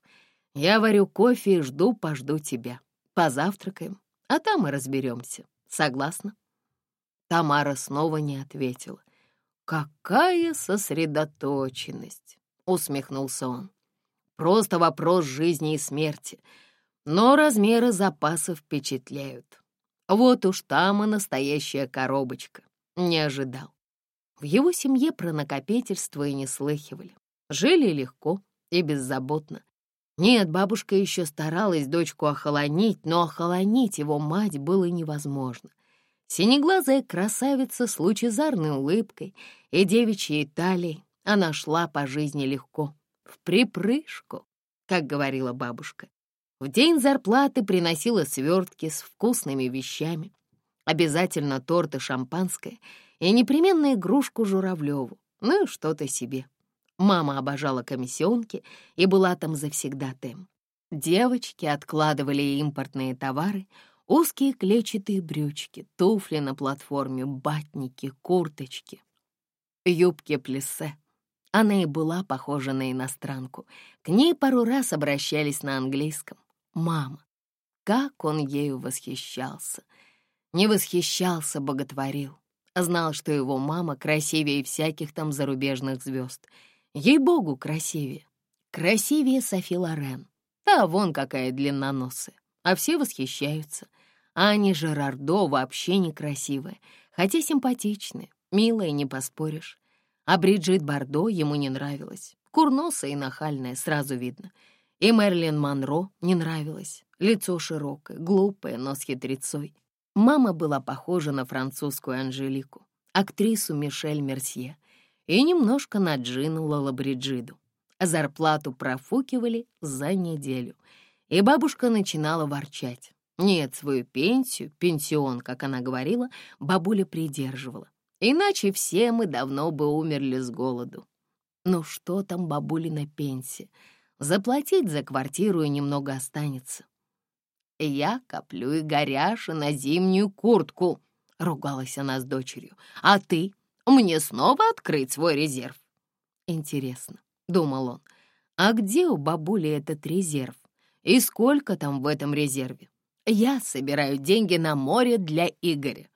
Я варю кофе и жду, пожду тебя. Позавтракаем, а там и разберемся. Согласна? Тамара снова не ответила. «Какая сосредоточенность!» — усмехнулся он. «Просто вопрос жизни и смерти. Но размеры запасов впечатляют. Вот уж там и настоящая коробочка. Не ожидал. В его семье про накопительство и не слыхивали. Жили легко и беззаботно. Нет, бабушка еще старалась дочку охолонить, но охолонить его мать было невозможно. Синеглазая красавица с лучезарной улыбкой и девичьей талией, она шла по жизни легко, в припрыжку, как говорила бабушка. В день зарплаты приносила свертки с вкусными вещами. Обязательно торт и шампанское, и непременно игрушку Журавлеву, ну и что-то себе. Мама обожала комиссионки и была там завсегдатаем. Девочки откладывали импортные товары, узкие клетчатые брючки, туфли на платформе, батники, курточки, юбки плессе. Она и была похожа на иностранку. К ней пару раз обращались на английском мама. Как он ею восхищался. Не восхищался, боготворил. Знал, что его мама красивее всяких там зарубежных звезд. Ей-богу, красивее. Красивее Софи Лорен. Да, вон какая длинноносая. А все восхищаются. Аня Жерардо вообще некрасивая, хотя симпатичная, милая, не поспоришь. А Бриджит Бардо ему не нравилась. Курносая и нахальная, сразу видно — и Мерлин Монро не нравилось. Лицо широкое, глупое, но с хитрецой. Мама была похожа на французскую Анжелику, актрису Мишель Мерсье, и немножко на Джину Лалабриджиду. Зарплату профукивали за неделю, и бабушка начинала ворчать. Нет, свою пенсию, пенсион, как она говорила, бабуля придерживала. Иначе все мы давно бы умерли с голоду. Ну что там бабулина пенсия? Заплатить за квартиру и немного останется. «Я коплю и горяши на зимнюю куртку», — ругалась она с дочерью. «А ты? Мне снова открыть свой резерв?» «Интересно», — думал он, — «а где у бабули этот резерв? И сколько там в этом резерве? Я собираю деньги на море для Игоря.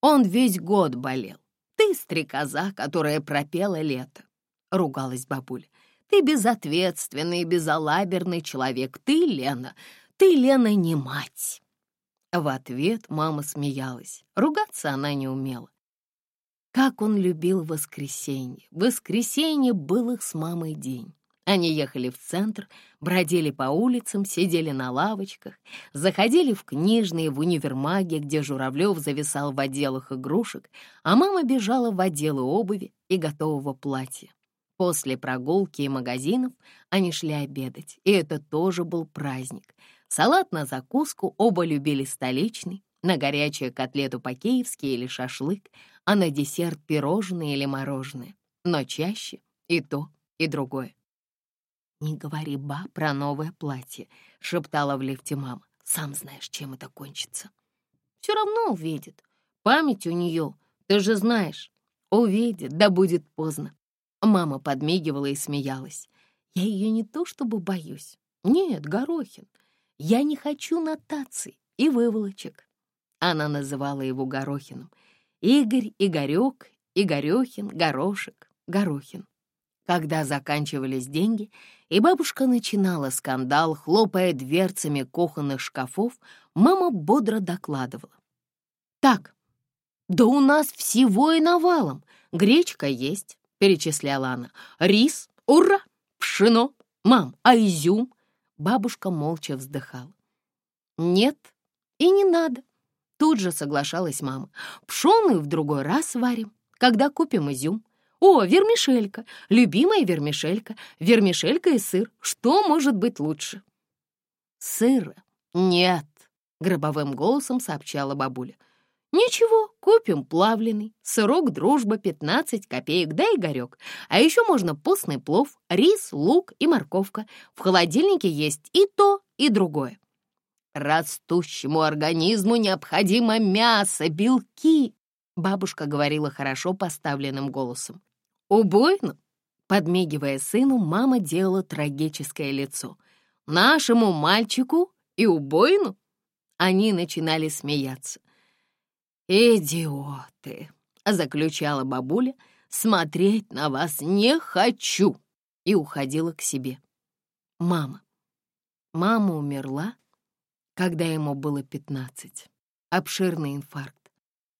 Он весь год болел. Ты стрекоза, которая пропела лето», — ругалась бабуля. Ты безответственный, безалаберный человек. Ты, Лена, ты, Лена, не мать. В ответ мама смеялась. Ругаться она не умела. Как он любил воскресенье. Воскресенье был их с мамой день. Они ехали в центр, бродили по улицам, сидели на лавочках, заходили в книжные, в универмаги, где Журавлев зависал в отделах игрушек, а мама бежала в отделы обуви и готового платья. После прогулки и магазинов они шли обедать, и это тоже был праздник. Салат на закуску оба любили столичный, на горячее котлету по-киевски или шашлык, а на десерт пирожное или мороженое. Но чаще и то, и другое. «Не говори, ба, про новое платье», — шептала в лифте мама. «Сам знаешь, чем это кончится». «Все равно увидит. Память у нее, ты же знаешь. Увидит, да будет поздно. Мама подмигивала и смеялась. Я ее не то чтобы боюсь. Нет, Горохин. Я не хочу нотаций и выволочек. Она называла его Горохиным. Игорь, Игорек, Игорехин, Горошек, Горохин. Когда заканчивались деньги, и бабушка начинала скандал, хлопая дверцами кухонных шкафов, мама бодро докладывала. «Так, да у нас всего и навалом. Гречка есть, — перечисляла она. «Рис, ура! Пшено! Мам, а изюм?» Бабушка молча вздыхала. «Нет, и не надо. Тут же соглашалась мама. Пшеную в другой раз варим, когда купим изюм. О, вермишелька, любимая вермишелька, вермишелька и сыр. Что может быть лучше? Сыра нет, гробовым голосом сообщала бабуля. Ничего, купим плавленый, сырок дружба 15 копеек, да Игорек. А еще можно постный плов, рис, лук и морковка. В холодильнике есть и то, и другое. Растущему организму необходимо мясо, белки, бабушка говорила хорошо поставленным голосом. Убойно, подмигивая сыну, мама делала трагическое лицо. Нашему мальчику и убойну? Они начинали смеяться. «Идиоты!» — заключала бабуля. «Смотреть на вас не хочу!» и уходила к себе. Мама. Мама умерла, когда ему было пятнадцать. Обширный инфаркт.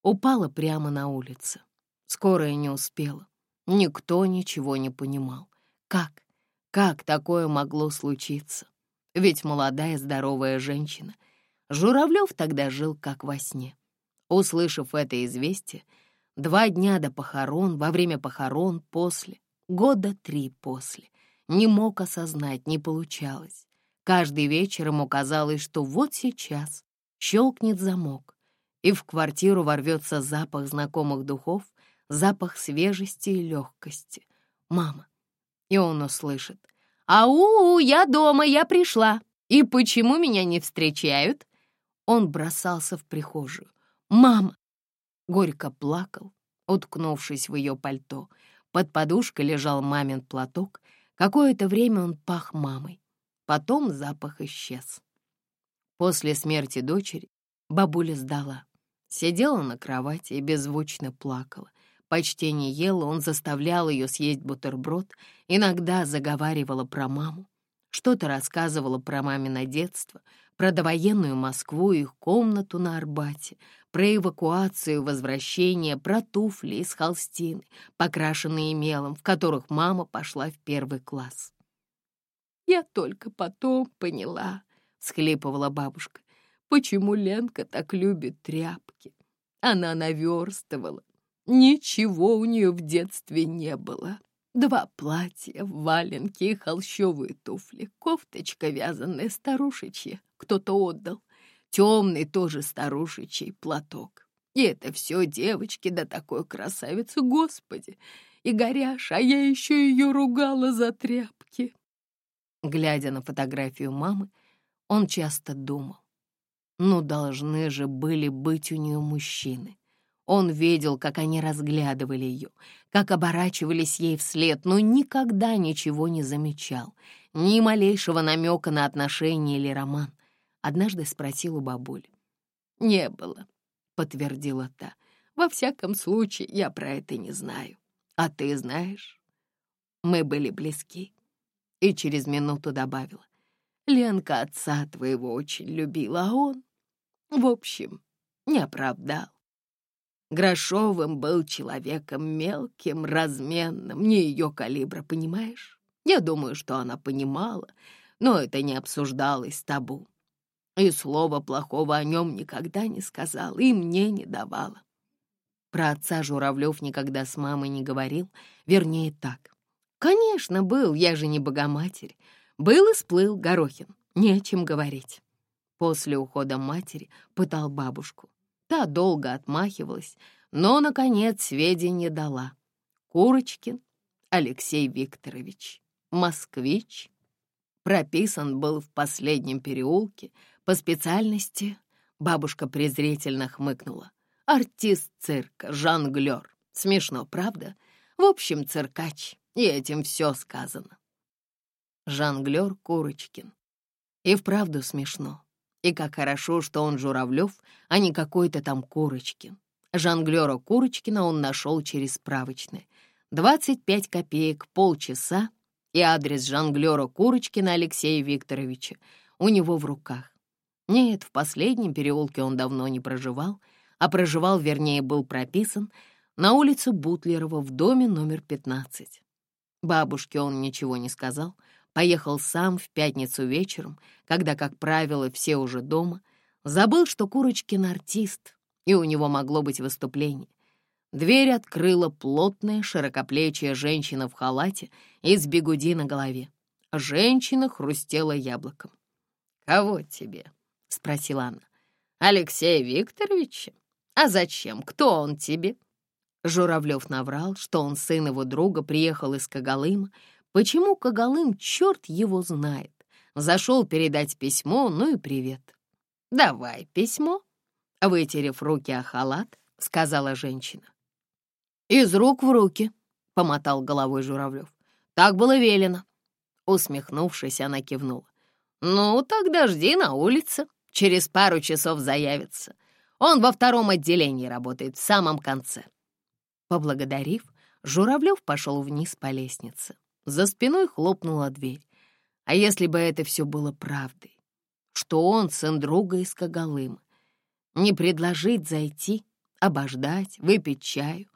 Упала прямо на улице. Скорая не успела. Никто ничего не понимал. Как? Как такое могло случиться? Ведь молодая здоровая женщина. Журавлев тогда жил как во сне. Услышав это известие, два дня до похорон, во время похорон, после, года три после, не мог осознать, не получалось. Каждый вечер ему казалось, что вот сейчас щелкнет замок, и в квартиру ворвется запах знакомых духов, запах свежести и легкости. Мама. И он услышит. «Ау, я дома, я пришла. И почему меня не встречают?» Он бросался в прихожую. «Мама!» Горько плакал, уткнувшись в ее пальто. Под подушкой лежал мамин платок. Какое-то время он пах мамой. Потом запах исчез. После смерти дочери бабуля сдала. Сидела на кровати и беззвучно плакала. Почти не ела, он заставлял ее съесть бутерброд, иногда заговаривала про маму. Что-то рассказывала про мамино детство, про довоенную Москву и их комнату на Арбате, про эвакуацию, возвращение, про туфли из холстины, покрашенные мелом, в которых мама пошла в первый класс. «Я только потом поняла», — схлипывала бабушка, «почему Ленка так любит тряпки. Она наверстывала. Ничего у нее в детстве не было. Два платья, валенки и холщовые туфли, кофточка вязаная старушечья, кто-то отдал, темный тоже старушечий платок. И это все девочки, да такой красавицы, господи! И горяш, а я еще ее ругала за тряпки. Глядя на фотографию мамы, он часто думал, ну, должны же были быть у нее мужчины. Он видел, как они разглядывали ее, как оборачивались ей вслед, но никогда ничего не замечал, ни малейшего намека на отношения или роман. Однажды спросил у бабули. «Не было», — подтвердила та. «Во всяком случае, я про это не знаю. А ты знаешь?» Мы были близки. И через минуту добавила. «Ленка отца твоего очень любила, а он, в общем, не оправдал. Грошовым был человеком мелким, разменным, не ее калибра, понимаешь? Я думаю, что она понимала, но это не обсуждалось табу. И слова плохого о нем никогда не сказала и мне не давала. Про отца Журавлев никогда с мамой не говорил, вернее так. Конечно, был, я же не богоматерь. Был и сплыл Горохин, не о чем говорить. После ухода матери пытал бабушку. Та долго отмахивалась, но, наконец, сведения дала. Курочкин Алексей Викторович, москвич, прописан был в последнем переулке по специальности. Бабушка презрительно хмыкнула. Артист цирка, жонглер. Смешно, правда? В общем, циркач, и этим все сказано. Жонглер Курочкин. И вправду смешно. И как хорошо, что он Журавлев, а не какой-то там Курочкин. Жонглера Курочкина он нашел через справочное. 25 копеек, полчаса, и адрес жонглера Курочкина Алексея Викторовича у него в руках. Нет, в последнем переулке он давно не проживал, а проживал, вернее, был прописан на улице Бутлерова в доме номер 15. Бабушке он ничего не сказал — Поехал сам в пятницу вечером, когда, как правило, все уже дома, Забыл, что Курочкин артист, и у него могло быть выступление. Дверь открыла плотная, широкоплечья женщина в халате и с бегуди на голове. Женщина хрустела яблоком. «Кого тебе?» — спросила она. «Алексея Викторовича? А зачем? Кто он тебе?» Журавлев наврал, что он сын его друга, приехал из Когалыма. Почему Когалым, черт его знает. Зашел передать письмо, ну и привет. «Давай письмо», — вытерев руки о халат, сказала женщина. «Из рук в руки», — помотал головой Журавлев. «Так было велено». Усмехнувшись, она кивнула. «Ну, тогда жди на улице. Через пару часов заявится. Он во втором отделении работает, в самом конце». Поблагодарив, Журавлев пошел вниз по лестнице. За спиной хлопнула дверь. А если бы это все было правдой? Что он сын друга из Когалыма? Не предложить зайти, обождать, выпить чаю,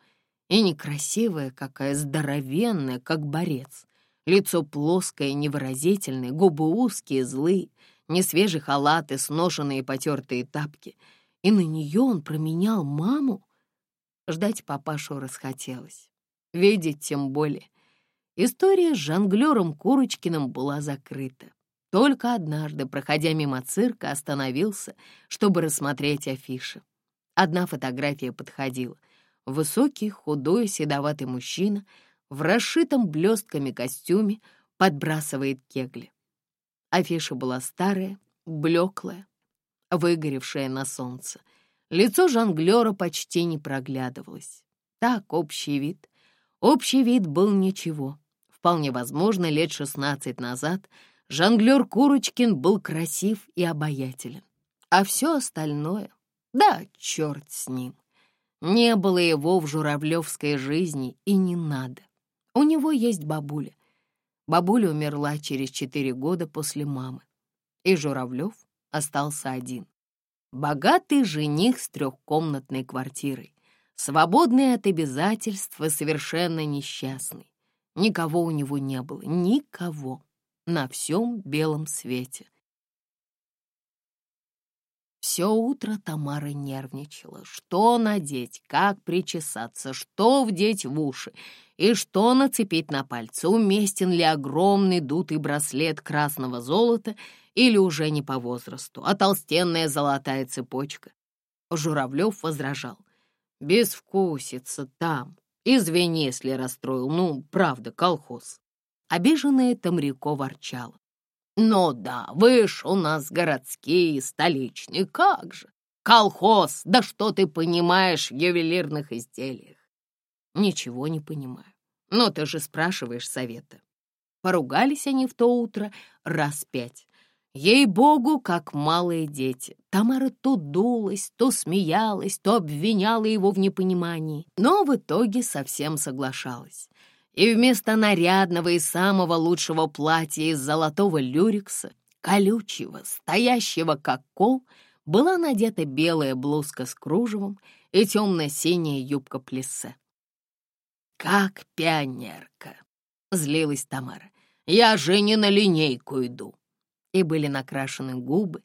и некрасивая какая, здоровенная, как борец. Лицо плоское, невыразительное, губы узкие, злые, несвежий халат и сношенные потертые тапки. И на нее он променял маму? Ждать папашу расхотелось. Видеть тем более. История с жонглером Курочкиным была закрыта. Только однажды, проходя мимо цирка, остановился, чтобы рассмотреть афиши. Одна фотография подходила — Высокий, худой, седоватый мужчина в расшитом блестками костюме подбрасывает кегли. Афиша была старая, блеклая, выгоревшая на солнце. Лицо жонглера почти не проглядывалось. Так, общий вид. Общий вид был ничего. Вполне возможно, лет шестнадцать назад жонглер Курочкин был красив и обаятелен. А все остальное, да, черт с ним. Не было его в журавлевской жизни и не надо. У него есть бабуля. Бабуля умерла через четыре года после мамы. И Журавлев остался один. Богатый жених с трехкомнатной квартирой. Свободный от обязательств и совершенно несчастный. Никого у него не было, никого на всем белом свете. Все утро Тамара нервничала. Что надеть, как причесаться, что вдеть в уши и что нацепить на пальцы. Уместен ли огромный дутый браслет красного золота или уже не по возрасту, а толстенная золотая цепочка. Журавлев возражал. «Безвкусица там. Извини, если расстроил. Ну, правда, колхоз». Обиженная Тамряко ворчала. Ну да, вы ж у нас городские, столичные, как же. Колхоз, да что ты понимаешь в ювелирных изделиях? Ничего не понимаю. Но ты же спрашиваешь совета. Поругались они в то утро раз пять. Ей-богу, как малые дети. Тамара то дулась, то смеялась, то обвиняла его в непонимании, но в итоге совсем соглашалась и вместо нарядного и самого лучшего платья из золотого люрекса, колючего, стоящего как кол, была надета белая блузка с кружевом и темно-синяя юбка плессе. «Как пионерка!» — злилась Тамара. «Я же не на линейку иду!» И были накрашены губы,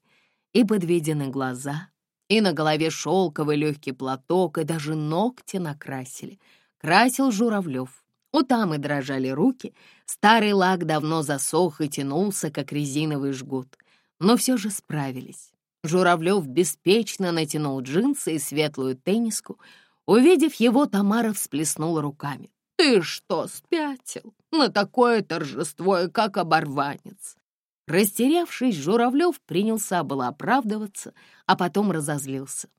и подведены глаза, и на голове шелковый легкий платок, и даже ногти накрасили. Красил Журавлев, у Тамы дрожали руки, старый лак давно засох и тянулся, как резиновый жгут. Но все же справились. Журавлев беспечно натянул джинсы и светлую тенниску. Увидев его, Тамара всплеснула руками. «Ты что, спятил? На такое торжество, как оборванец!» Растерявшись, Журавлев принялся было оправдываться, а потом разозлился.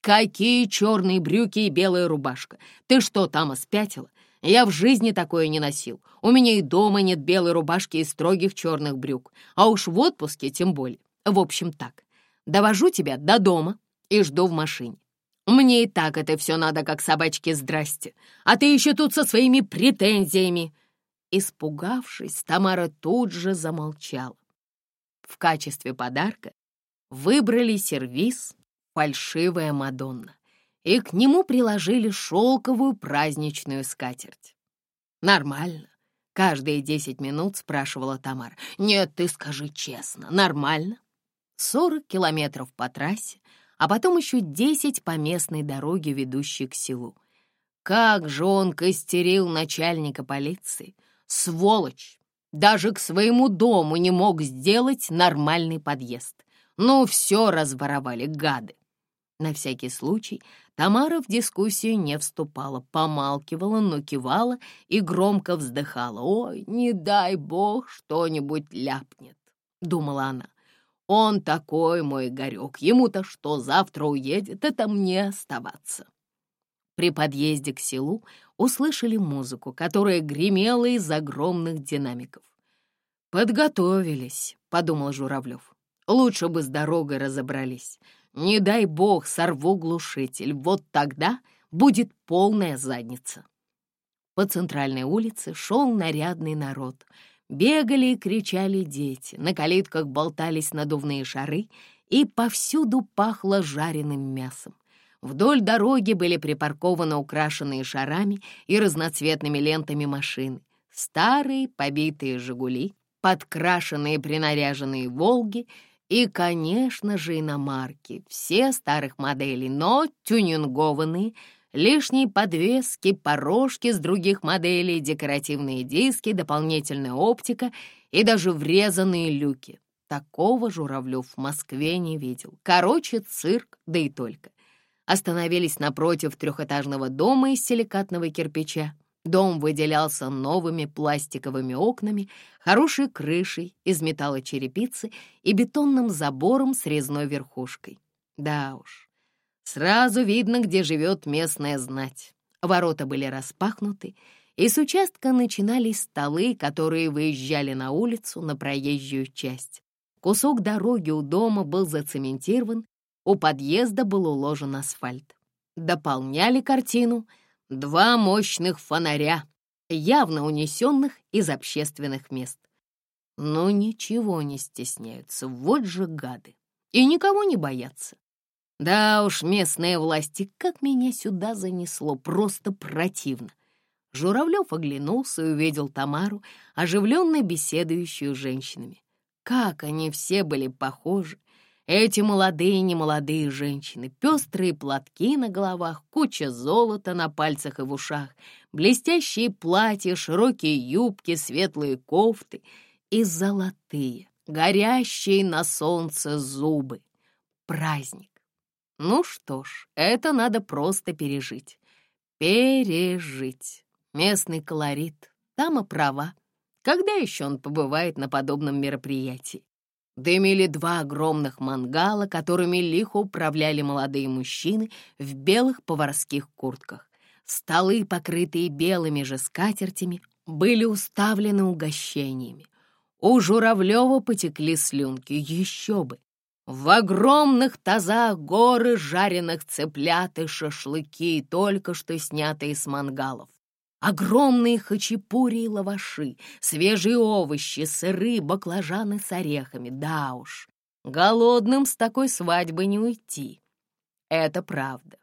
«Какие черные брюки и белая рубашка! Ты что, там спятила? Я в жизни такое не носил. У меня и дома нет белой рубашки и строгих черных брюк. А уж в отпуске тем более. В общем, так. Довожу тебя до дома и жду в машине. Мне и так это все надо, как собачке здрасте. А ты еще тут со своими претензиями. Испугавшись, Тамара тут же замолчала. В качестве подарка выбрали сервиз «Фальшивая Мадонна» и к нему приложили шелковую праздничную скатерть. «Нормально?» — каждые десять минут спрашивала Тамара. «Нет, ты скажи честно, нормально?» 40 километров по трассе, а потом еще 10 по местной дороге, ведущей к селу. Как же он костерил начальника полиции! Сволочь! Даже к своему дому не мог сделать нормальный подъезд. Ну, все разворовали, гады. На всякий случай Тамара в дискуссию не вступала, помалкивала, но кивала и громко вздыхала. «Ой, не дай бог что-нибудь ляпнет», — думала она. «Он такой мой горек, ему-то что, завтра уедет, это мне оставаться». При подъезде к селу услышали музыку, которая гремела из огромных динамиков. «Подготовились», — подумал Журавлев. «Лучше бы с дорогой разобрались. Не дай бог сорву глушитель, вот тогда будет полная задница. По центральной улице шел нарядный народ. Бегали и кричали дети, на калитках болтались надувные шары, и повсюду пахло жареным мясом. Вдоль дороги были припаркованы украшенные шарами и разноцветными лентами машины. Старые побитые «Жигули», подкрашенные принаряженные «Волги» И, конечно же, иномарки, все старых моделей, но тюнингованные, лишние подвески, порожки с других моделей, декоративные диски, дополнительная оптика и даже врезанные люки. Такого Журавлев в Москве не видел. Короче, цирк, да и только. Остановились напротив трехэтажного дома из силикатного кирпича. Дом выделялся новыми пластиковыми окнами, хорошей крышей из металлочерепицы и бетонным забором с резной верхушкой. Да уж, сразу видно, где живет местная знать. Ворота были распахнуты, и с участка начинались столы, которые выезжали на улицу на проезжую часть. Кусок дороги у дома был зацементирован, у подъезда был уложен асфальт. Дополняли картину — Два мощных фонаря, явно унесенных из общественных мест. Но ничего не стесняются, вот же гады. И никого не боятся. Да уж, местные власти, как меня сюда занесло, просто противно. Журавлев оглянулся и увидел Тамару, оживленно беседующую с женщинами. Как они все были похожи, эти молодые и немолодые женщины, пестрые платки на головах, куча золота на пальцах и в ушах, блестящие платья, широкие юбки, светлые кофты и золотые, горящие на солнце зубы. Праздник. Ну что ж, это надо просто пережить. Пережить. Местный колорит. Там и права. Когда еще он побывает на подобном мероприятии? Дымили два огромных мангала, которыми лихо управляли молодые мужчины в белых поварских куртках. Столы, покрытые белыми же скатертями, были уставлены угощениями. У Журавлева потекли слюнки, еще бы. В огромных тазах горы жареных цыплят и шашлыки, только что снятые с мангалов. Огромные хачапури и лаваши, свежие овощи, сыры, баклажаны с орехами. Да уж, голодным с такой свадьбы не уйти. Это правда.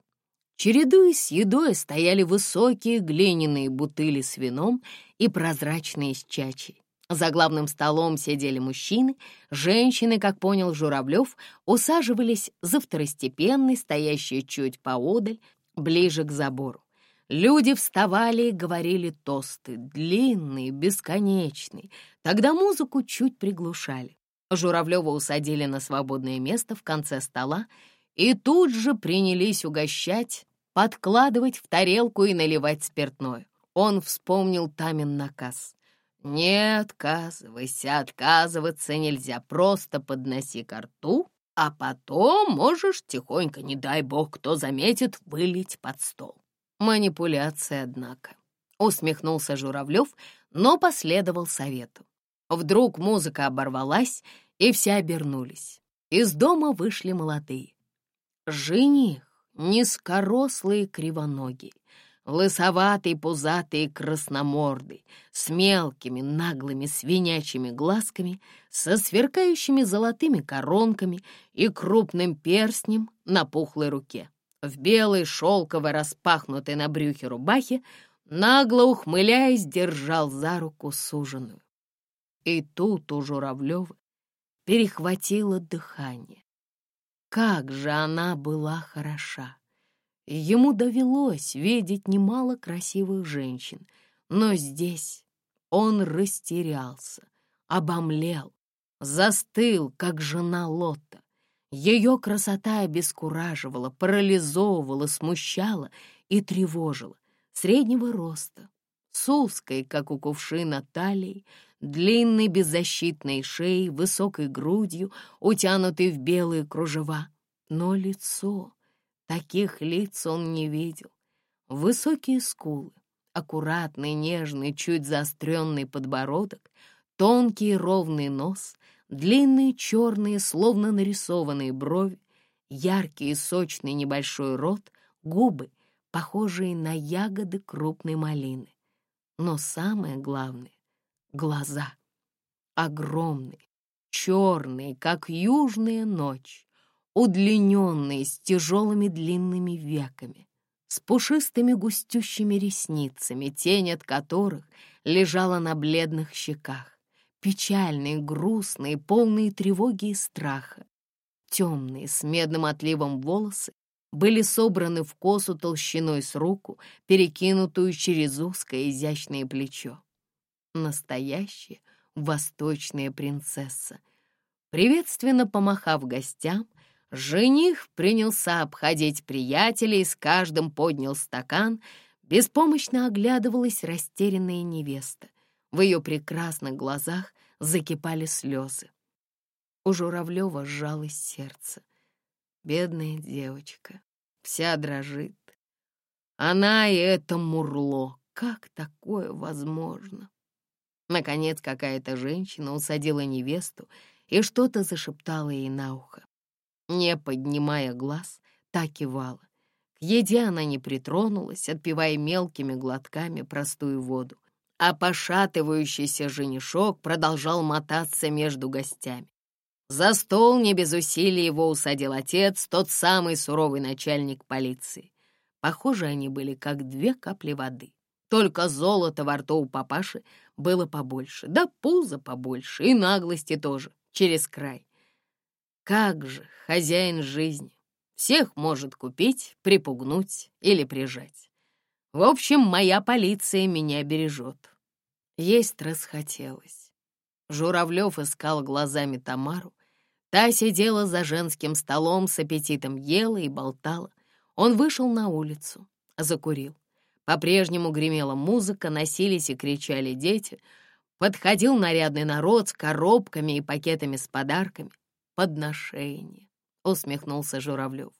Чередуясь с едой стояли высокие глиняные бутыли с вином и прозрачные с чачей. За главным столом сидели мужчины, женщины, как понял Журавлев, усаживались за второстепенный, стоящий чуть поодаль, ближе к забору. Люди вставали и говорили тосты, длинные, бесконечные. Тогда музыку чуть приглушали. Журавлева усадили на свободное место в конце стола и тут же принялись угощать, подкладывать в тарелку и наливать спиртное. Он вспомнил Тамин наказ. «Не отказывайся, отказываться нельзя, просто подноси ко рту, а потом можешь тихонько, не дай бог, кто заметит, вылить под стол». Манипуляция, однако. Усмехнулся Журавлев, но последовал совету. Вдруг музыка оборвалась, и все обернулись. Из дома вышли молодые. Жених, низкорослый кривоногий, лысоватый, пузатый, красномордый, с мелкими, наглыми, свинячьими глазками, со сверкающими золотыми коронками и крупным перстнем на пухлой руке в белой шелковой распахнутой на брюхе рубахе, нагло ухмыляясь, держал за руку суженую. И тут у Журавлева перехватило дыхание. Как же она была хороша! Ему довелось видеть немало красивых женщин, но здесь он растерялся, обомлел, застыл, как жена Лотта. Ее красота обескураживала, парализовывала, смущала и тревожила. Среднего роста, с узкой, как у кувшина, талией, длинной беззащитной шеей, высокой грудью, утянутой в белые кружева. Но лицо, таких лиц он не видел. Высокие скулы, аккуратный, нежный, чуть заостренный подбородок, тонкий ровный нос, длинные черные, словно нарисованные брови, яркий и сочный небольшой рот, губы, похожие на ягоды крупной малины. Но самое главное глаза. Огромные, черные, как южная ночь, удлиненные, с тяжелыми длинными веками, с пушистыми густющими ресницами, тень от которых лежала на бледных щеках, печальные, грустные, полные тревоги и страха. Темные, с медным отливом волосы были собраны в косу толщиной с руку, перекинутую через узкое изящное плечо настоящая восточная принцесса. Приветственно помахав гостям, жених принялся обходить приятелей, с каждым поднял стакан, беспомощно оглядывалась растерянная невеста. В ее прекрасных глазах закипали слезы. У Журавлева сжалось сердце. Бедная девочка, вся дрожит. Она и это мурло. Как такое возможно? Наконец какая-то женщина усадила невесту и что-то зашептала ей на ухо. Не поднимая глаз, так кивала. К еде она не притронулась, отпивая мелкими глотками простую воду. А пошатывающийся женишок продолжал мотаться между гостями. За стол не без усилий его усадил отец, тот самый суровый начальник полиции. Похоже, они были как две капли воды. Только золото во рту у папаши было побольше, да пузо побольше, и наглости тоже, через край. Как же хозяин жизни всех может купить, припугнуть или прижать. В общем, моя полиция меня бережет. Есть расхотелось. Журавлев искал глазами Тамару. Та сидела за женским столом, с аппетитом ела и болтала. Он вышел на улицу, закурил. По-прежнему гремела музыка, носились и кричали дети. Подходил нарядный народ с коробками и пакетами с подарками. «Подношение», — усмехнулся Журавлев.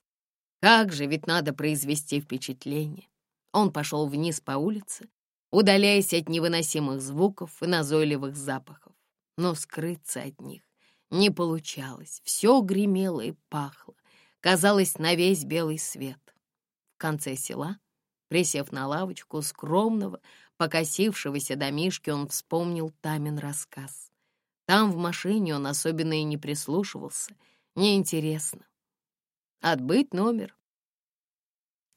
«Как же, ведь надо произвести впечатление». Он пошел вниз по улице, удаляясь от невыносимых звуков и назойливых запахов. Но скрыться от них не получалось. Все гремело и пахло. Казалось, на весь белый свет. В конце села — Присев на лавочку скромного, покосившегося домишки, он вспомнил Тамин рассказ. Там в машине он особенно и не прислушивался. Неинтересно. Отбыть номер.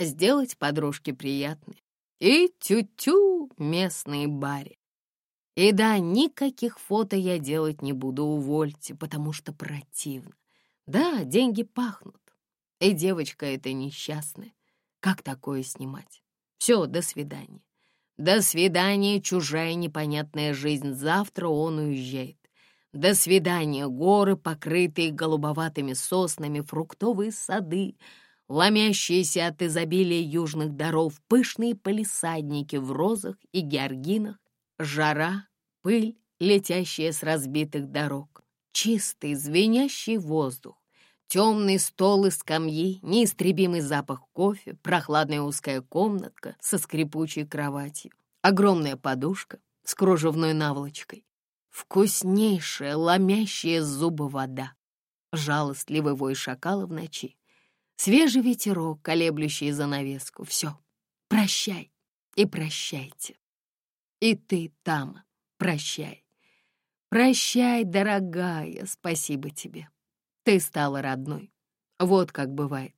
Сделать подружке приятное. И тю-тю местные баре. И да, никаких фото я делать не буду, увольте, потому что противно. Да, деньги пахнут. И девочка эта несчастная. Как такое снимать? Все, до свидания. До свидания, чужая непонятная жизнь. Завтра он уезжает. До свидания, горы, покрытые голубоватыми соснами, фруктовые сады, ломящиеся от изобилия южных даров, пышные палисадники в розах и георгинах, жара, пыль, летящая с разбитых дорог, чистый, звенящий воздух, Темный стол и скамьи, неистребимый запах кофе, прохладная узкая комнатка со скрипучей кроватью, огромная подушка с кружевной наволочкой, вкуснейшая, ломящая зубы вода, жалостливый вой шакала в ночи, свежий ветерок, колеблющий занавеску. Все, прощай и прощайте. И ты, Тама, прощай. Прощай, дорогая, спасибо тебе. Ты стала родной. Вот как бывает.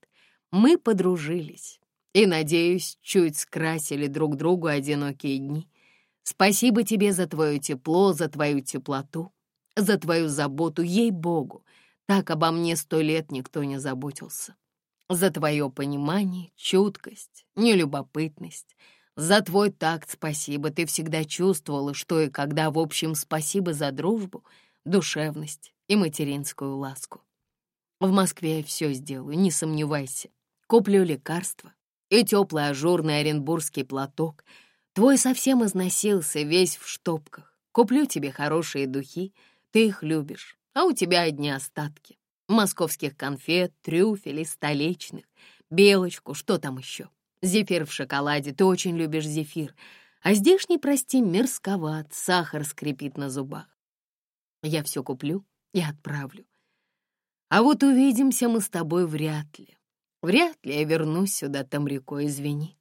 Мы подружились и, надеюсь, чуть скрасили друг другу одинокие дни. Спасибо тебе за твое тепло, за твою теплоту. за твою заботу, ей-богу. Так обо мне сто лет никто не заботился. За твое понимание, чуткость, нелюбопытность. За твой такт спасибо. Ты всегда чувствовала, что и когда. В общем, спасибо за дружбу, душевность и материнскую ласку. В Москве я все сделаю, не сомневайся. Куплю лекарства и теплый ажурный оренбургский платок. Твой совсем износился, весь в штопках. Куплю тебе хорошие духи, ты их любишь, а у тебя одни остатки. Московских конфет, трюфелей, столичных, белочку, что там еще? Зефир в шоколаде, ты очень любишь зефир. А здешний, прости, мерзковат, сахар скрипит на зубах. Я все куплю и отправлю. А вот увидимся мы с тобой вряд ли. Вряд ли я вернусь сюда, Тамрико, извини.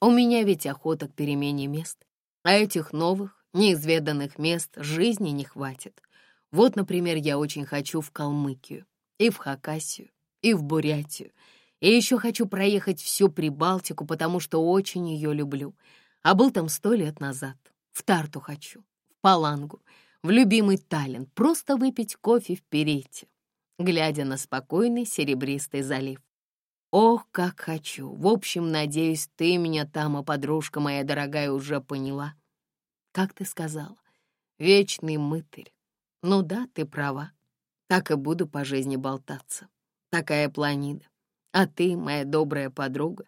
У меня ведь охота к перемене мест, а этих новых, неизведанных мест жизни не хватит. Вот, например, я очень хочу в Калмыкию, и в Хакасию, и в Бурятию, и еще хочу проехать всю Прибалтику, потому что очень ее люблю. А был там сто лет назад. В Тарту хочу, в Палангу, в любимый Таллин, просто выпить кофе в Перете, глядя на спокойный серебристый залив. Ох, как хочу. В общем, надеюсь, ты меня там, а подружка моя дорогая, уже поняла. Как ты сказала, вечный мытырь. Ну да, ты права. Так и буду по жизни болтаться. Такая планида. А ты, моя добрая подруга,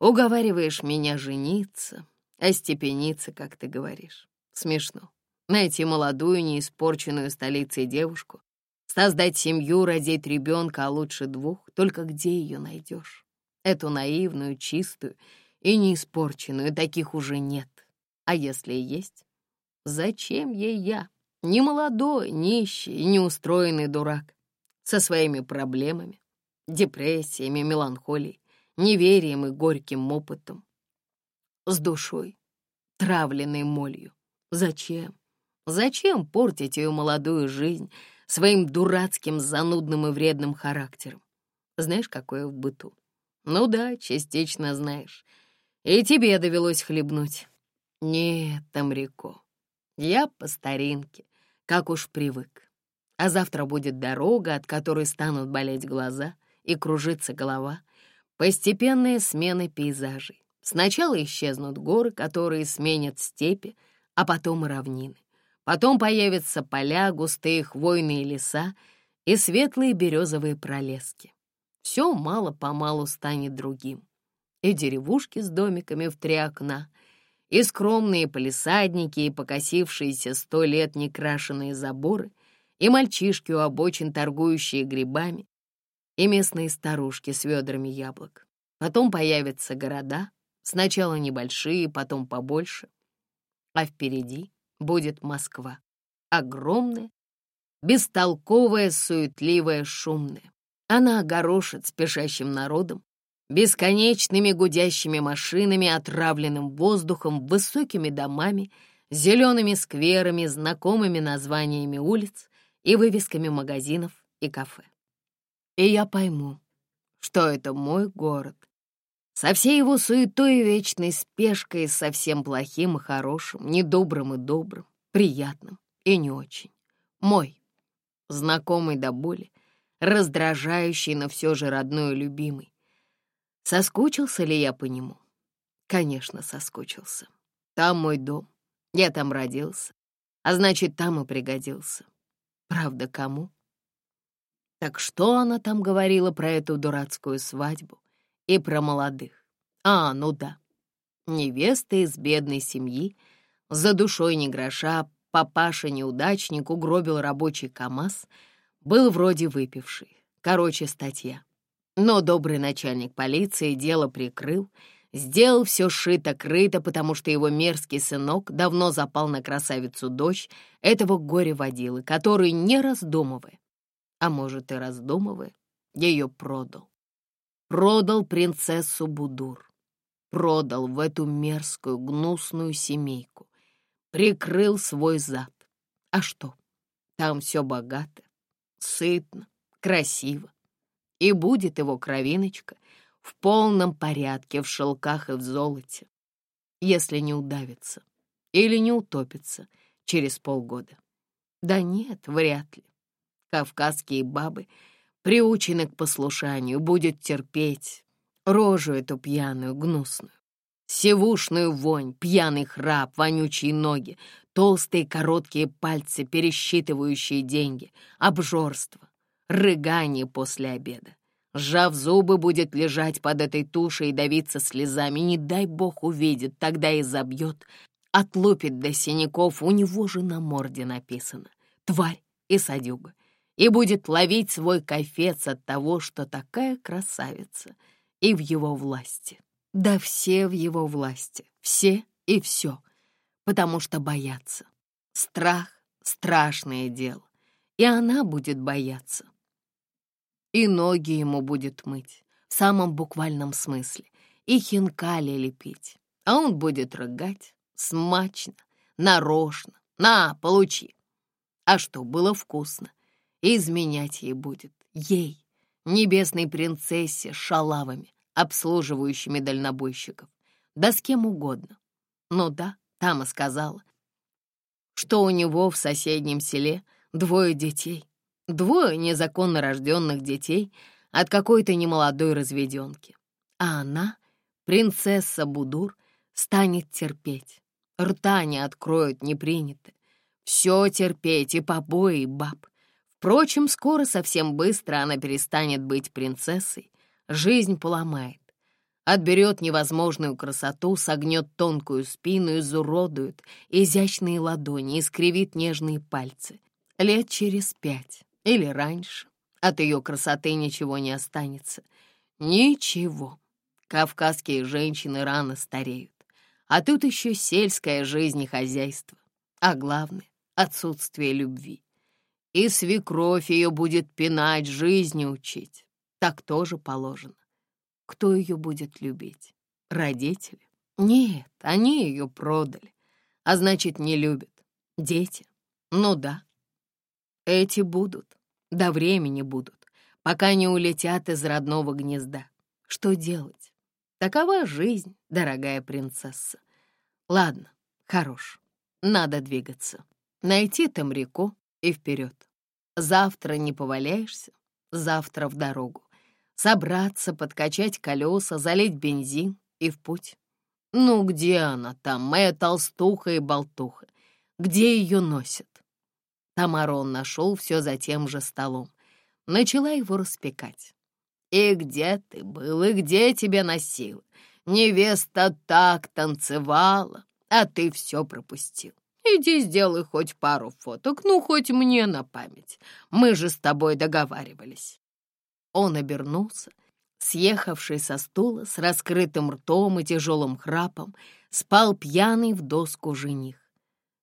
уговариваешь меня жениться, остепениться, как ты говоришь. Смешно. Найти молодую, неиспорченную столицей девушку, Создать семью, родить ребенка, а лучше двух. Только где ее найдешь? Эту наивную, чистую и неиспорченную, таких уже нет. А если и есть? Зачем ей я? Не молодой, нищий и неустроенный дурак. Со своими проблемами, депрессиями, меланхолией, неверием и горьким опытом. С душой, травленной молью. Зачем? Зачем портить ее молодую жизнь, своим дурацким, занудным и вредным характером. Знаешь, какое в быту? Ну да, частично знаешь. И тебе довелось хлебнуть. Нет, Тамрико, я по старинке, как уж привык. А завтра будет дорога, от которой станут болеть глаза и кружиться голова. Постепенные смены пейзажей. Сначала исчезнут горы, которые сменят степи, а потом и равнины. Потом появятся поля, густые хвойные леса и светлые березовые пролески. Все мало-помалу станет другим. И деревушки с домиками в три окна, и скромные полисадники, и покосившиеся сто лет некрашенные заборы, и мальчишки у обочин, торгующие грибами, и местные старушки с ведрами яблок. Потом появятся города, сначала небольшие, потом побольше, а впереди будет Москва. Огромная, бестолковая, суетливая, шумная. Она огорошит спешащим народом, бесконечными гудящими машинами, отравленным воздухом, высокими домами, зелеными скверами, знакомыми названиями улиц и вывесками магазинов и кафе. И я пойму, что это мой город, со всей его суетой и вечной спешкой, со всем плохим и хорошим, недобрым и добрым, приятным и не очень. Мой, знакомый до боли, раздражающий, но все же родной и любимый. Соскучился ли я по нему? Конечно, соскучился. Там мой дом, я там родился, а значит, там и пригодился. Правда, кому? Так что она там говорила про эту дурацкую свадьбу? и про молодых. А, ну да. Невеста из бедной семьи, за душой не гроша, папаша-неудачник угробил рабочий КАМАЗ, был вроде выпивший. Короче, статья. Но добрый начальник полиции дело прикрыл, сделал все шито-крыто, потому что его мерзкий сынок давно запал на красавицу-дочь этого горе-водилы, который, не раздумывая, а может и раздумывая, ее продал продал принцессу Будур, продал в эту мерзкую, гнусную семейку, прикрыл свой зад. А что? Там все богато, сытно, красиво. И будет его кровиночка в полном порядке, в шелках и в золоте, если не удавится или не утопится через полгода. Да нет, вряд ли. Кавказские бабы приучены к послушанию, будет терпеть рожу эту пьяную, гнусную. Севушную вонь, пьяный храп, вонючие ноги, толстые короткие пальцы, пересчитывающие деньги, обжорство, рыгание после обеда. Сжав зубы, будет лежать под этой тушей и давиться слезами. Не дай бог увидит, тогда и забьет. Отлупит до синяков, у него же на морде написано. Тварь и садюга. И будет ловить свой кафец от того, что такая красавица и в его власти. Да все в его власти, все и все, потому что боятся. Страх — страшное дело, и она будет бояться и ноги ему будет мыть, в самом буквальном смысле, и хинкали лепить, а он будет рыгать смачно, нарочно. На, получи. А что, было вкусно. изменять ей будет, ей, небесной принцессе шалавами, обслуживающими дальнобойщиков, да с кем угодно. Ну да, там и сказала, что у него в соседнем селе двое детей, Двое незаконно рожденных детей от какой-то немолодой разведенки. А она, принцесса Будур, станет терпеть. Рта не откроют, не принято. Все терпеть, и побои, и баб. Впрочем, скоро, совсем быстро она перестанет быть принцессой. Жизнь поломает. Отберет невозможную красоту, согнет тонкую спину, изуродует изящные ладони, искривит нежные пальцы. Лет через пять или раньше. От ее красоты ничего не останется. Ничего. Кавказские женщины рано стареют. А тут еще сельская жизнь и хозяйство. А главное — отсутствие любви. И свекровь ее будет пинать, жизни учить. Так тоже положено. Кто ее будет любить? Родители? Нет, они ее продали. А значит, не любят. Дети? Ну да, эти будут, до времени будут, пока не улетят из родного гнезда. Что делать? Такова жизнь, дорогая принцесса. Ладно, хорош, надо двигаться. Найти там реку и вперед. Завтра не поваляешься, завтра в дорогу. Собраться, подкачать колеса, залить бензин и в путь. Ну, где она там, моя толстуха и болтуха? Где ее носят? Тамару он нашел все за тем же столом. Начала его распекать. «И где ты был, и где тебя носил? Невеста так танцевала, а ты все пропустил. Иди сделай хоть пару фоток, ну, хоть мне на память. Мы же с тобой договаривались». Он обернулся, съехавший со стула с раскрытым ртом и тяжелым храпом, спал пьяный в доску жених.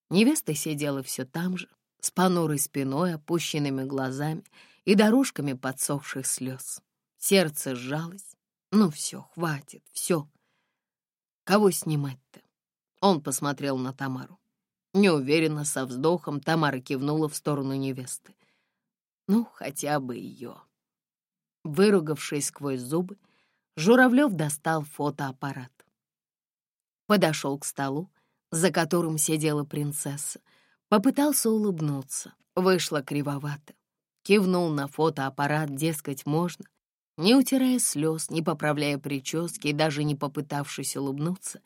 Невеста сидела все там же, с понурой спиной, опущенными глазами и дорожками подсохших слез. Сердце сжалось. Ну все, хватит, все. Кого снимать-то? Он посмотрел на Тамару. Неуверенно, со вздохом, Тамара кивнула в сторону невесты. Ну, хотя бы ее. Выругавшись сквозь зубы, Журавлев достал фотоаппарат. Подошел к столу, за которым сидела принцесса, Попытался улыбнуться, вышло кривовато. Кивнул на фотоаппарат, дескать, можно. Не утирая слез, не поправляя прически и даже не попытавшись улыбнуться,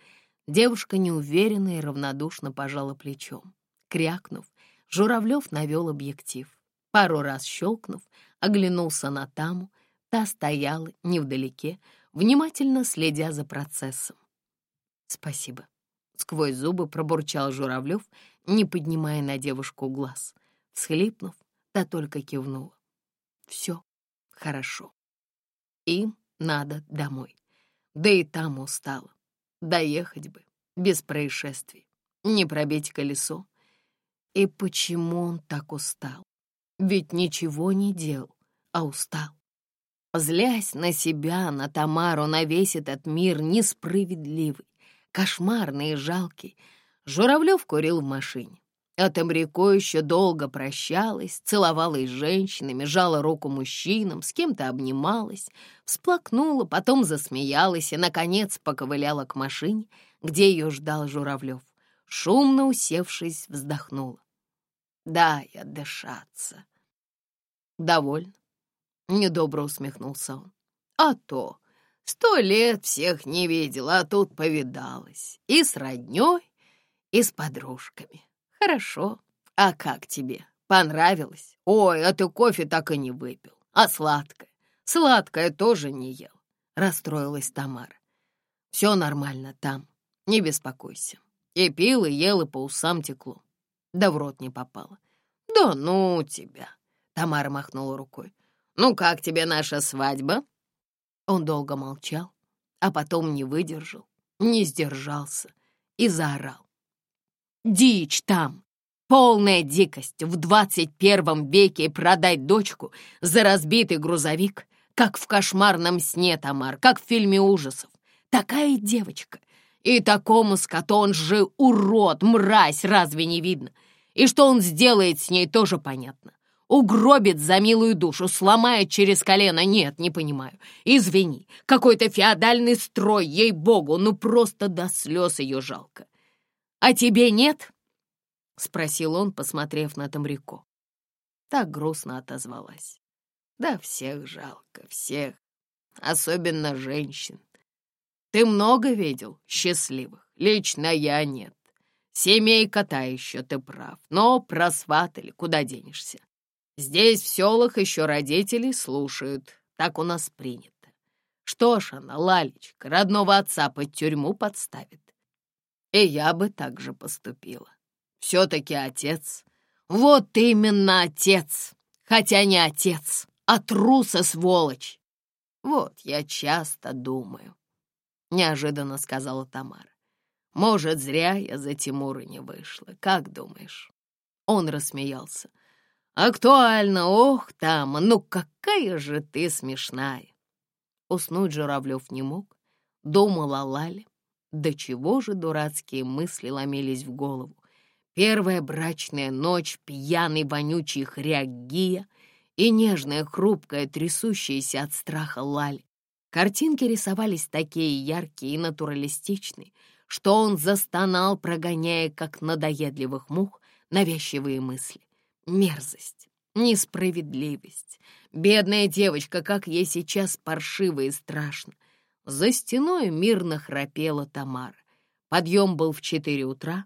девушка неуверенно и равнодушно пожала плечом. Крякнув, Журавлев навел объектив. Пару раз щелкнув, оглянулся на Таму, та стояла невдалеке, внимательно следя за процессом. «Спасибо», — сквозь зубы пробурчал Журавлев не поднимая на девушку глаз. Схлипнув, та только кивнула. Все хорошо. Им надо домой. Да и там устала. Доехать бы, без происшествий. Не пробить колесо. И почему он так устал? Ведь ничего не делал, а устал. Злясь на себя, на Тамару, на весь этот мир несправедливый, кошмарный и жалкий, Журавлев курил в машине. А Тамрико еще долго прощалась, целовалась с женщинами, жала руку мужчинам, с кем-то обнималась, всплакнула, потом засмеялась и, наконец, поковыляла к машине, где ее ждал Журавлев. Шумно усевшись, вздохнула. Дай отдышаться. Довольно. Недобро усмехнулся он. А то сто лет всех не видела, а тут повидалась. И с роднёй, и с подружками. Хорошо. А как тебе? Понравилось? Ой, а ты кофе так и не выпил. А сладкое? Сладкое тоже не ел. Расстроилась Тамара. Все нормально там, не беспокойся. И пил, и ел, и по усам текло. Да в рот не попало. Да ну тебя. Тамара махнула рукой. Ну как тебе наша свадьба? Он долго молчал, а потом не выдержал, не сдержался и заорал. Дичь там! Полная дикость в двадцать первом веке продать дочку за разбитый грузовик, как в кошмарном сне, Тамар, как в фильме ужасов. Такая девочка. И такому скоту он же урод, мразь, разве не видно? И что он сделает с ней, тоже понятно. Угробит за милую душу, сломает через колено. Нет, не понимаю. Извини, какой-то феодальный строй, ей-богу, ну просто до слез ее жалко. А тебе нет? — спросил он, посмотрев на Тамрико. Так грустно отозвалась. «Да всех жалко, всех, особенно женщин. Ты много видел счастливых? Лично я нет. Семейка та еще, ты прав, но просватали, куда денешься. Здесь в селах еще родители слушают, так у нас принято. Что ж она, Лалечка, родного отца под тюрьму подставит. И я бы так же поступила все-таки отец. Вот именно отец, хотя не отец, а труса сволочь. Вот я часто думаю, — неожиданно сказала Тамара. Может, зря я за Тимура не вышла, как думаешь? Он рассмеялся. «Актуально, ох, Тама, ну какая же ты смешная!» Уснуть Журавлев не мог, думал о Лале. До чего же дурацкие мысли ломились в голову. Первая брачная ночь, пьяный вонючий хряк Гия и нежная, хрупкая, трясущаяся от страха Лаль. Картинки рисовались такие яркие и натуралистичные, что он застонал, прогоняя, как надоедливых мух, навязчивые мысли. Мерзость, несправедливость. Бедная девочка, как ей сейчас паршиво и страшно. За стеной мирно храпела Тамара. Подъем был в четыре утра,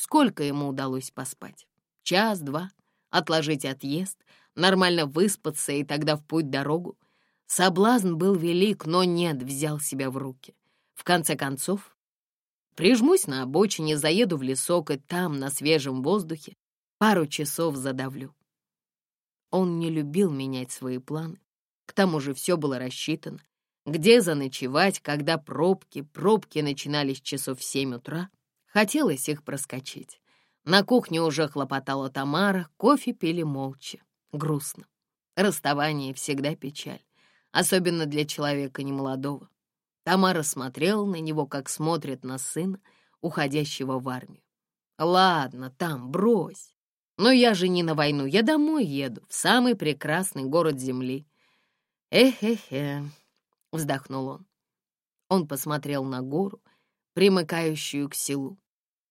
Сколько ему удалось поспать? Час-два? Отложить отъезд? Нормально выспаться и тогда в путь дорогу? Соблазн был велик, но нет, взял себя в руки. В конце концов, прижмусь на обочине, заеду в лесок и там, на свежем воздухе, пару часов задавлю. Он не любил менять свои планы. К тому же все было рассчитано. Где заночевать, когда пробки? Пробки начинались часов в семь утра. Хотелось их проскочить. На кухне уже хлопотала Тамара, кофе пили молча. Грустно. Расставание всегда печаль, особенно для человека немолодого. Тамара смотрела на него, как смотрит на сына, уходящего в армию. «Ладно, там, брось. Но я же не на войну, я домой еду, в самый прекрасный город земли». «Эх-эх-эх», — вздохнул он. Он посмотрел на гору, примыкающую к селу.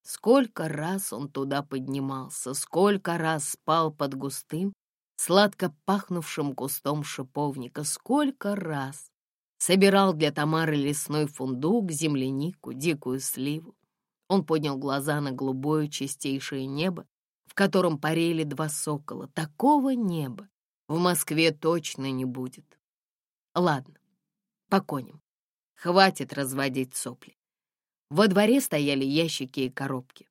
Сколько раз он туда поднимался, сколько раз спал под густым, сладко пахнувшим кустом шиповника, сколько раз собирал для Тамары лесной фундук, землянику, дикую сливу. Он поднял глаза на голубое чистейшее небо, котором парили два сокола. Такого неба в Москве точно не будет. Ладно, поконим. Хватит разводить сопли. Во дворе стояли ящики и коробки.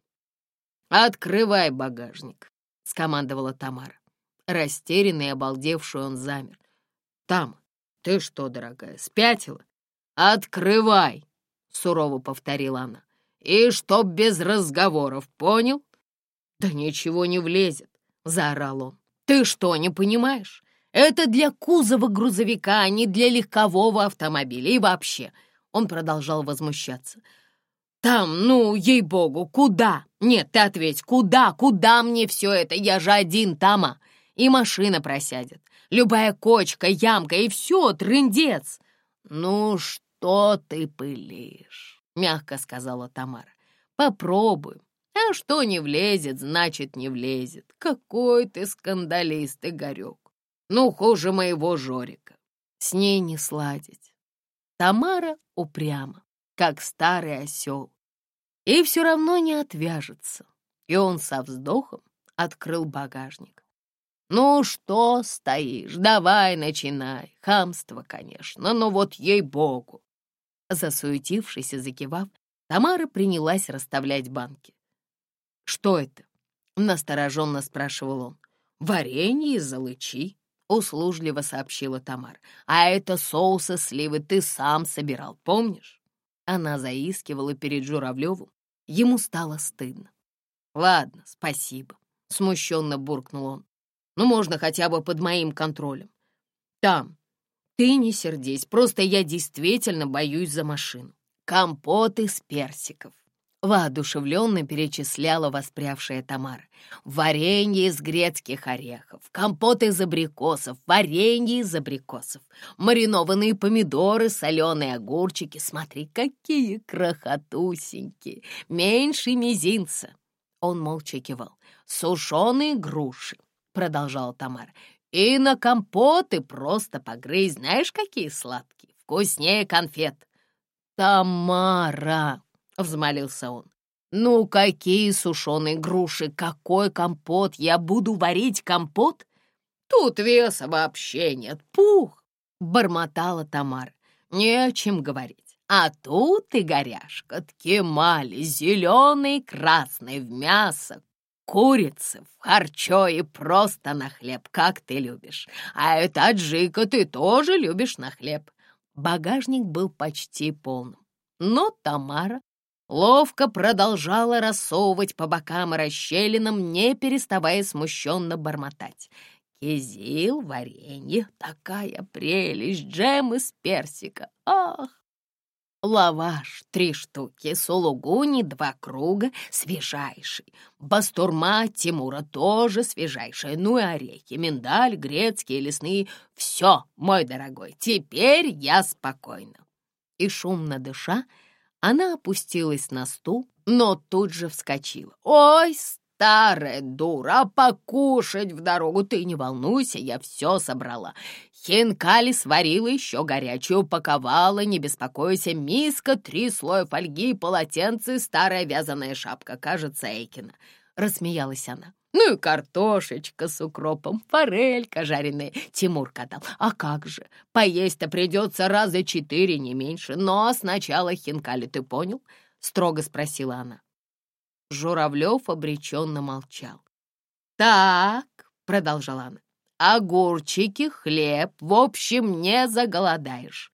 «Открывай багажник», — скомандовала Тамара. Растерянный и обалдевший он замер. «Там, ты что, дорогая, спятила? Открывай!» — сурово повторила она. «И чтоб без разговоров, понял?» «Да ничего не влезет», — заорал он. «Ты что, не понимаешь? Это для кузова грузовика, а не для легкового автомобиля. И вообще...» Он продолжал возмущаться. Там, ну, ей-богу, куда? Нет, ты ответь, куда, куда мне все это? Я же один, Тама. И машина просядет. Любая кочка, ямка, и все, трындец. Ну, что ты пылишь? Мягко сказала Тамара. Попробуем. А что не влезет, значит, не влезет. Какой ты скандалист, Игорек. Ну, хуже моего Жорика. С ней не сладить. Тамара упряма, как старый осел. И все равно не отвяжется. И он со вздохом открыл багажник. «Ну что стоишь? Давай начинай. Хамство, конечно, но вот ей-богу!» Засуетившись и закивав, Тамара принялась расставлять банки. «Что это?» — настороженно спрашивал он. «Варенье из алычи», — услужливо сообщила Тамара. «А это соусы сливы ты сам собирал, помнишь?» Она заискивала перед Журавлевым. Ему стало стыдно. «Ладно, спасибо», — смущенно буркнул он. «Ну, можно хотя бы под моим контролем. Там. Ты не сердись, просто я действительно боюсь за машину. Компот из персиков. Воодушевленно перечисляла воспрявшая Тамара. Варенье из грецких орехов, компот из абрикосов, варенье из абрикосов, маринованные помидоры, соленые огурчики. Смотри, какие крохотусенькие, меньше мизинца. Он молча кивал. «Сушеные груши», — продолжала Тамара. «И на компоты просто погрызь. Знаешь, какие сладкие? Вкуснее конфет». «Тамара!» — взмолился он. «Ну, какие сушеные груши, какой компот! Я буду варить компот? Тут веса вообще нет, пух!» — бормотала Тамара. «Не о чем говорить. А тут и горяшка, ткемали, зеленый красный в мясо, курицы, в харчо и просто на хлеб, как ты любишь. А это аджика ты тоже любишь на хлеб. Багажник был почти полным, но Тамара ловко продолжала рассовывать по бокам и расщелинам, не переставая смущенно бормотать. Кизил, варенье, такая прелесть, джем из персика. Ах, Лаваш — три штуки, сулугуни — два круга, свежайший. Бастурма Тимура тоже свежайшая. Ну и орехи, миндаль, грецкие, лесные. Все, мой дорогой, теперь я спокойна. И шумно дыша, она опустилась на стул, но тут же вскочила. «Ой, старая дура, а покушать в дорогу ты не волнуйся, я все собрала. Хинкали сварила еще горячую, упаковала, не беспокойся, миска, три слоя фольги, полотенце, старая вязаная шапка, кажется, Эйкина. Рассмеялась она. Ну и картошечка с укропом, форелька жареная. Тимур катал. А как же, поесть-то придется раза четыре, не меньше. Но сначала хинкали, ты понял? Строго спросила она. Журавлев обреченно молчал. «Так», — продолжала она, — «огурчики, хлеб, в общем, не заголодаешь.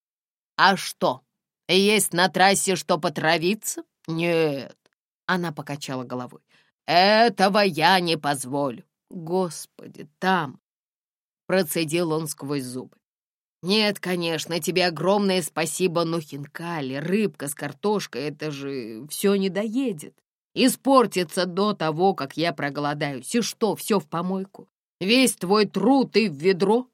А что, есть на трассе что потравиться? Нет». Она покачала головой. «Этого я не позволю». «Господи, там!» Процедил он сквозь зубы. «Нет, конечно, тебе огромное спасибо, но хинкали, рыбка с картошкой — это же все не доедет. Испортится до того, как я проголодаюсь. И что, все в помойку? Весь твой труд и в ведро?»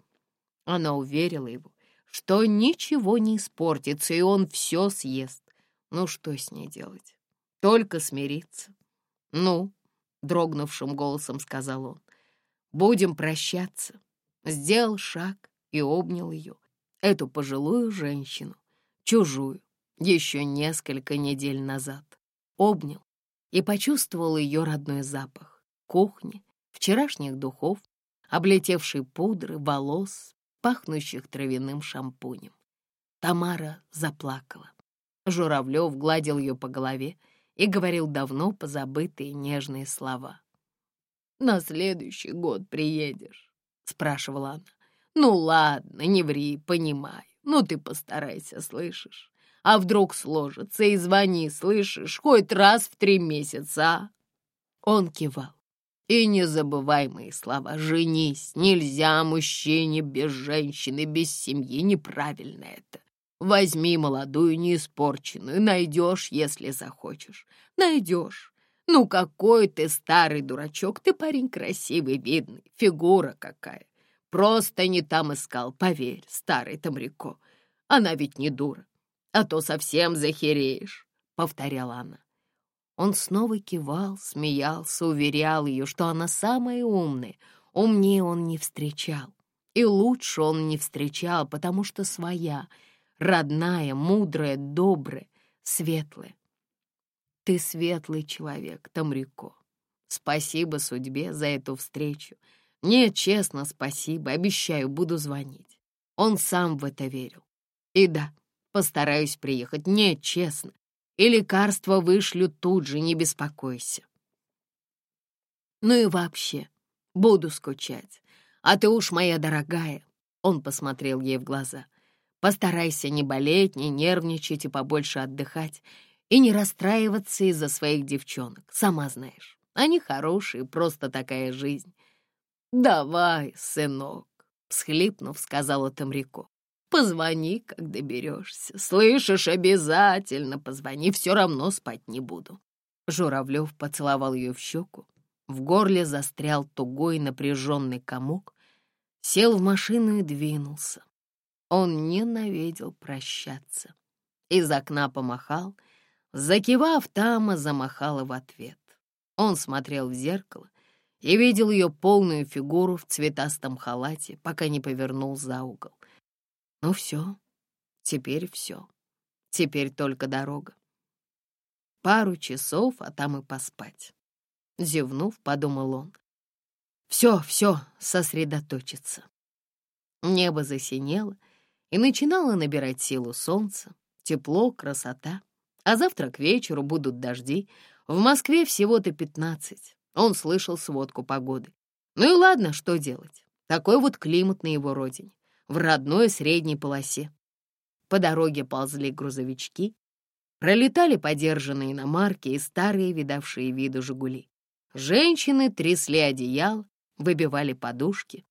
Она уверила его, что ничего не испортится, и он все съест. Ну, что с ней делать? Только смириться. «Ну», — дрогнувшим голосом сказал он, — «будем прощаться». Сделал шаг и обнял ее, эту пожилую женщину, чужую, еще несколько недель назад. Обнял и почувствовал ее родной запах кухни, вчерашних духов, облетевшей пудры, волос, пахнущих травяным шампунем. Тамара заплакала. Журавлев гладил ее по голове и говорил давно позабытые нежные слова. «На следующий год приедешь?» — спрашивала она. «Ну ладно, не ври, понимаю. Ну ты постарайся, слышишь? А вдруг сложится и звони, слышишь, хоть раз в три месяца, а?» Он кивал. И не забывай мои слова. Женись. Нельзя мужчине без женщины, без семьи. Неправильно это. Возьми молодую, неиспорченную. Найдешь, если захочешь. Найдешь. Ну, какой ты старый дурачок. Ты парень красивый, видный. Фигура какая. Просто не там искал, поверь, старый Тамрико. Она ведь не дура а то совсем захереешь», — повторяла она. Он снова кивал, смеялся, уверял ее, что она самая умная. Умнее он не встречал. И лучше он не встречал, потому что своя, родная, мудрая, добрая, светлая. Ты светлый человек, Тамрико. Спасибо судьбе за эту встречу. Нет, честно, спасибо, обещаю, буду звонить. Он сам в это верил. И да, постараюсь приехать, нет, честно. И лекарства вышлю тут же, не беспокойся. Ну и вообще, буду скучать. А ты уж, моя дорогая, он посмотрел ей в глаза, постарайся не болеть, не нервничать и побольше отдыхать, и не расстраиваться из-за своих девчонок, сама знаешь. Они хорошие, просто такая жизнь. «Давай, сынок», — всхлипнув, сказала Тамрико. «Позвони, как доберешься. Слышишь, обязательно позвони, все равно спать не буду». Журавлев поцеловал ее в щеку. В горле застрял тугой напряженный комок, сел в машину и двинулся. Он ненавидел прощаться. Из окна помахал, закивав, Тама замахала в ответ. Он смотрел в зеркало и видел ее полную фигуру в цветастом халате, пока не повернул за угол. Ну все, теперь все. Теперь только дорога. Пару часов, а там и поспать. Зевнув, подумал он. Все, все, сосредоточиться. Небо засинело и начинало набирать силу солнца, тепло, красота. А завтра к вечеру будут дожди. В Москве всего-то пятнадцать. Он слышал сводку погоды. Ну и ладно, что делать? Такой вот климат на его родине в родной средней полосе. По дороге ползли грузовички, пролетали подержанные иномарки и старые, видавшие виду «Жигули». Женщины трясли одеял, выбивали подушки.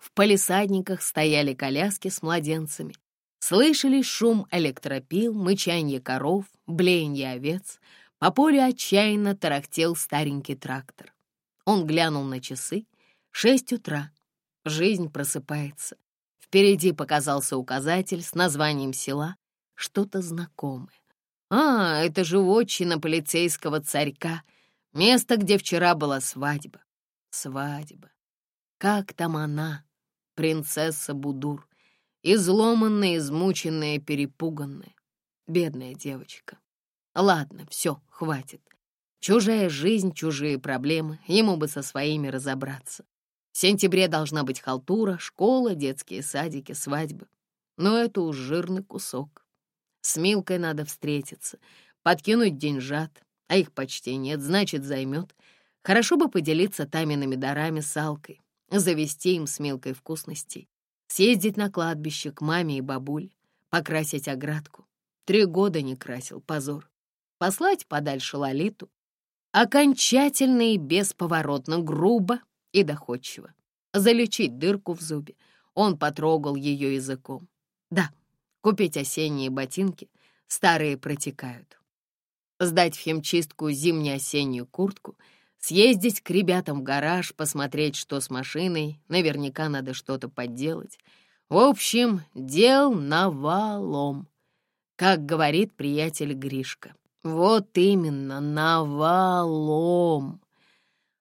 В палисадниках стояли коляски с младенцами. Слышали шум электропил, мычанье коров, блеяние овец. По полю отчаянно тарахтел старенький трактор. Он глянул на часы. Шесть утра. Жизнь просыпается. Впереди показался указатель с названием села. Что-то знакомое. А, это же вотчина полицейского царька. Место, где вчера была свадьба. Свадьба. Как там она, принцесса Будур, изломанная, измученная, перепуганная. Бедная девочка. Ладно, все, хватит. Чужая жизнь, чужие проблемы, ему бы со своими разобраться. В сентябре должна быть халтура, школа, детские садики, свадьбы. Но это уж жирный кусок. С Милкой надо встретиться, подкинуть деньжат, а их почти нет, значит, займет. Хорошо бы поделиться Тамиными дарами с Алкой, завести им с Милкой вкусностей, съездить на кладбище к маме и бабуле, покрасить оградку. Три года не красил, позор. Послать подальше Лолиту. Окончательно и бесповоротно, грубо, и доходчиво. Залечить дырку в зубе. Он потрогал ее языком. Да, купить осенние ботинки, старые протекают. Сдать в химчистку зимне-осеннюю куртку, съездить к ребятам в гараж, посмотреть, что с машиной, наверняка надо что-то подделать. В общем, дел навалом, как говорит приятель Гришка. Вот именно, навалом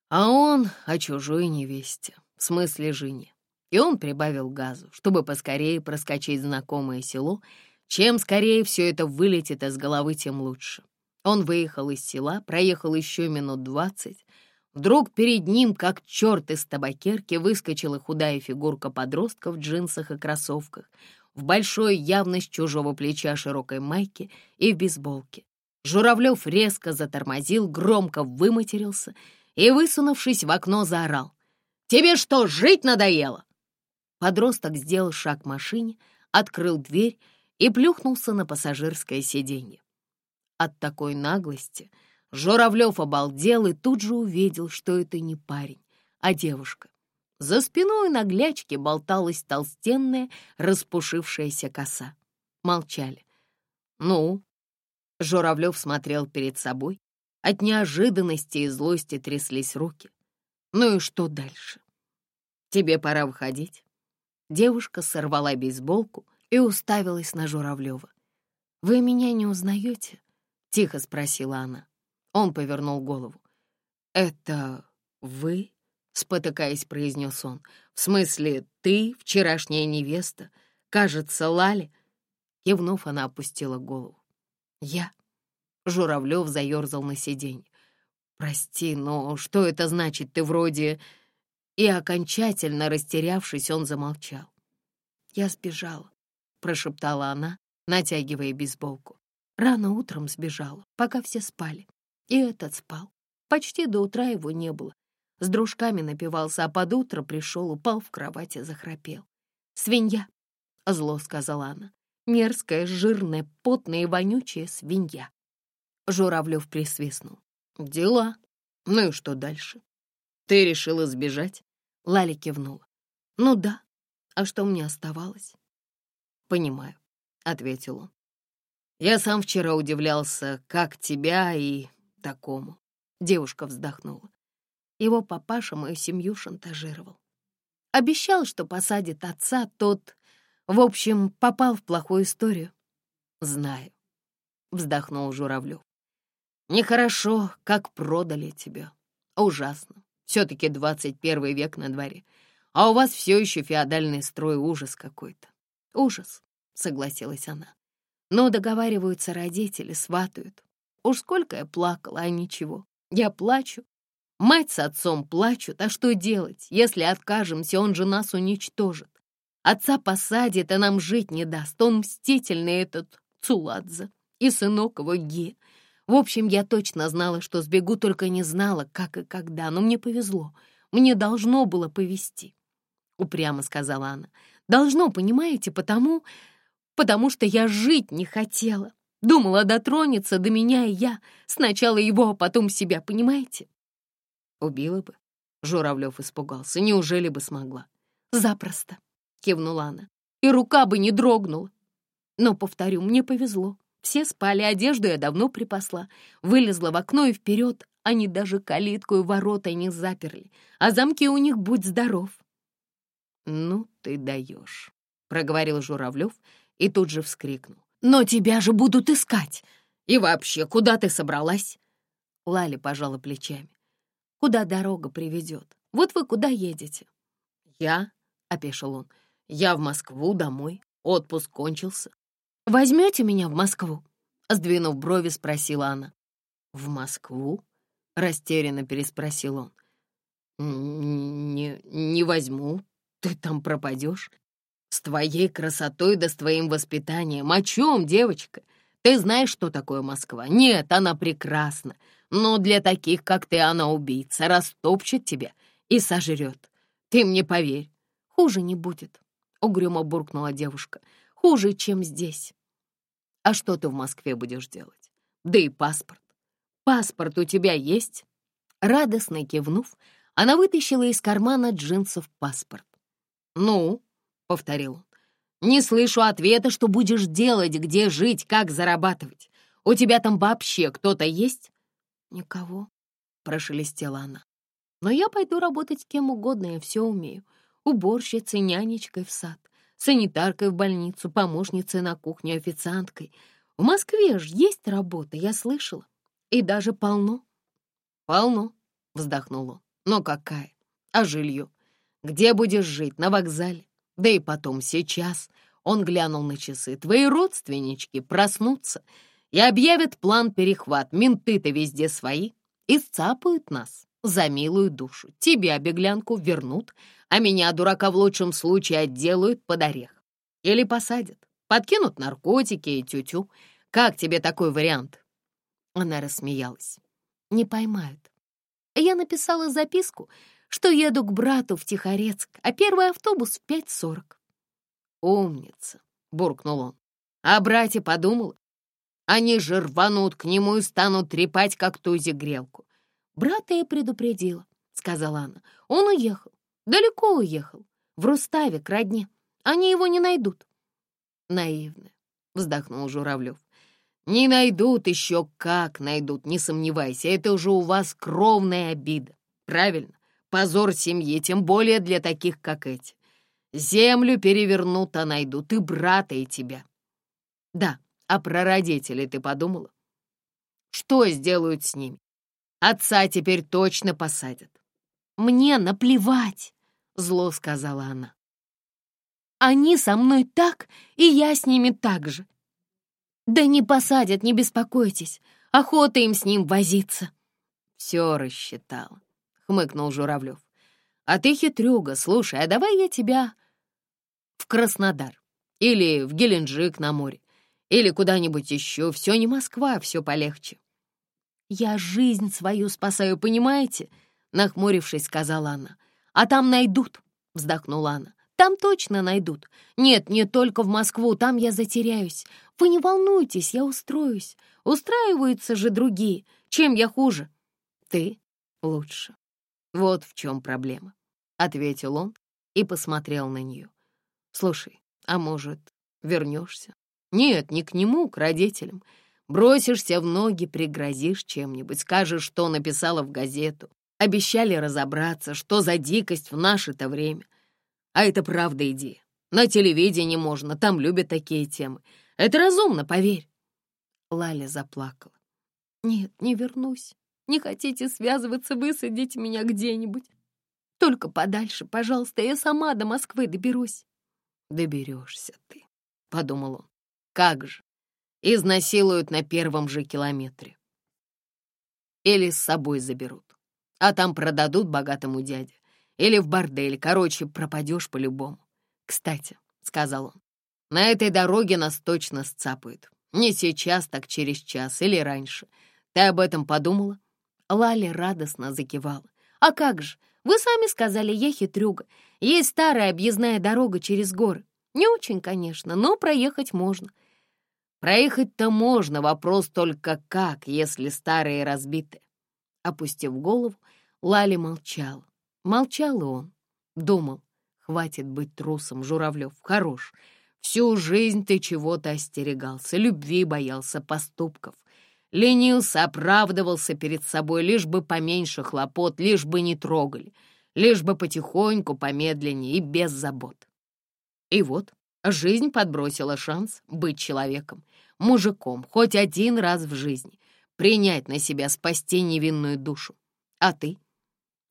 а он о чужой невесте, в смысле жене. И он прибавил газу, чтобы поскорее проскочить знакомое село. Чем скорее все это вылетит из головы, тем лучше. Он выехал из села, проехал еще минут двадцать. Вдруг перед ним, как черт из табакерки, выскочила худая фигурка подростка в джинсах и кроссовках, в большой явность чужого плеча широкой майке и в бейсболке. Журавлев резко затормозил, громко выматерился — и, высунувшись в окно, заорал. «Тебе что, жить надоело?» Подросток сделал шаг к машине, открыл дверь и плюхнулся на пассажирское сиденье. От такой наглости Журавлев обалдел и тут же увидел, что это не парень, а девушка. За спиной на глячке болталась толстенная, распушившаяся коса. Молчали. «Ну?» Журавлев смотрел перед собой, от неожиданности и злости тряслись руки. Ну и что дальше? Тебе пора выходить. Девушка сорвала бейсболку и уставилась на Журавлева. «Вы меня не узнаете?» — тихо спросила она. Он повернул голову. «Это вы?» — спотыкаясь, произнес он. «В смысле, ты, вчерашняя невеста? Кажется, Лали?» Кивнув, она опустила голову. «Я?» Журавлев заерзал на сиденье. «Прости, но что это значит? Ты вроде...» И окончательно растерявшись, он замолчал. «Я сбежала», — прошептала она, натягивая бейсболку. Рано утром сбежала, пока все спали. И этот спал. Почти до утра его не было. С дружками напивался, а под утро пришел, упал в кровать и захрапел. «Свинья», — зло сказала она. «Мерзкая, жирная, потная и вонючая свинья». Журавлев присвистнул. «Дела. Ну и что дальше? Ты решила сбежать?» Лали кивнула. «Ну да. А что мне оставалось?» «Понимаю», — ответил он. «Я сам вчера удивлялся, как тебя и такому». Девушка вздохнула. Его папаша мою семью шантажировал. Обещал, что посадит отца, тот, в общем, попал в плохую историю. «Знаю», — вздохнул Журавлев. «Нехорошо, как продали тебя. Ужасно. Все-таки двадцать первый век на дворе. А у вас все еще феодальный строй, ужас какой-то. Ужас, согласилась она. Но договариваются родители, сватают. Уж сколько я плакала, а ничего. Я плачу. Мать с отцом плачут, а что делать? Если откажемся, он же нас уничтожит. Отца посадит, а нам жить не даст. Он мстительный этот Цуладзе и сынок его Ге. В общем, я точно знала, что сбегу, только не знала, как и когда. Но мне повезло. Мне должно было повезти. Упрямо сказала она. Должно, понимаете, потому... Потому что я жить не хотела. Думала дотронется до меня и я. Сначала его, а потом себя, понимаете? Убила бы. Журавлев испугался. Неужели бы смогла? Запросто, кивнула она. И рука бы не дрогнула. Но, повторю, мне повезло. Все спали, одежду я давно припасла. Вылезла в окно и вперед. Они даже калитку и ворота не заперли. А замки у них будь здоров. «Ну ты даешь», — проговорил Журавлев и тут же вскрикнул. «Но тебя же будут искать! И вообще, куда ты собралась?» Лали пожала плечами. «Куда дорога приведет? Вот вы куда едете?» «Я?» — опешил он. «Я в Москву домой. Отпуск кончился. «Возьмете меня в Москву?» — сдвинув брови, спросила она. «В Москву?» — растерянно переспросил он. «Не, не возьму. Ты там пропадешь. С твоей красотой да с твоим воспитанием. О чем, девочка? Ты знаешь, что такое Москва? Нет, она прекрасна. Но для таких, как ты, она убийца, растопчет тебя и сожрет. Ты мне поверь, хуже не будет», — угрюмо буркнула девушка. «Хуже, чем здесь». А что ты в Москве будешь делать? Да и паспорт. Паспорт у тебя есть?» Радостно кивнув, она вытащила из кармана джинсов паспорт. «Ну?» — повторил он. «Не слышу ответа, что будешь делать, где жить, как зарабатывать. У тебя там вообще кто-то есть?» «Никого», — прошелестела она. «Но я пойду работать кем угодно, я все умею. Уборщицей, нянечкой в сад санитаркой в больницу, помощницей на кухне, официанткой. В Москве же есть работа, я слышала. И даже полно. Полно, вздохнул он. Но какая? А жилье? Где будешь жить? На вокзале? Да и потом, сейчас. Он глянул на часы. Твои родственнички проснутся и объявят план перехват. Менты-то везде свои. И сцапают нас за милую душу. Тебе беглянку вернут, а меня, дурака, в лучшем случае отделают под орех. Или посадят, подкинут наркотики и тю-тю. Как тебе такой вариант?» Она рассмеялась. «Не поймают. Я написала записку, что еду к брату в Тихорецк, а первый автобус в 5.40». «Умница», — буркнул он. «А братья подумала? Они же рванут к нему и станут трепать, как тузи грелку. Брата я предупредила», — сказала она. «Он уехал. Далеко уехал, в Руставе, к родне. Они его не найдут. Наивно, вздохнул Журавлев. Не найдут еще как найдут, не сомневайся. Это уже у вас кровная обида. Правильно? Позор семьи, тем более для таких, как эти. Землю перевернут, а найдут и брата, и тебя. Да, а про родителей ты подумала? Что сделают с ними? Отца теперь точно посадят. «Мне наплевать», — зло сказала она. «Они со мной так, и я с ними так же. Да не посадят, не беспокойтесь. Охота им с ним возиться». «Все рассчитала», — хмыкнул Журавлев. «А ты хитрюга, слушай, а давай я тебя в Краснодар или в Геленджик на море, или куда-нибудь еще. Все не Москва, все полегче». «Я жизнь свою спасаю, понимаете?» — нахмурившись, сказала она. «А там найдут», — вздохнула она. «Там точно найдут. Нет, не только в Москву, там я затеряюсь. Вы не волнуйтесь, я устроюсь. Устраиваются же другие. Чем я хуже?» «Ты лучше. Вот в чем проблема», — ответил он и посмотрел на нее. «Слушай, а может, вернешься?» «Нет, не к нему, к родителям. Бросишься в ноги, пригрозишь чем-нибудь, скажешь, что написала в газету. Обещали разобраться, что за дикость в наше-то время. А это правда идея. На телевидении можно, там любят такие темы. Это разумно, поверь. Лаля заплакала. Нет, не вернусь. Не хотите связываться, высадите меня где-нибудь. Только подальше, пожалуйста, я сама до Москвы доберусь. Доберешься ты, — подумал он. Как же? Изнасилуют на первом же километре. Или с собой заберут, а там продадут богатому дяде. Или в бордель, короче, пропадешь по-любому. Кстати, — сказал он, — на этой дороге нас точно сцапают. Не сейчас, так через час или раньше. Ты об этом подумала?» Лаля радостно закивала. «А как же? Вы сами сказали, я хитрюга. Есть старая объездная дорога через горы. Не очень, конечно, но проехать можно. Проехать-то можно, вопрос только как, если старые разбиты. Опустив голову, Лали молчала. Молчал и он. Думал, хватит быть трусом, Журавлев, хорош. Всю жизнь ты чего-то остерегался, любви боялся, поступков. Ленился, оправдывался перед собой, лишь бы поменьше хлопот, лишь бы не трогали, лишь бы потихоньку, помедленнее и без забот. И вот жизнь подбросила шанс быть человеком, мужиком хоть один раз в жизни, принять на себя, спасти невинную душу. А ты?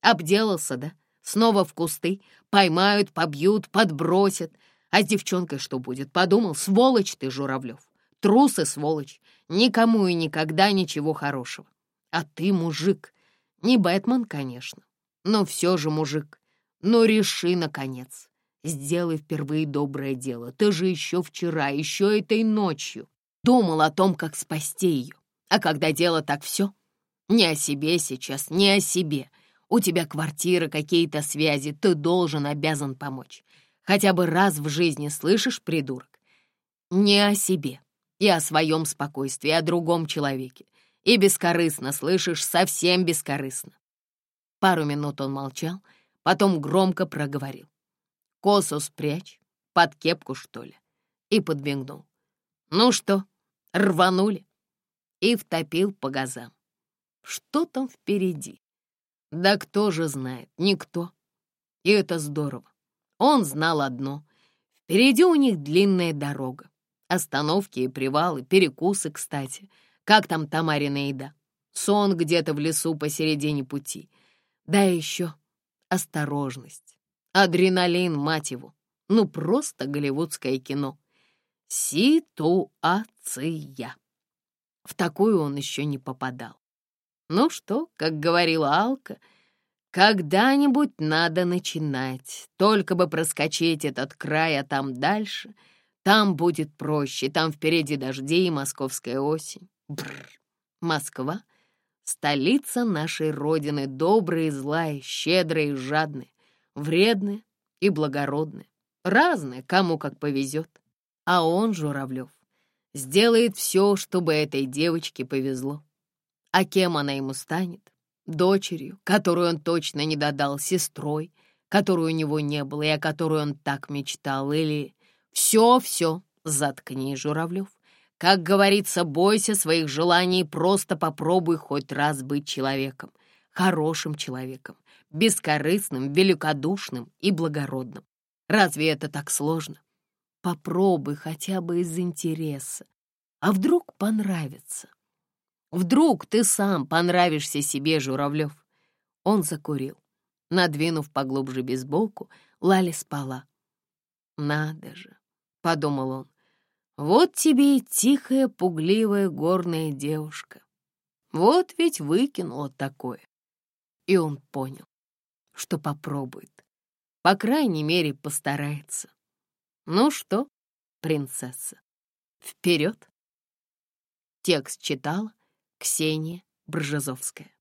Обделался, да? Снова в кусты, поймают, побьют, подбросят. А с девчонкой что будет? Подумал, сволочь ты, Журавлев. Трус и сволочь. Никому и никогда ничего хорошего. А ты мужик. Не Бэтмен, конечно, но все же мужик. Но реши, наконец. Сделай впервые доброе дело. Ты же еще вчера, еще этой ночью думал о том, как спасти ее. А когда дело так все, не о себе сейчас, не о себе. У тебя квартира, какие-то связи, ты должен, обязан помочь. Хотя бы раз в жизни слышишь, придурок? Не о себе и о своем спокойствии, о другом человеке. И бескорыстно, слышишь, совсем бескорыстно. Пару минут он молчал, потом громко проговорил. Косу спрячь, под кепку, что ли, и подмигнул. Ну что, рванули? И втопил по газам. Что там впереди? Да кто же знает, никто. И это здорово. Он знал одно. Впереди у них длинная дорога. Остановки и привалы, перекусы, кстати. Как там Тамарина еда? Сон где-то в лесу посередине пути. Да еще осторожность. Адреналин, мать его. Ну, просто голливудское кино. Ситуация. В такую он еще не попадал. Ну что, как говорила Алка, когда-нибудь надо начинать. Только бы проскочить этот край, а там дальше. Там будет проще, там впереди дожди и московская осень. Бррр. Москва — столица нашей Родины, добрая и злая, щедрая и жадная, вредная и благородная. Разная, кому как повезет. А он, Журавлев, сделает все, чтобы этой девочке повезло. А кем она ему станет? Дочерью, которую он точно не додал, сестрой, которую у него не было и о которой он так мечтал, или... Все-все, заткни, Журавлев. Как говорится, бойся своих желаний, просто попробуй хоть раз быть человеком, хорошим человеком, бескорыстным, великодушным и благородным. Разве это так сложно? Попробуй хотя бы из интереса. А вдруг понравится? Вдруг ты сам понравишься себе, Журавлев. Он закурил. Надвинув поглубже бейсболку, Лали спала. «Надо же», — подумал он, — «вот тебе и тихая, пугливая горная девушка. Вот ведь выкинула такое». И он понял, что попробует. По крайней мере, постарается. Ну что, принцесса, вперед! Текст читала Ксения Бржазовская.